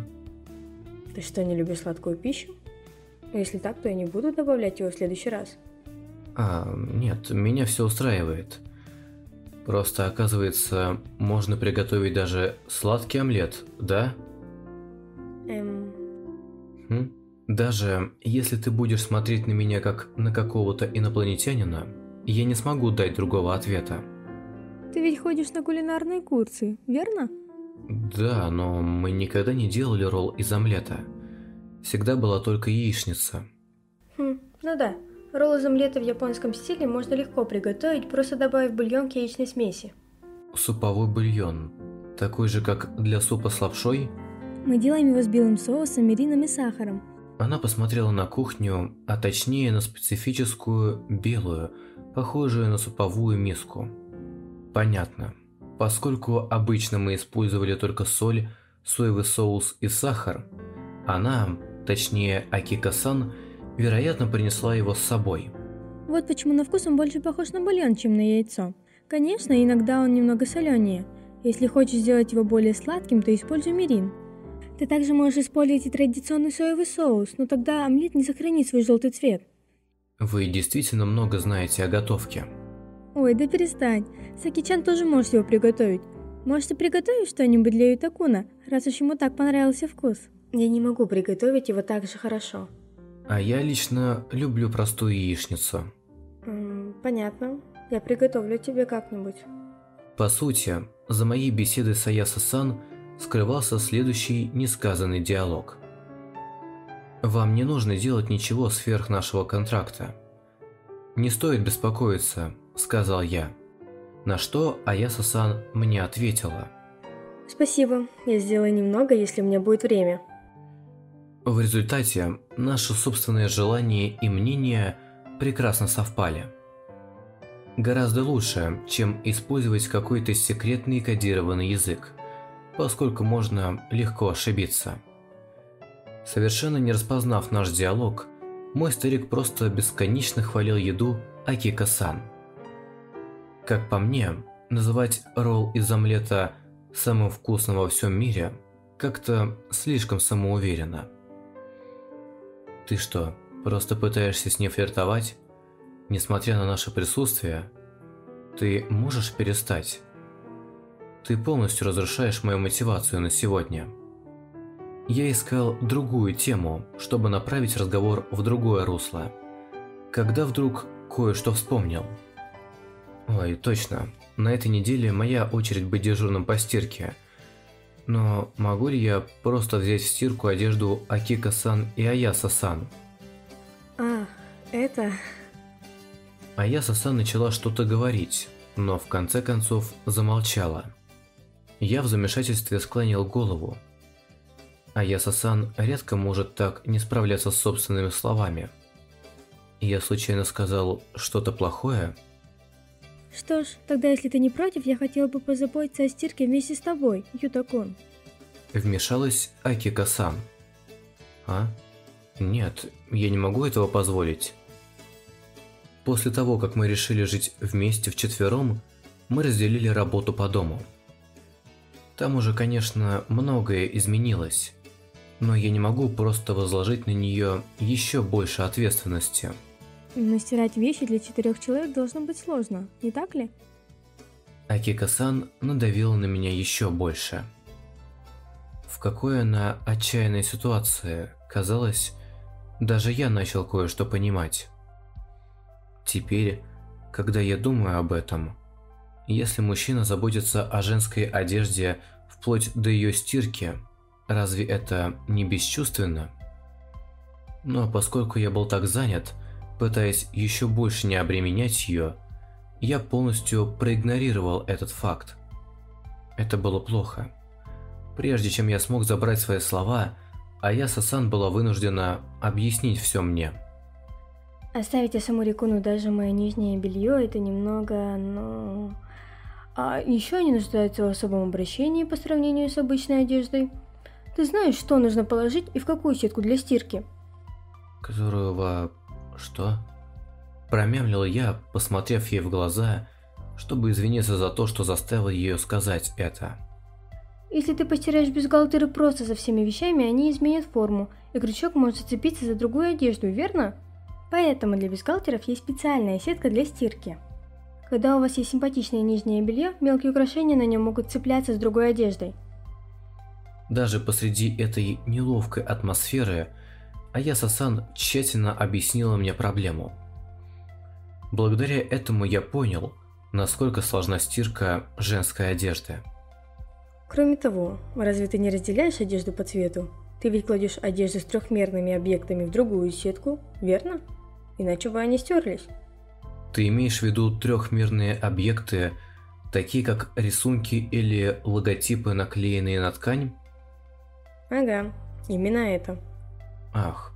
Ты что, не любишь сладкую пищу? Если так, то я не буду добавлять его в следующий раз. А, нет, меня все устраивает. Просто, оказывается, можно приготовить даже сладкий омлет, да? Эм... Хм? Даже если ты будешь смотреть на меня как на какого-то инопланетянина, я не смогу дать другого ответа. Ты ведь ходишь на кулинарные курсы, верно? Да, но мы никогда не делали ролл из омлета. Всегда была только яичница. Хм, ну да. Ролл из омлета в японском стиле можно легко приготовить, просто добавив бульон к яичной смеси. Суповой бульон. Такой же, как для супа с лапшой? Мы делаем его с белым соусом, мирином и сахаром. Она посмотрела на кухню, а точнее на специфическую белую, похожую на суповую миску. Понятно. Поскольку обычно мы использовали только соль, соевый соус и сахар, она, точнее Акика-сан, вероятно, принесла его с собой. Вот почему на вкус он больше похож на бульон, чем на яйцо. Конечно, иногда он немного соленее. Если хочешь сделать его более сладким, то используй мирин. Ты также можешь использовать и традиционный соевый соус, но тогда омлет не сохранит свой желтый цвет. Вы действительно много знаете о готовке. Ой, да перестань. Сакичан тоже может его приготовить. Может, ты приготовишь что-нибудь для Ютакуна, раз уж ему так понравился вкус? Я не могу приготовить его так же хорошо. А я лично люблю простую яичницу. понятно. Я приготовлю тебе как-нибудь. По сути, за моей беседой с Аяса-сан скрывался следующий несказанный диалог. «Вам не нужно делать ничего сверх нашего контракта. Не стоит беспокоиться», – сказал я. На что Аяса-сан мне ответила. «Спасибо, я сделаю немного, если у меня будет время». В результате наши собственные желания и мнения прекрасно совпали. Гораздо лучше, чем использовать какой-то секретный кодированный язык, поскольку можно легко ошибиться. Совершенно не распознав наш диалог, мой старик просто бесконечно хвалил еду Акика-сан. Как по мне, называть ролл из омлета самым вкусным во всем мире как-то слишком самоуверенно. Ты что, просто пытаешься с ней флиртовать? Несмотря на наше присутствие, ты можешь перестать? Ты полностью разрушаешь мою мотивацию на сегодня. Я искал другую тему, чтобы направить разговор в другое русло. Когда вдруг кое-что вспомнил. Ой, точно. На этой неделе моя очередь быть дежурным по стирке. Но могу ли я просто взять в стирку одежду Акика-сан и Аяса-сан? А, это... Аяса-сан начала что-то говорить, но в конце концов замолчала. Я в замешательстве склонил голову. Аяса-сан редко может так не справляться с собственными словами. Я случайно сказал что-то плохое? Что ж, тогда если ты не против, я хотела бы позаботиться о стирке вместе с тобой, Ютакун. Вмешалась Акика-сан. А? Нет, я не могу этого позволить. После того, как мы решили жить вместе вчетвером, мы разделили работу по дому. Там уже, конечно, многое изменилось, но я не могу просто возложить на нее еще больше ответственности. Но стирать вещи для четырех человек должно быть сложно, не так ли? Акика-сан надавила на меня еще больше. В какой она отчаянной ситуации, казалось, даже я начал кое-что понимать. Теперь, когда я думаю об этом, если мужчина заботится о женской одежде вплоть до ее стирки, разве это не бесчувственно? Но поскольку я был так занят, Пытаясь еще больше не обременять ее, я полностью проигнорировал этот факт. Это было плохо. Прежде чем я смог забрать свои слова, Аяса-сан была вынуждена объяснить все мне. Оставить Асамурикуну даже мое нижнее белье это немного, ну... А еще они нуждаются в особом обращении по сравнению с обычной одеждой. Ты знаешь, что нужно положить и в какую сетку для стирки? Которую «Что?» Промямлил я, посмотрев ей в глаза, чтобы извиниться за то, что заставил ее сказать это. Если ты постираешь бюстгальтеры просто со всеми вещами, они изменят форму, и крючок может зацепиться за другую одежду, верно? Поэтому для бюстгальтеров есть специальная сетка для стирки. Когда у вас есть симпатичное нижнее белье, мелкие украшения на нем могут цепляться с другой одеждой. Даже посреди этой неловкой атмосферы Аяса-сан тщательно объяснила мне проблему. Благодаря этому я понял, насколько сложна стирка женской одежды. Кроме того, разве ты не разделяешь одежду по цвету? Ты ведь кладешь одежду с трехмерными объектами в другую сетку, верно? Иначе бы они стерлись. Ты имеешь в виду трехмерные объекты, такие как рисунки или логотипы, наклеенные на ткань? Ага, именно это. Ах,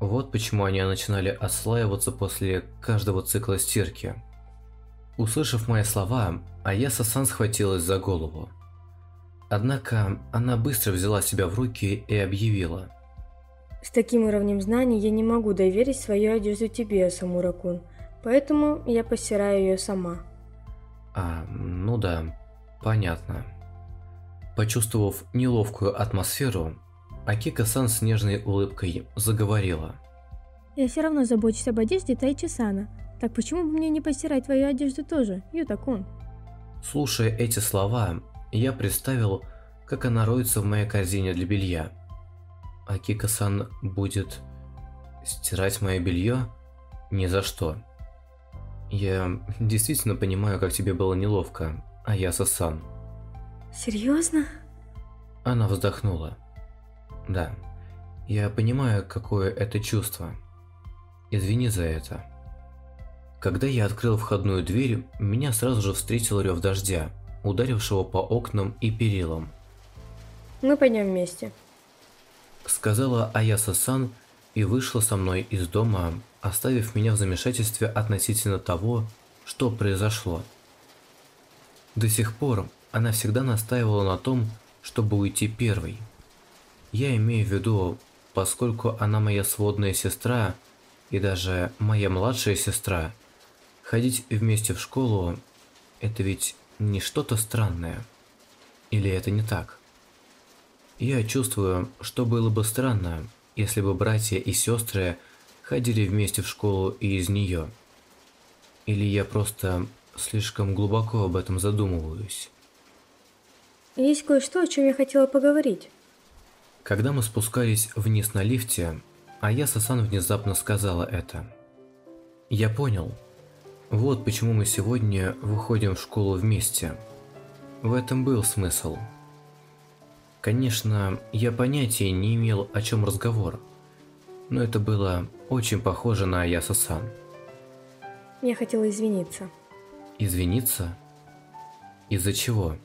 вот почему они начинали отслаиваться после каждого цикла стирки. Услышав мои слова, Аяса-сан схватилась за голову. Однако она быстро взяла себя в руки и объявила. С таким уровнем знаний я не могу доверить свою одежду тебе, Самуракун, поэтому я постираю ее сама. А, ну да, понятно. Почувствовав неловкую атмосферу, Акика-сан с нежной улыбкой заговорила. «Я все равно забочусь об одежде Тайчи-сана. Так почему бы мне не постирать твою одежду тоже, Ютакун?» Слушая эти слова, я представил, как она роется в моей корзине для белья. Акика-сан будет стирать мое белье? Ни за что. Я действительно понимаю, как тебе было неловко, Аяса-сан. Серьезно? Она вздохнула. Да, я понимаю, какое это чувство. Извини за это. Когда я открыл входную дверь, меня сразу же встретил рев дождя, ударившего по окнам и перилам. Мы пойдем вместе. Сказала Аяса-сан и вышла со мной из дома, оставив меня в замешательстве относительно того, что произошло. До сих пор она всегда настаивала на том, чтобы уйти первой. Я имею в виду, поскольку она моя сводная сестра и даже моя младшая сестра, ходить вместе в школу – это ведь не что-то странное. Или это не так? Я чувствую, что было бы странно, если бы братья и сестры ходили вместе в школу и из нее. Или я просто слишком глубоко об этом задумываюсь. Есть кое-что, о чем я хотела поговорить. Когда мы спускались вниз на лифте, Аяса-сан внезапно сказала это. Я понял. Вот почему мы сегодня выходим в школу вместе. В этом был смысл. Конечно, я понятия не имел, о чем разговор, но это было очень похоже на Аяса-сан. Я хотела извиниться. Извиниться? Из-за чего?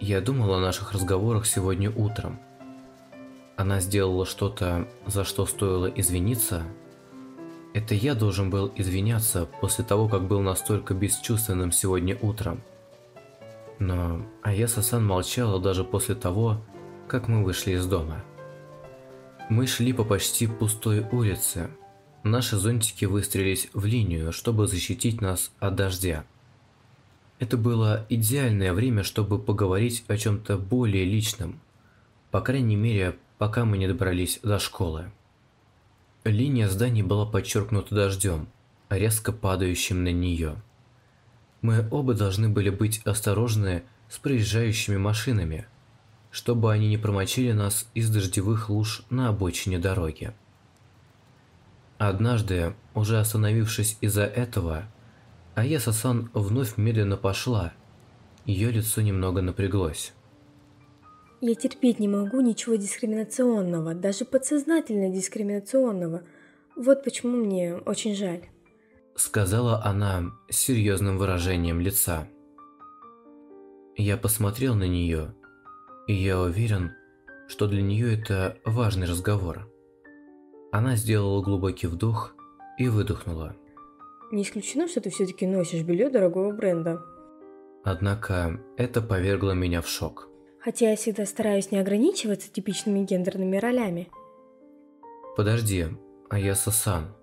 Я думал о наших разговорах сегодня утром. Она сделала что-то, за что стоило извиниться? Это я должен был извиняться после того, как был настолько бесчувственным сегодня утром. Но Аяса-сан молчала даже после того, как мы вышли из дома. Мы шли по почти пустой улице. Наши зонтики выстроились в линию, чтобы защитить нас от дождя. Это было идеальное время, чтобы поговорить о чем-то более личном. По крайней мере, пока мы не добрались до школы. Линия зданий была подчеркнута дождем, резко падающим на нее. Мы оба должны были быть осторожны с проезжающими машинами, чтобы они не промочили нас из дождевых луж на обочине дороги. Однажды, уже остановившись из-за этого, Аяса-сан вновь медленно пошла. Ее лицо немного напряглось. Я терпеть не могу ничего дискриминационного, даже подсознательно дискриминационного. Вот почему мне очень жаль сказала она с серьезным выражением лица. Я посмотрел на нее, и я уверен, что для нее это важный разговор. Она сделала глубокий вдох и выдохнула. Не исключено, что ты все-таки носишь белье дорогого бренда. Однако это повергло меня в шок. Хотя я всегда стараюсь не ограничиваться типичными гендерными ролями. Подожди, а я Сасан.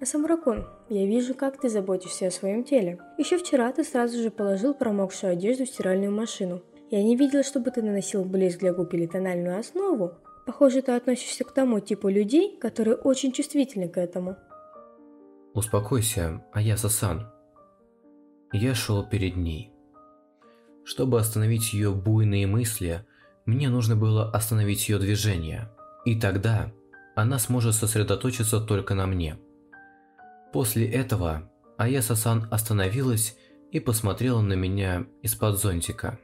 А Самуракун, я вижу, как ты заботишься о своем теле. Еще вчера ты сразу же положил промокшую одежду в стиральную машину. Я не видела, чтобы ты наносил блеск для губ или тональную основу. Похоже, ты относишься к тому типу людей, которые очень чувствительны к этому. Успокойся, Аяса-сан. Я шел перед ней. Чтобы остановить ее буйные мысли, мне нужно было остановить ее движение. И тогда она сможет сосредоточиться только на мне. После этого Аяса-сан остановилась и посмотрела на меня из-под зонтика.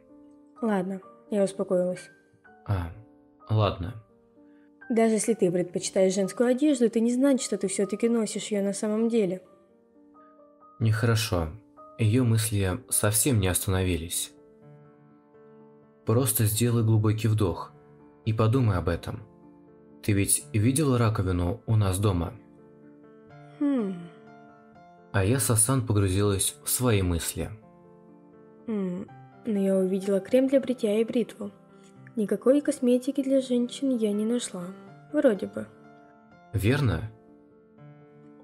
Ладно, я успокоилась. А, ладно. Даже если ты предпочитаешь женскую одежду, это не значит, что ты все-таки носишь ее на самом деле. Нехорошо. Ее мысли совсем не остановились. Просто сделай глубокий вдох и подумай об этом. Ты ведь видела раковину у нас дома? Хм... А я Сасан погрузилась в свои мысли. Хм, но я увидела крем для бритья и бритву. Никакой косметики для женщин я не нашла. Вроде бы. Верно?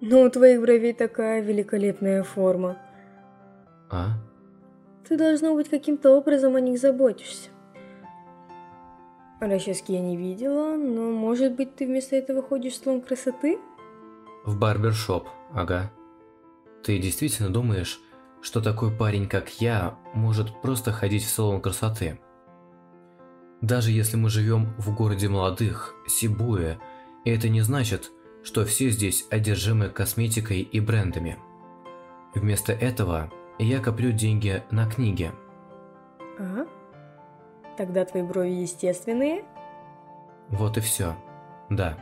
Но у твоих бровей такая великолепная форма. А? Ты, должно быть, каким-то образом о них заботишься. Расчески я не видела, но может быть ты вместо этого ходишь в салон красоты? В барбершоп, ага. Ты действительно думаешь, что такой парень, как я, может просто ходить в салон красоты? Даже если мы живем в городе молодых, Сибуя, это не значит, что все здесь одержимы косметикой и брендами. Вместо этого я коплю деньги на книги. А? Тогда твои брови естественные? Вот и все. Да.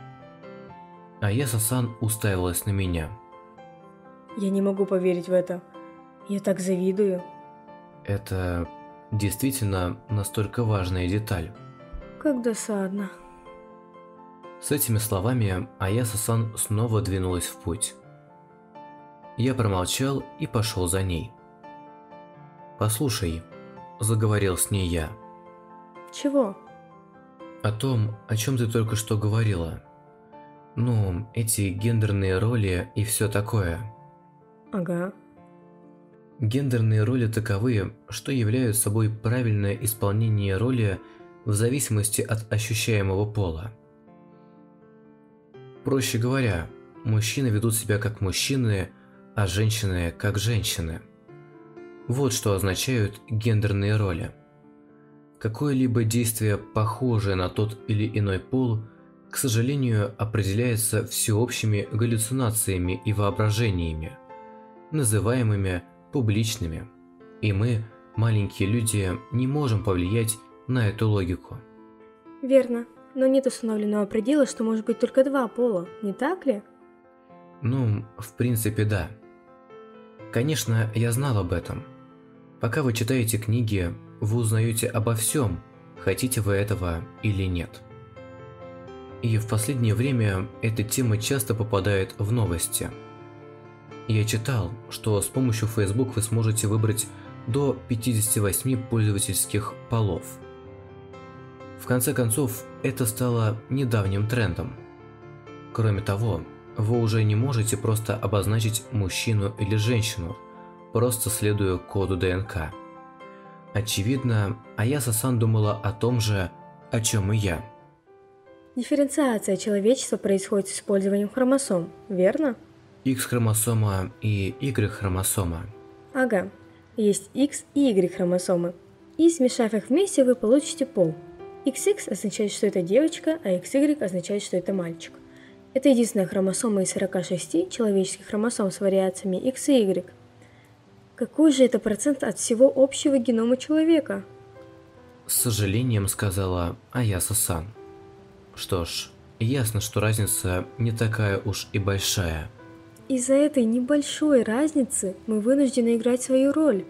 А Яса-сан уставилась на меня. Я не могу поверить в это. Я так завидую. Это действительно настолько важная деталь. Как досадно. С этими словами Аяса-сан снова двинулась в путь. Я промолчал и пошел за ней. «Послушай», – заговорил с ней я. «Чего?» «О том, о чем ты только что говорила. Ну, эти гендерные роли и все такое». «Ага». Гендерные роли таковы, что являются собой правильное исполнение роли в зависимости от ощущаемого пола. Проще говоря, мужчины ведут себя как мужчины – а женщины как женщины. Вот что означают гендерные роли. Какое-либо действие, похожее на тот или иной пол, к сожалению, определяется всеобщими галлюцинациями и воображениями, называемыми публичными. И мы, маленькие люди, не можем повлиять на эту логику. Верно, но нет установленного предела, что может быть только два пола, не так ли? Ну, в принципе, да. Конечно, я знал об этом. Пока вы читаете книги, вы узнаете обо всем, хотите вы этого или нет. И в последнее время эта тема часто попадает в новости. Я читал, что с помощью Facebook вы сможете выбрать до 58 пользовательских полов. В конце концов, это стало недавним трендом. Кроме того, вы уже не можете просто обозначить мужчину или женщину, просто следуя коду ДНК. Очевидно, Аяса-сан думала о том же, о чем и я. Дифференциация человечества происходит с использованием хромосом, верно? X-хромосома и Y-хромосома. Ага, есть X и Y хромосомы. И смешав их вместе, вы получите пол. XX означает, что это девочка, а XY означает, что это мальчик. Это единственная хромосома из 46 человеческих хромосом с вариациями X и Y. Какой же это процент от всего общего генома человека? С сожалением сказала Аяса-сан. Что ж, ясно, что разница не такая уж и большая. Из-за этой небольшой разницы мы вынуждены играть свою роль.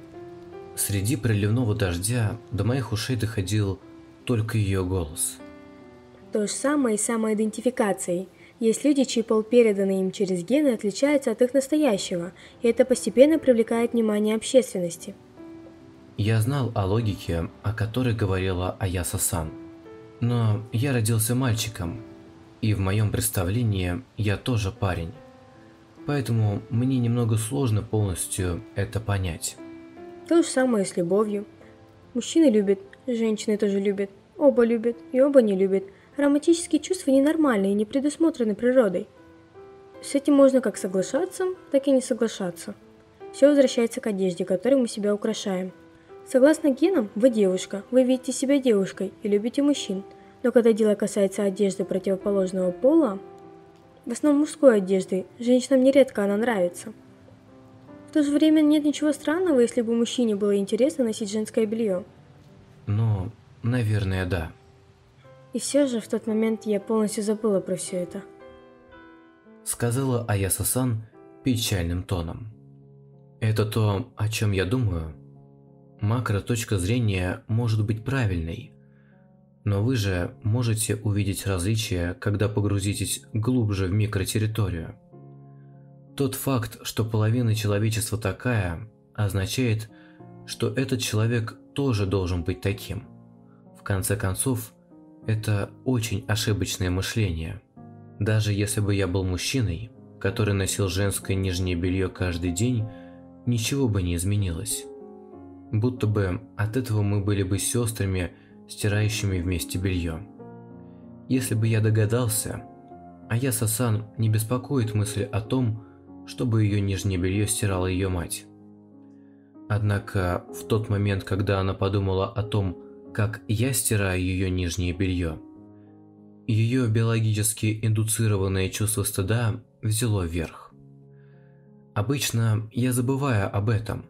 Среди проливного дождя до моих ушей доходил только ее голос. То же самое и самоидентификацией. Есть люди, чей пол, переданный им через гены, отличается от их настоящего, и это постепенно привлекает внимание общественности. Я знал о логике, о которой говорила Аяса-сан. Но я родился мальчиком, и в моем представлении я тоже парень. Поэтому мне немного сложно полностью это понять. То же самое с любовью. Мужчины любят, женщины тоже любят, оба любят и оба не любят – Романтические чувства ненормальны и не предусмотрены природой. С этим можно как соглашаться, так и не соглашаться. Все возвращается к одежде, которой мы себя украшаем. Согласно генам, вы девушка, вы видите себя девушкой и любите мужчин. Но когда дело касается одежды противоположного пола, в основном мужской одежды, женщинам нередко она нравится. В то же время нет ничего странного, если бы мужчине было интересно носить женское белье. Ну, наверное, да. И все же в тот момент я полностью забыла про все это. Сказала Аяса-сан печальным тоном. Это то, о чем я думаю. Макро точка зрения может быть правильной, но вы же можете увидеть различия, когда погрузитесь глубже в микротерриторию. Тот факт, что половина человечества такая, означает, что этот человек тоже должен быть таким. В конце концов, это очень ошибочное мышление. Даже если бы я был мужчиной, который носил женское нижнее белье каждый день, ничего бы не изменилось. Будто бы от этого мы были бы сестрами, стирающими вместе белье. Если бы я догадался, а я Сасан не беспокоит мысль о том, чтобы ее нижнее белье стирала ее мать. Однако в тот момент, когда она подумала о том, как я стираю ее нижнее белье. Ее биологически индуцированное чувство стыда взяло верх. Обычно я забываю об этом.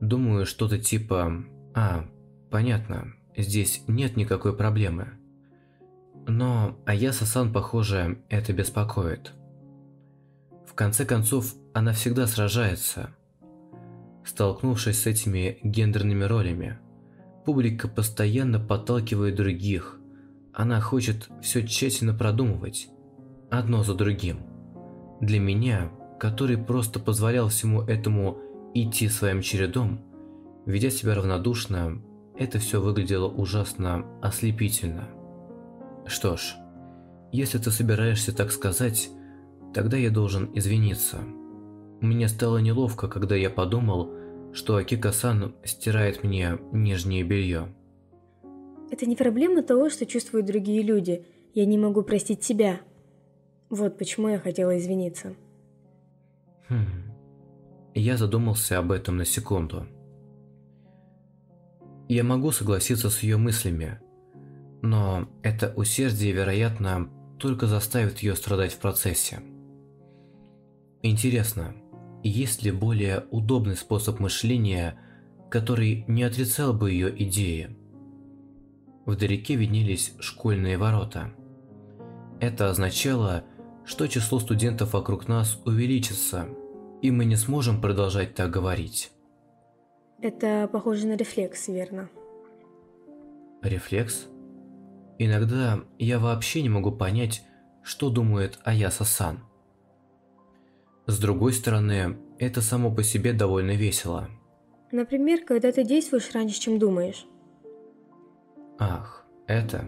Думаю что-то типа «А, понятно, здесь нет никакой проблемы». Но Аяса-сан, похоже, это беспокоит. В конце концов, она всегда сражается. Столкнувшись с этими гендерными ролями, публика постоянно подталкивает других. Она хочет все тщательно продумывать, одно за другим. Для меня, который просто позволял всему этому идти своим чередом, ведя себя равнодушно, это все выглядело ужасно ослепительно. Что ж, если ты собираешься так сказать, тогда я должен извиниться. Мне стало неловко, когда я подумал, что Акика-сан стирает мне нижнее белье. Это не проблема того, что чувствуют другие люди. Я не могу простить себя. Вот почему я хотела извиниться. Хм. Я задумался об этом на секунду. Я могу согласиться с ее мыслями, но это усердие, вероятно, только заставит ее страдать в процессе. Интересно, есть ли более удобный способ мышления, который не отрицал бы ее идеи? Вдалеке виднелись школьные ворота. Это означало, что число студентов вокруг нас увеличится, и мы не сможем продолжать так говорить. Это похоже на рефлекс, верно? Рефлекс? Иногда я вообще не могу понять, что думает Аяса-сан. С другой стороны, это само по себе довольно весело. Например, когда ты действуешь раньше, чем думаешь. Ах, это...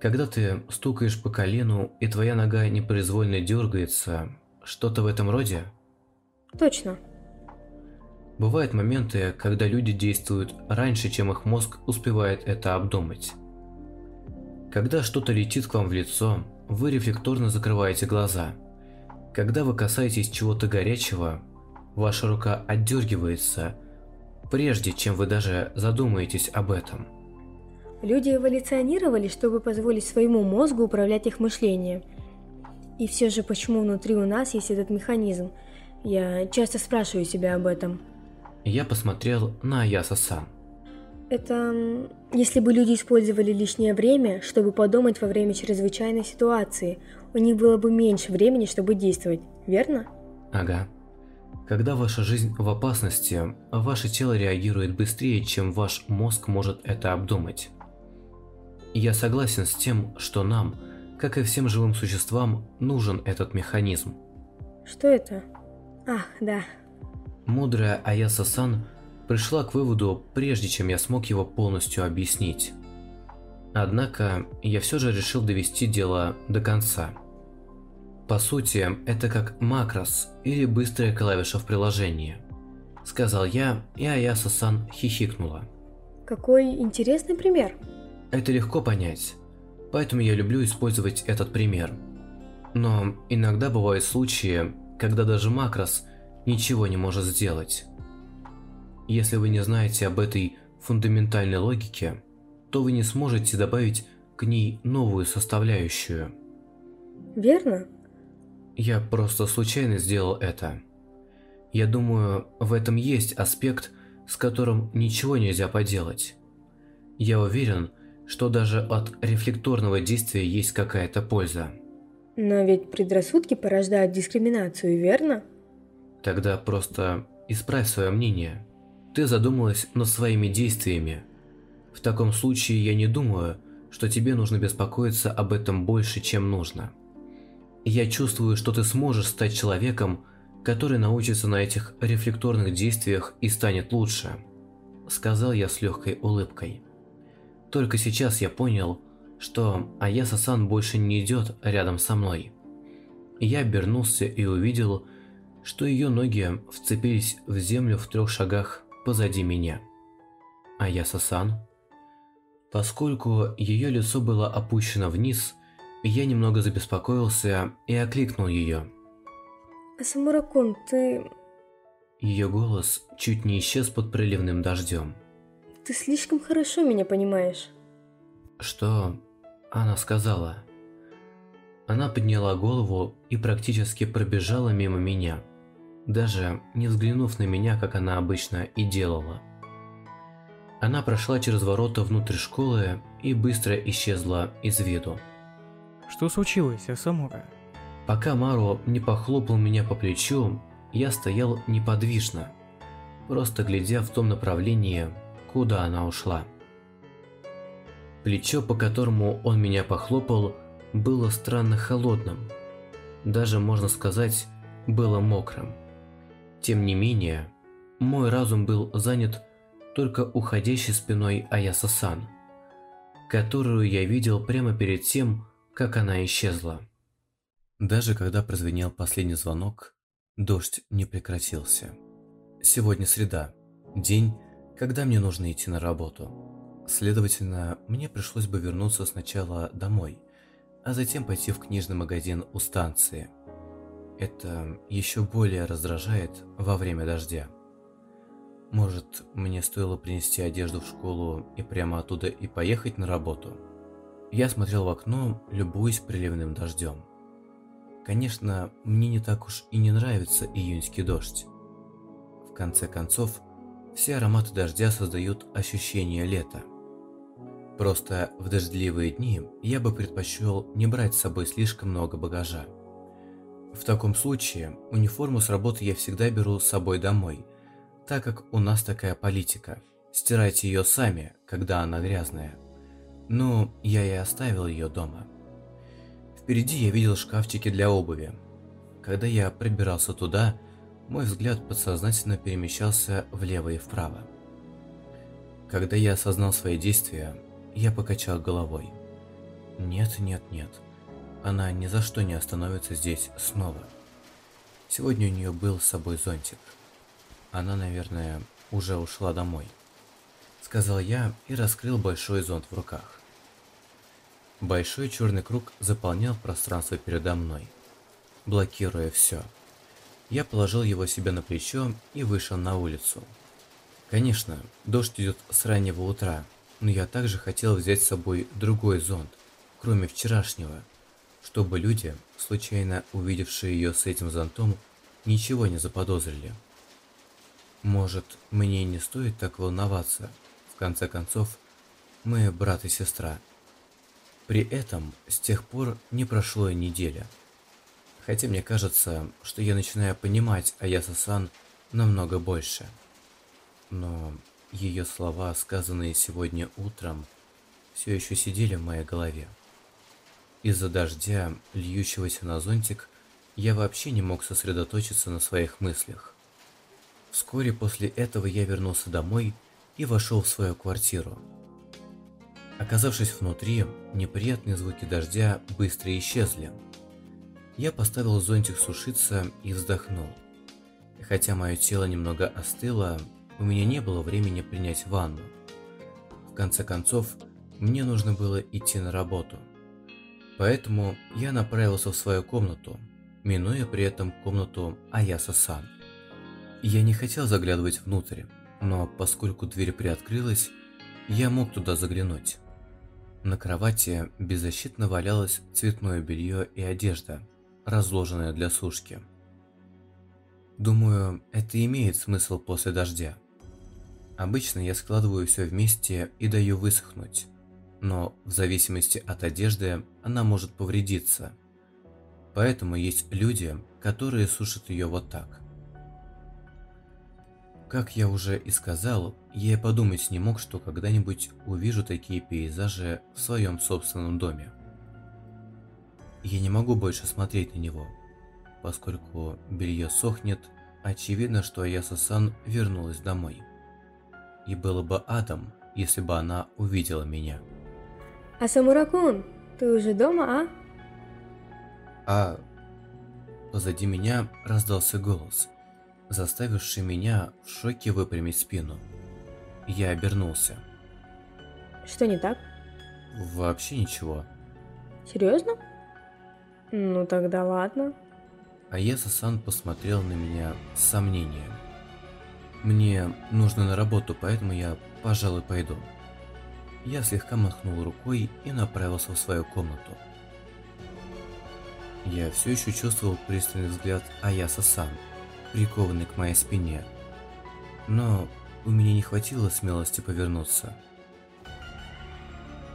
Когда ты стукаешь по колену, и твоя нога непроизвольно дергается, что-то в этом роде? Точно. Бывают моменты, когда люди действуют раньше, чем их мозг успевает это обдумать. Когда что-то летит к вам в лицо, вы рефлекторно закрываете глаза. Когда вы касаетесь чего-то горячего, ваша рука отдергивается, прежде чем вы даже задумаетесь об этом. Люди эволюционировали, чтобы позволить своему мозгу управлять их мышлением. И все же, почему внутри у нас есть этот механизм? Я часто спрашиваю себя об этом. Я посмотрел на Аяса-сан. Это если бы люди использовали лишнее время, чтобы подумать во время чрезвычайной ситуации, у них было бы меньше времени, чтобы действовать, верно? Ага. Когда ваша жизнь в опасности, ваше тело реагирует быстрее, чем ваш мозг может это обдумать. Я согласен с тем, что нам, как и всем живым существам, нужен этот механизм. Что это? Ах, да. Мудрая Аяса-сан пришла к выводу, прежде чем я смог его полностью объяснить. Однако, я все же решил довести дело до конца. По сути, это как макрос или быстрая клавиша в приложении. Сказал я, и Аяса-сан хихикнула. Какой интересный пример. Это легко понять, поэтому я люблю использовать этот пример. Но иногда бывают случаи, когда даже макрос ничего не может сделать. Если вы не знаете об этой фундаментальной логике, то вы не сможете добавить к ней новую составляющую. Верно. Я просто случайно сделал это. Я думаю, в этом есть аспект, с которым ничего нельзя поделать. Я уверен, что даже от рефлекторного действия есть какая-то польза. Но ведь предрассудки порождают дискриминацию, верно? Тогда просто исправь свое мнение. Ты задумалась над своими действиями. В таком случае я не думаю, что тебе нужно беспокоиться об этом больше, чем нужно. Я чувствую, что ты сможешь стать человеком, который научится на этих рефлекторных действиях и станет лучше, сказал я с легкой улыбкой. Только сейчас я понял, что Аяса-сан больше не идет рядом со мной. Я обернулся и увидел, что ее ноги вцепились в землю в трех шагах позади меня. А я Сасан. Поскольку ее лицо было опущено вниз, я немного забеспокоился и окликнул ее. Асамуракун, ты... Ее голос чуть не исчез под проливным дождем. Ты слишком хорошо меня понимаешь. Что она сказала? Она подняла голову и практически пробежала мимо меня. даже не взглянув на меня, как она обычно и делала. Она прошла через ворота внутрь школы и быстро исчезла из виду. Что случилось, Асамура? Пока Маро не похлопал меня по плечу, я стоял неподвижно, просто глядя в том направлении, куда она ушла. Плечо, по которому он меня похлопал, было странно холодным. Даже, можно сказать, было мокрым. Тем не менее, мой разум был занят только уходящей спиной Аяса-сан, которую я видел прямо перед тем, как она исчезла. Даже когда прозвенел последний звонок, дождь не прекратился. Сегодня среда, день, когда мне нужно идти на работу. Следовательно, мне пришлось бы вернуться сначала домой, а затем пойти в книжный магазин у станции. Это еще более раздражает во время дождя. Может, мне стоило принести одежду в школу и прямо оттуда и поехать на работу? Я смотрел в окно, любуясь приливным дождем. Конечно, мне не так уж и не нравится июньский дождь. В конце концов, все ароматы дождя создают ощущение лета. Просто в дождливые дни я бы предпочел не брать с собой слишком много багажа. В таком случае униформу с работы я всегда беру с собой домой, так как у нас такая политика. Стирайте ее сами, когда она грязная. Но я и оставил ее дома. Впереди я видел шкафчики для обуви. Когда я прибирался туда, мой взгляд подсознательно перемещался влево и вправо. Когда я осознал свои действия, я покачал головой. Нет, нет, нет. Она ни за что не остановится здесь снова. Сегодня у нее был с собой зонтик. Она, наверное, уже ушла домой. Сказал я и раскрыл большой зонт в руках. Большой черный круг заполнял пространство передо мной, блокируя все. Я положил его себе на плечо и вышел на улицу. Конечно, дождь идет с раннего утра, но я также хотел взять с собой другой зонт, кроме вчерашнего, чтобы люди, случайно увидевшие ее с этим зонтом, ничего не заподозрили. Может, мне не стоит так волноваться, в конце концов, мы брат и сестра. При этом с тех пор не прошло и неделя. Хотя мне кажется, что я начинаю понимать Аяса-сан намного больше. Но ее слова, сказанные сегодня утром, все еще сидели в моей голове. Из-за дождя, льющегося на зонтик, я вообще не мог сосредоточиться на своих мыслях. Вскоре после этого я вернулся домой и вошел в свою квартиру. Оказавшись внутри, неприятные звуки дождя быстро исчезли. Я поставил зонтик сушиться и вздохнул. Хотя мое тело немного остыло, у меня не было времени принять ванну. В конце концов, мне нужно было идти на работу. Поэтому я направился в свою комнату, минуя при этом комнату Аяса-сан. Я не хотел заглядывать внутрь, но поскольку дверь приоткрылась, я мог туда заглянуть. На кровати беззащитно валялось цветное белье и одежда, разложенная для сушки. Думаю, это имеет смысл после дождя. Обычно я складываю все вместе и даю высохнуть, но в зависимости от одежды она может повредиться. Поэтому есть люди, которые сушат ее вот так. Как я уже и сказал, я и подумать не мог, что когда-нибудь увижу такие пейзажи в своем собственном доме. Я не могу больше смотреть на него, поскольку белье сохнет, очевидно, что Аяса-сан вернулась домой. И было бы адом, если бы она увидела меня. А Самуракун, ты уже дома, а? А... Позади меня раздался голос – заставивший меня в шоке выпрямить спину. Я обернулся. Что не так? Вообще ничего. Серьезно? Ну тогда ладно. Аеса-сан посмотрел на меня с сомнением. Мне нужно на работу, поэтому я, пожалуй, пойду. Я слегка махнул рукой и направился в свою комнату. Я все еще чувствовал пристальный взгляд Аяса-сан, прикованный к моей спине. Но у меня не хватило смелости повернуться.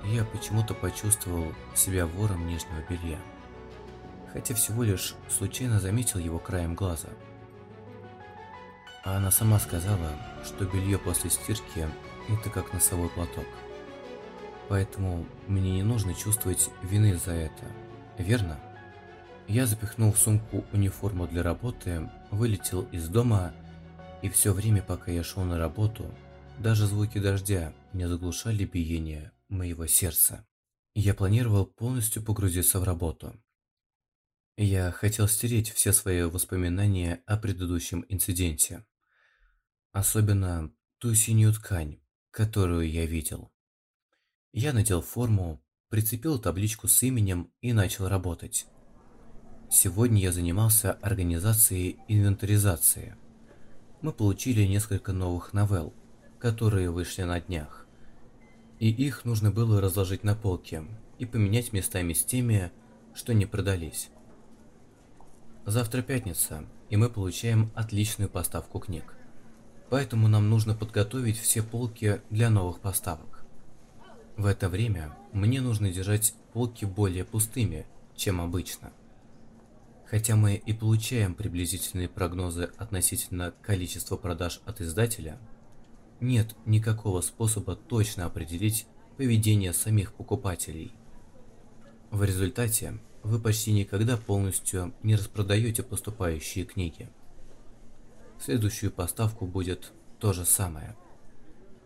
Я почему-то почувствовал себя вором нижнего белья, хотя всего лишь случайно заметил его краем глаза. А она сама сказала, что белье после стирки – это как носовой платок. Поэтому мне не нужно чувствовать вины за это, верно? Я запихнул в сумку униформу для работы, вылетел из дома, и все время, пока я шел на работу, даже звуки дождя не заглушали биение моего сердца. Я планировал полностью погрузиться в работу. Я хотел стереть все свои воспоминания о предыдущем инциденте. Особенно ту синюю ткань, которую я видел. Я надел форму, прицепил табличку с именем и начал работать. Сегодня я занимался организацией инвентаризации. Мы получили несколько новых новелл, которые вышли на днях. И их нужно было разложить на полке и поменять местами с теми, что не продались. Завтра пятница, и мы получаем отличную поставку книг. Поэтому нам нужно подготовить все полки для новых поставок. В это время мне нужно держать полки более пустыми, чем обычно. Хотя мы и получаем приблизительные прогнозы относительно количества продаж от издателя, нет никакого способа точно определить поведение самих покупателей. В результате вы почти никогда полностью не распродаете поступающие книги. Следующую поставку будет то же самое.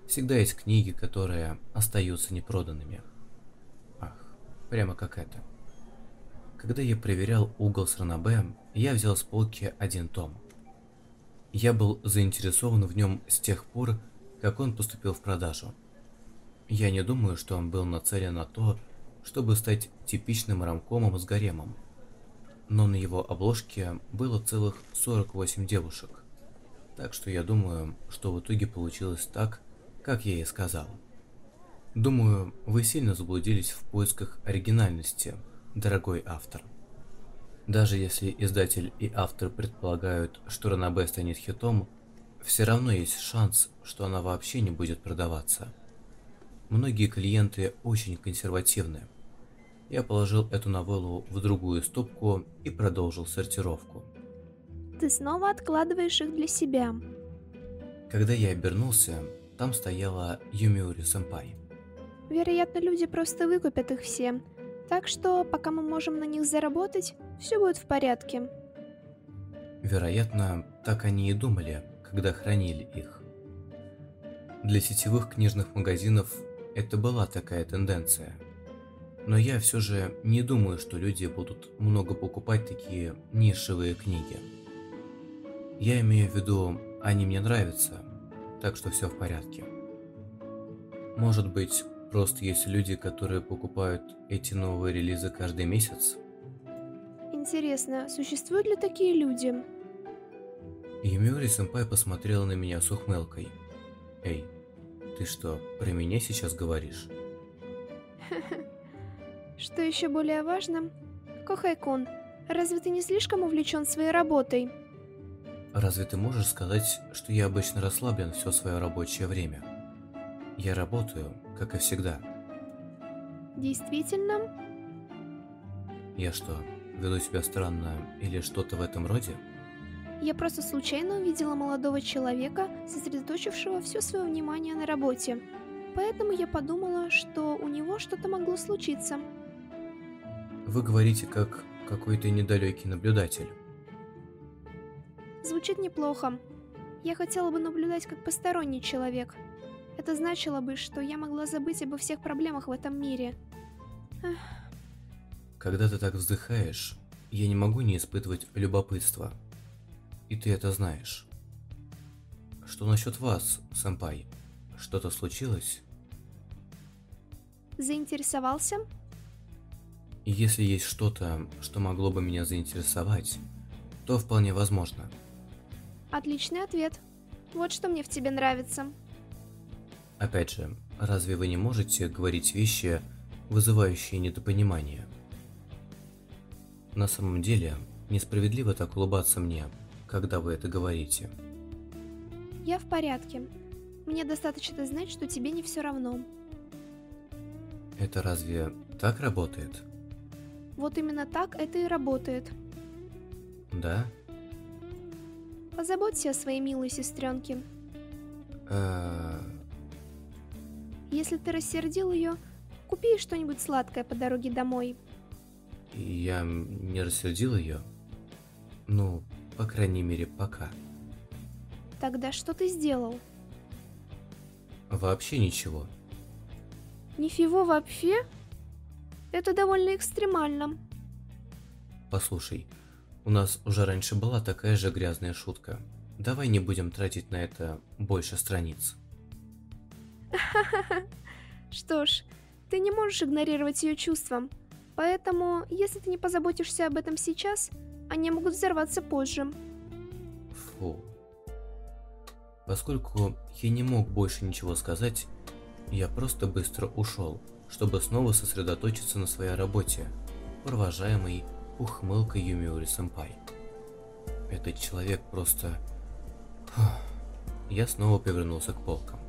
Всегда есть книги, которые остаются непроданными. Ах, прямо как это. Когда я проверял угол с Ранабе, я взял с полки один том. Я был заинтересован в нем с тех пор, как он поступил в продажу. Я не думаю, что он был нацелен на то, чтобы стать типичным рамкомом с гаремом. Но на его обложке было целых 48 девушек. Так что я думаю, что в итоге получилось так, как я и сказал. Думаю, вы сильно заблудились в поисках оригинальности – дорогой автор. Даже если издатель и автор предполагают, что Ранабе станет хитом, все равно есть шанс, что она вообще не будет продаваться. Многие клиенты очень консервативны. Я положил эту новеллу в другую стопку и продолжил сортировку. Ты снова откладываешь их для себя. Когда я обернулся, там стояла Юмиури Сэмпай. Вероятно, люди просто выкупят их все, так что, пока мы можем на них заработать, все будет в порядке. Вероятно, так они и думали, когда хранили их. Для сетевых книжных магазинов это была такая тенденция. Но я все же не думаю, что люди будут много покупать такие нишевые книги. Я имею в виду, они мне нравятся, так что все в порядке. Может быть, Просто есть люди, которые покупают эти новые релизы каждый месяц. Интересно, существуют ли такие люди? Юмиори Сэмпай посмотрела на меня с ухмылкой. Эй, ты что, про меня сейчас говоришь? Что еще более важно? Кохайкун, разве ты не слишком увлечен своей работой? Разве ты можешь сказать, что я обычно расслаблен все свое рабочее время? Я работаю, как и всегда. Действительно? Я что, веду себя странно или что-то в этом роде? Я просто случайно увидела молодого человека, сосредоточившего все свое внимание на работе. Поэтому я подумала, что у него что-то могло случиться. Вы говорите как какой-то недалекий наблюдатель. Звучит неплохо. Я хотела бы наблюдать как посторонний человек, это значило бы, что я могла забыть обо всех проблемах в этом мире. Эх. Когда ты так вздыхаешь, я не могу не испытывать любопытства. И ты это знаешь. Что насчет вас, сэмпай? Что-то случилось? Заинтересовался? Если есть что-то, что могло бы меня заинтересовать, то вполне возможно. Отличный ответ. Вот что мне в тебе нравится. Опять же, разве вы не можете говорить вещи, вызывающие недопонимание? На самом деле, несправедливо так улыбаться мне, когда вы это говорите. Я в порядке. Мне достаточно знать, что тебе не все равно. Это разве так работает? Вот именно так это и работает. Да? Позаботься о своей милой сестренке. Э, Если ты рассердил ее, купи ей что-нибудь сладкое по дороге домой. Я не рассердил ее. Ну, по крайней мере, пока. Тогда что ты сделал? Вообще ничего. Нифиго вообще? Это довольно экстремально. Послушай, у нас уже раньше была такая же грязная шутка. Давай не будем тратить на это больше страниц. Что ж, ты не можешь игнорировать ее чувства. Поэтому, если ты не позаботишься об этом сейчас, они могут взорваться позже. Фу. Поскольку я не мог больше ничего сказать, я просто быстро ушел, чтобы снова сосредоточиться на своей работе, провожаемой ухмылкой Юмиури Сэмпай. Этот человек просто... Я снова повернулся к полкам.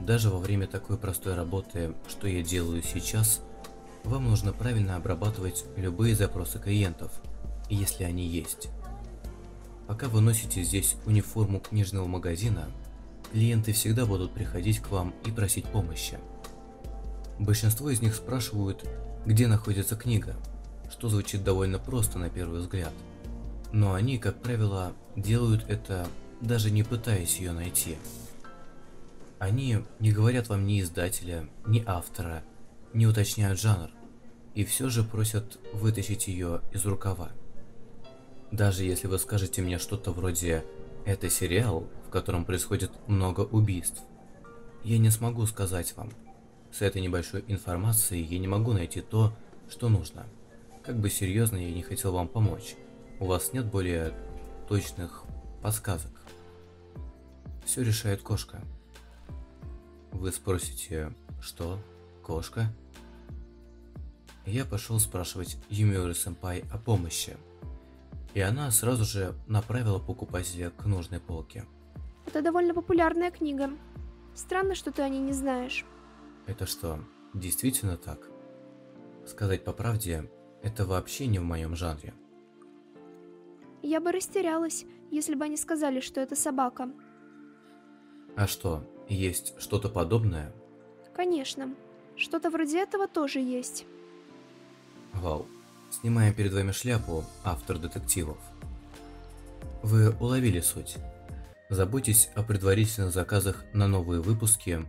Даже во время такой простой работы, что я делаю сейчас, вам нужно правильно обрабатывать любые запросы клиентов, если они есть. Пока вы носите здесь униформу книжного магазина, клиенты всегда будут приходить к вам и просить помощи. Большинство из них спрашивают, где находится книга, что звучит довольно просто на первый взгляд. Но они, как правило, делают это, даже не пытаясь ее найти. Они не говорят вам ни издателя, ни автора, не уточняют жанр, и все же просят вытащить ее из рукава. Даже если вы скажете мне что-то вроде «это сериал, в котором происходит много убийств», я не смогу сказать вам. С этой небольшой информацией я не могу найти то, что нужно. Как бы серьезно я не хотел вам помочь, у вас нет более точных подсказок. Все решает кошка. Вы спросите, что? Кошка? Я пошел спрашивать Юмиори Сэмпай о помощи. И она сразу же направила покупателя к нужной полке. Это довольно популярная книга. Странно, что ты о ней не знаешь. Это что, действительно так? Сказать по правде, это вообще не в моем жанре. Я бы растерялась, если бы они сказали, что это собака. А что, есть что-то подобное? Конечно. Что-то вроде этого тоже есть. Вау. Снимая перед вами шляпу, автор детективов. Вы уловили суть. Заботьтесь о предварительных заказах на новые выпуски,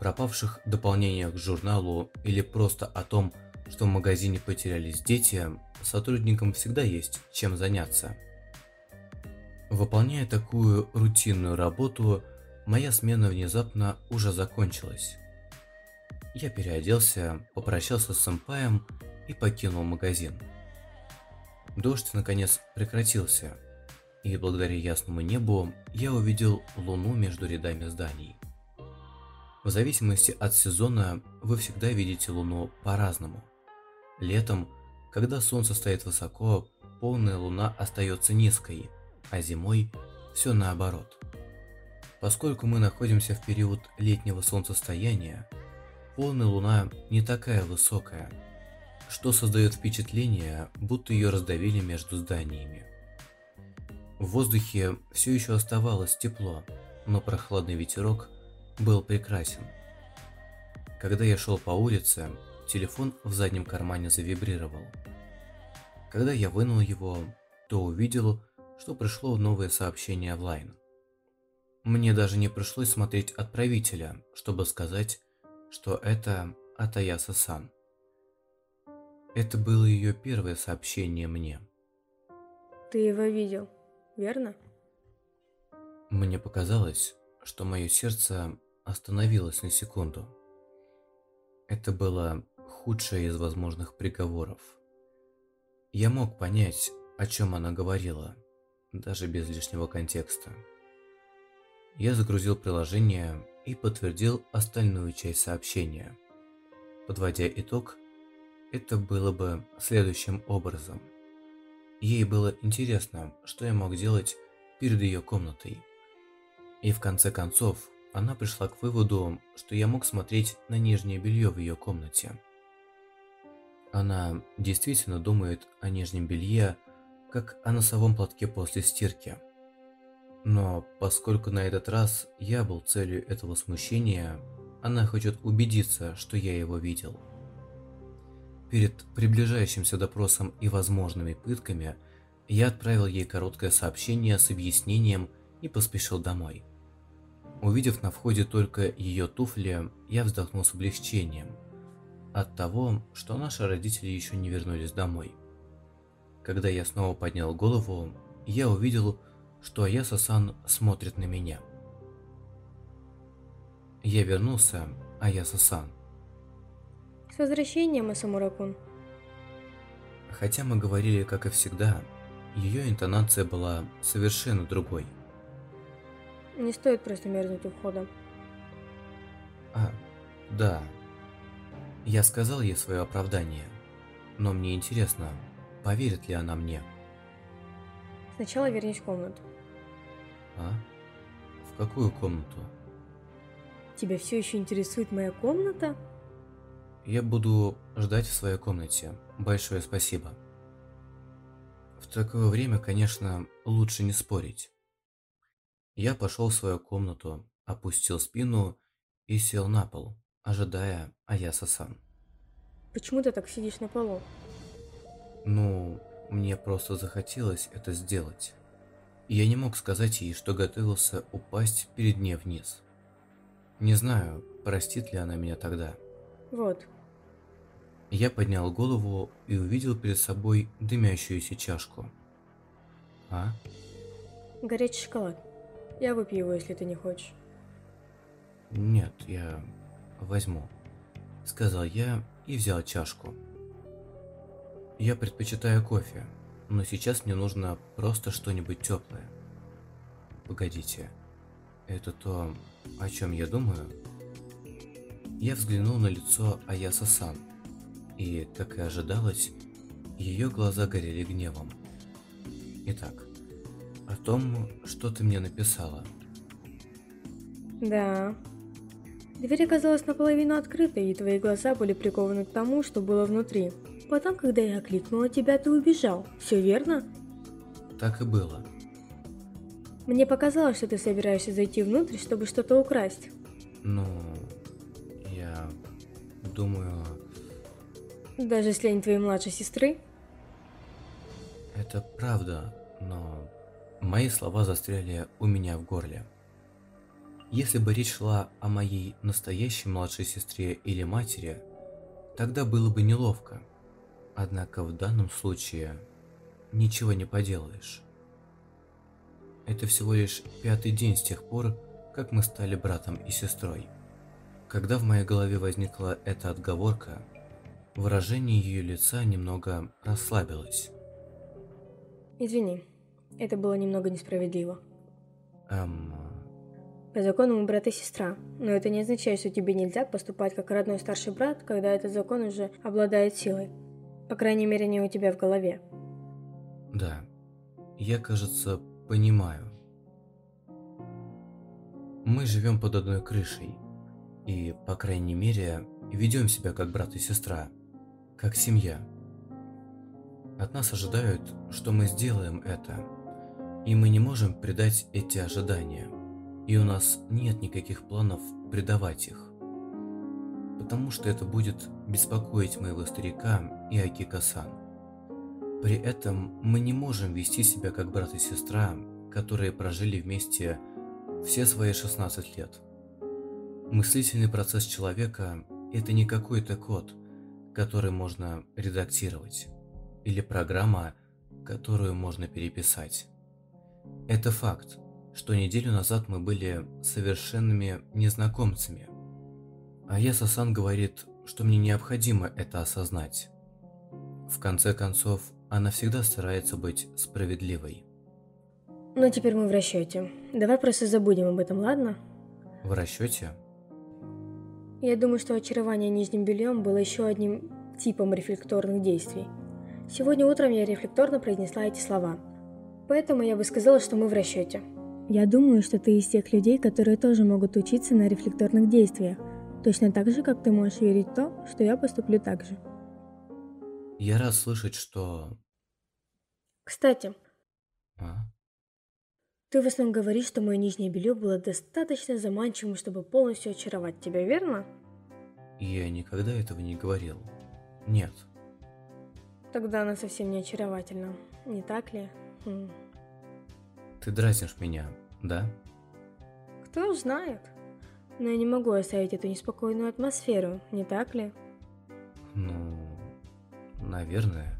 пропавших дополнениях к журналу или просто о том, что в магазине потерялись дети, сотрудникам всегда есть чем заняться. Выполняя такую рутинную работу, моя смена внезапно уже закончилась. Я переоделся, попрощался с сэмпаем и покинул магазин. Дождь наконец прекратился, и благодаря ясному небу я увидел луну между рядами зданий. В зависимости от сезона вы всегда видите луну по-разному. Летом, когда солнце стоит высоко, полная луна остается низкой, а зимой все наоборот. Поскольку мы находимся в период летнего солнцестояния, полная луна не такая высокая, что создает впечатление, будто ее раздавили между зданиями. В воздухе все еще оставалось тепло, но прохладный ветерок был прекрасен. Когда я шел по улице, телефон в заднем кармане завибрировал. Когда я вынул его, то увидел, что пришло новое сообщение в Line. Мне даже не пришлось смотреть отправителя, чтобы сказать, что это Атаяса-сан. Это было ее первое сообщение мне. Ты его видел, верно? Мне показалось, что мое сердце остановилось на секунду. Это было худшее из возможных приговоров. Я мог понять, о чем она говорила, даже без лишнего контекста. Я загрузил приложение и подтвердил остальную часть сообщения. Подводя итог, это было бы следующим образом. Ей было интересно, что я мог делать перед ее комнатой. И в конце концов, она пришла к выводу, что я мог смотреть на нижнее белье в ее комнате. Она действительно думает о нижнем белье, как о носовом платке после стирки. Но поскольку на этот раз я был целью этого смущения, она хочет убедиться, что я его видел. Перед приближающимся допросом и возможными пытками я отправил ей короткое сообщение с объяснением и поспешил домой. Увидев на входе только ее туфли, я вздохнул с облегчением от того, что наши родители еще не вернулись домой. Когда я снова поднял голову, я увидел, что Аяса-сан смотрит на меня. Я вернулся, Аяса-сан. С возвращением, Асамуракун. Хотя мы говорили, как и всегда, ее интонация была совершенно другой. Не стоит просто мерзнуть у входа. А, да. Я сказал ей свое оправдание, но мне интересно, поверит ли она мне. Сначала вернись в комнату. А? В какую комнату? Тебя все еще интересует моя комната? Я буду ждать в своей комнате. Большое спасибо. В такое время, конечно, лучше не спорить. Я пошел в свою комнату, опустил спину и сел на пол, ожидая Аяса-сан. Почему ты так сидишь на полу? Ну, мне просто захотелось это сделать. Я не мог сказать ей, что готовился упасть перед ней вниз. Не знаю, простит ли она меня тогда. Вот, Я поднял голову и увидел перед собой дымящуюся чашку. А? горячий шоколад. Я выпью его, если ты не хочешь. Нет, я возьму. Сказал я и взял чашку. Я предпочитаю кофе, но сейчас мне нужно просто что-нибудь теплое. Погодите, это то, о чем я думаю? Я взглянул на лицо Аяса-сан, и, как и ожидалось, ее глаза горели гневом. Итак, о том, что ты мне написала. Да. Дверь оказалась наполовину открытой, и твои глаза были прикованы к тому, что было внутри. Потом, когда я окликнула тебя, ты убежал. Все верно? Так и было. Мне показалось, что ты собираешься зайти внутрь, чтобы что-то украсть. Ну, я думаю, Даже если они твоей младшей сестры? это правда, но мои слова застряли у меня в горле. Если бы речь шла о моей настоящей младшей сестре или матери, тогда было бы неловко. Однако в данном случае ничего не поделаешь. Это всего лишь пятый день с тех пор, как мы стали братом и сестрой. Когда в моей голове возникла эта отговорка, выражение ее лица немного расслабилось. Извини, это было немного несправедливо. Эм, По закону мы брат и сестра, но это не означает, что тебе нельзя поступать как родной старший брат, когда этот закон уже обладает силой. По крайней мере, не у тебя в голове. да, я, кажется, понимаю. Мы живем под одной крышей, и, по крайней мере, ведем себя как брат и сестра, как семья. От нас ожидают, что мы сделаем это, и мы не можем предать эти ожидания, и у нас нет никаких планов предавать их. Потому что это будет беспокоить моего старика и Акика-сан. При этом мы не можем вести себя как брат и сестра, которые прожили вместе все свои 16 лет. Мыслительный процесс человека – это не какой-то код, который можно редактировать, или программа, которую можно переписать. Это факт, что неделю назад мы были совершенными незнакомцами. А я Сасан говорит, что мне необходимо это осознать. В конце концов, она всегда старается быть справедливой. Ну, теперь мы в расчете. Давай просто забудем об этом, ладно? В расчете? Я думаю, что очарование нижним бельем было еще одним типом рефлекторных действий. Сегодня утром я рефлекторно произнесла эти слова. Поэтому я бы сказала, что мы в расчете. Я думаю, что ты из тех людей, которые тоже могут учиться на рефлекторных действиях. Точно так же, как ты можешь верить в то, что я поступлю так же. Я рад слышать, что... Кстати, А? ты в основном говоришь, что мое нижнее белье было достаточно заманчивым, чтобы полностью очаровать тебя, верно? Я никогда этого не говорил. Нет. Тогда она совсем не очаровательна, не так ли? Хм. Ты дразнишь меня, да? Кто знает. Но я не могу оставить эту неспокойную атмосферу, не так ли? Ну, наверное.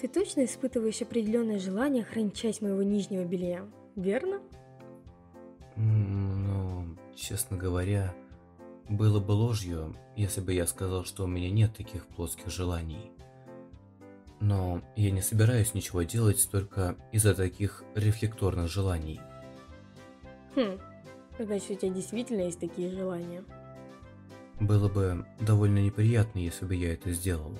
Ты точно испытываешь определенное желание хранить часть моего нижнего белья, верно? Ну, честно говоря, было бы ложью, если бы я сказал, что у меня нет таких плоских желаний. Но я не собираюсь ничего делать только из-за таких рефлекторных желаний. Хм, значит, у тебя действительно есть такие желания. Было бы довольно неприятно, если бы я это сделал.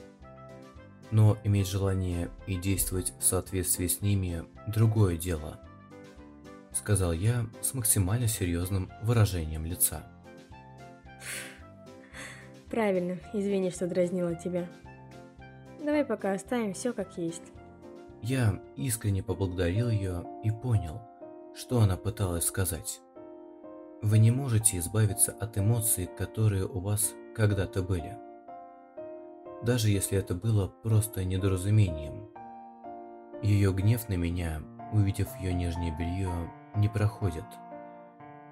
Но иметь желание и действовать в соответствии с ними – другое дело. Сказал я с максимально серьезным выражением лица. Правильно, извини, что дразнила тебя. Давай пока оставим все как есть. Я искренне поблагодарил ее и понял, что она пыталась сказать. Вы не можете избавиться от эмоций, которые у вас когда-то были. Даже если это было просто недоразумением. Ее гнев на меня, увидев ее нижнее белье, не проходит.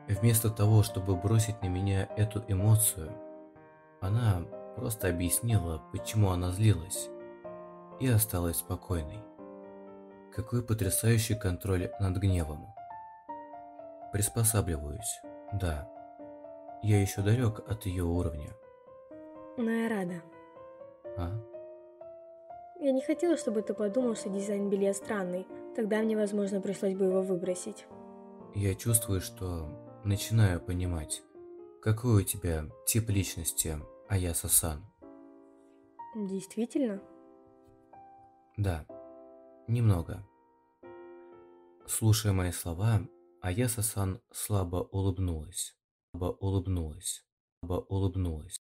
Вместо того, чтобы бросить на меня эту эмоцию, она просто объяснила, почему она злилась, и осталась спокойной. Какой потрясающий контроль над гневом. Приспосабливаюсь, да. Я еще далек от ее уровня. Но я рада. А? Я не хотела, чтобы ты подумал, что дизайн белья странный. Тогда мне, возможно, пришлось бы его выбросить. Я чувствую, что начинаю понимать, какой у тебя тип личности Аяса-сан. Действительно? Да, немного. Слушая мои слова, Аяса-сан слабо улыбнулась. Слабо улыбнулась. Слабо улыбнулась.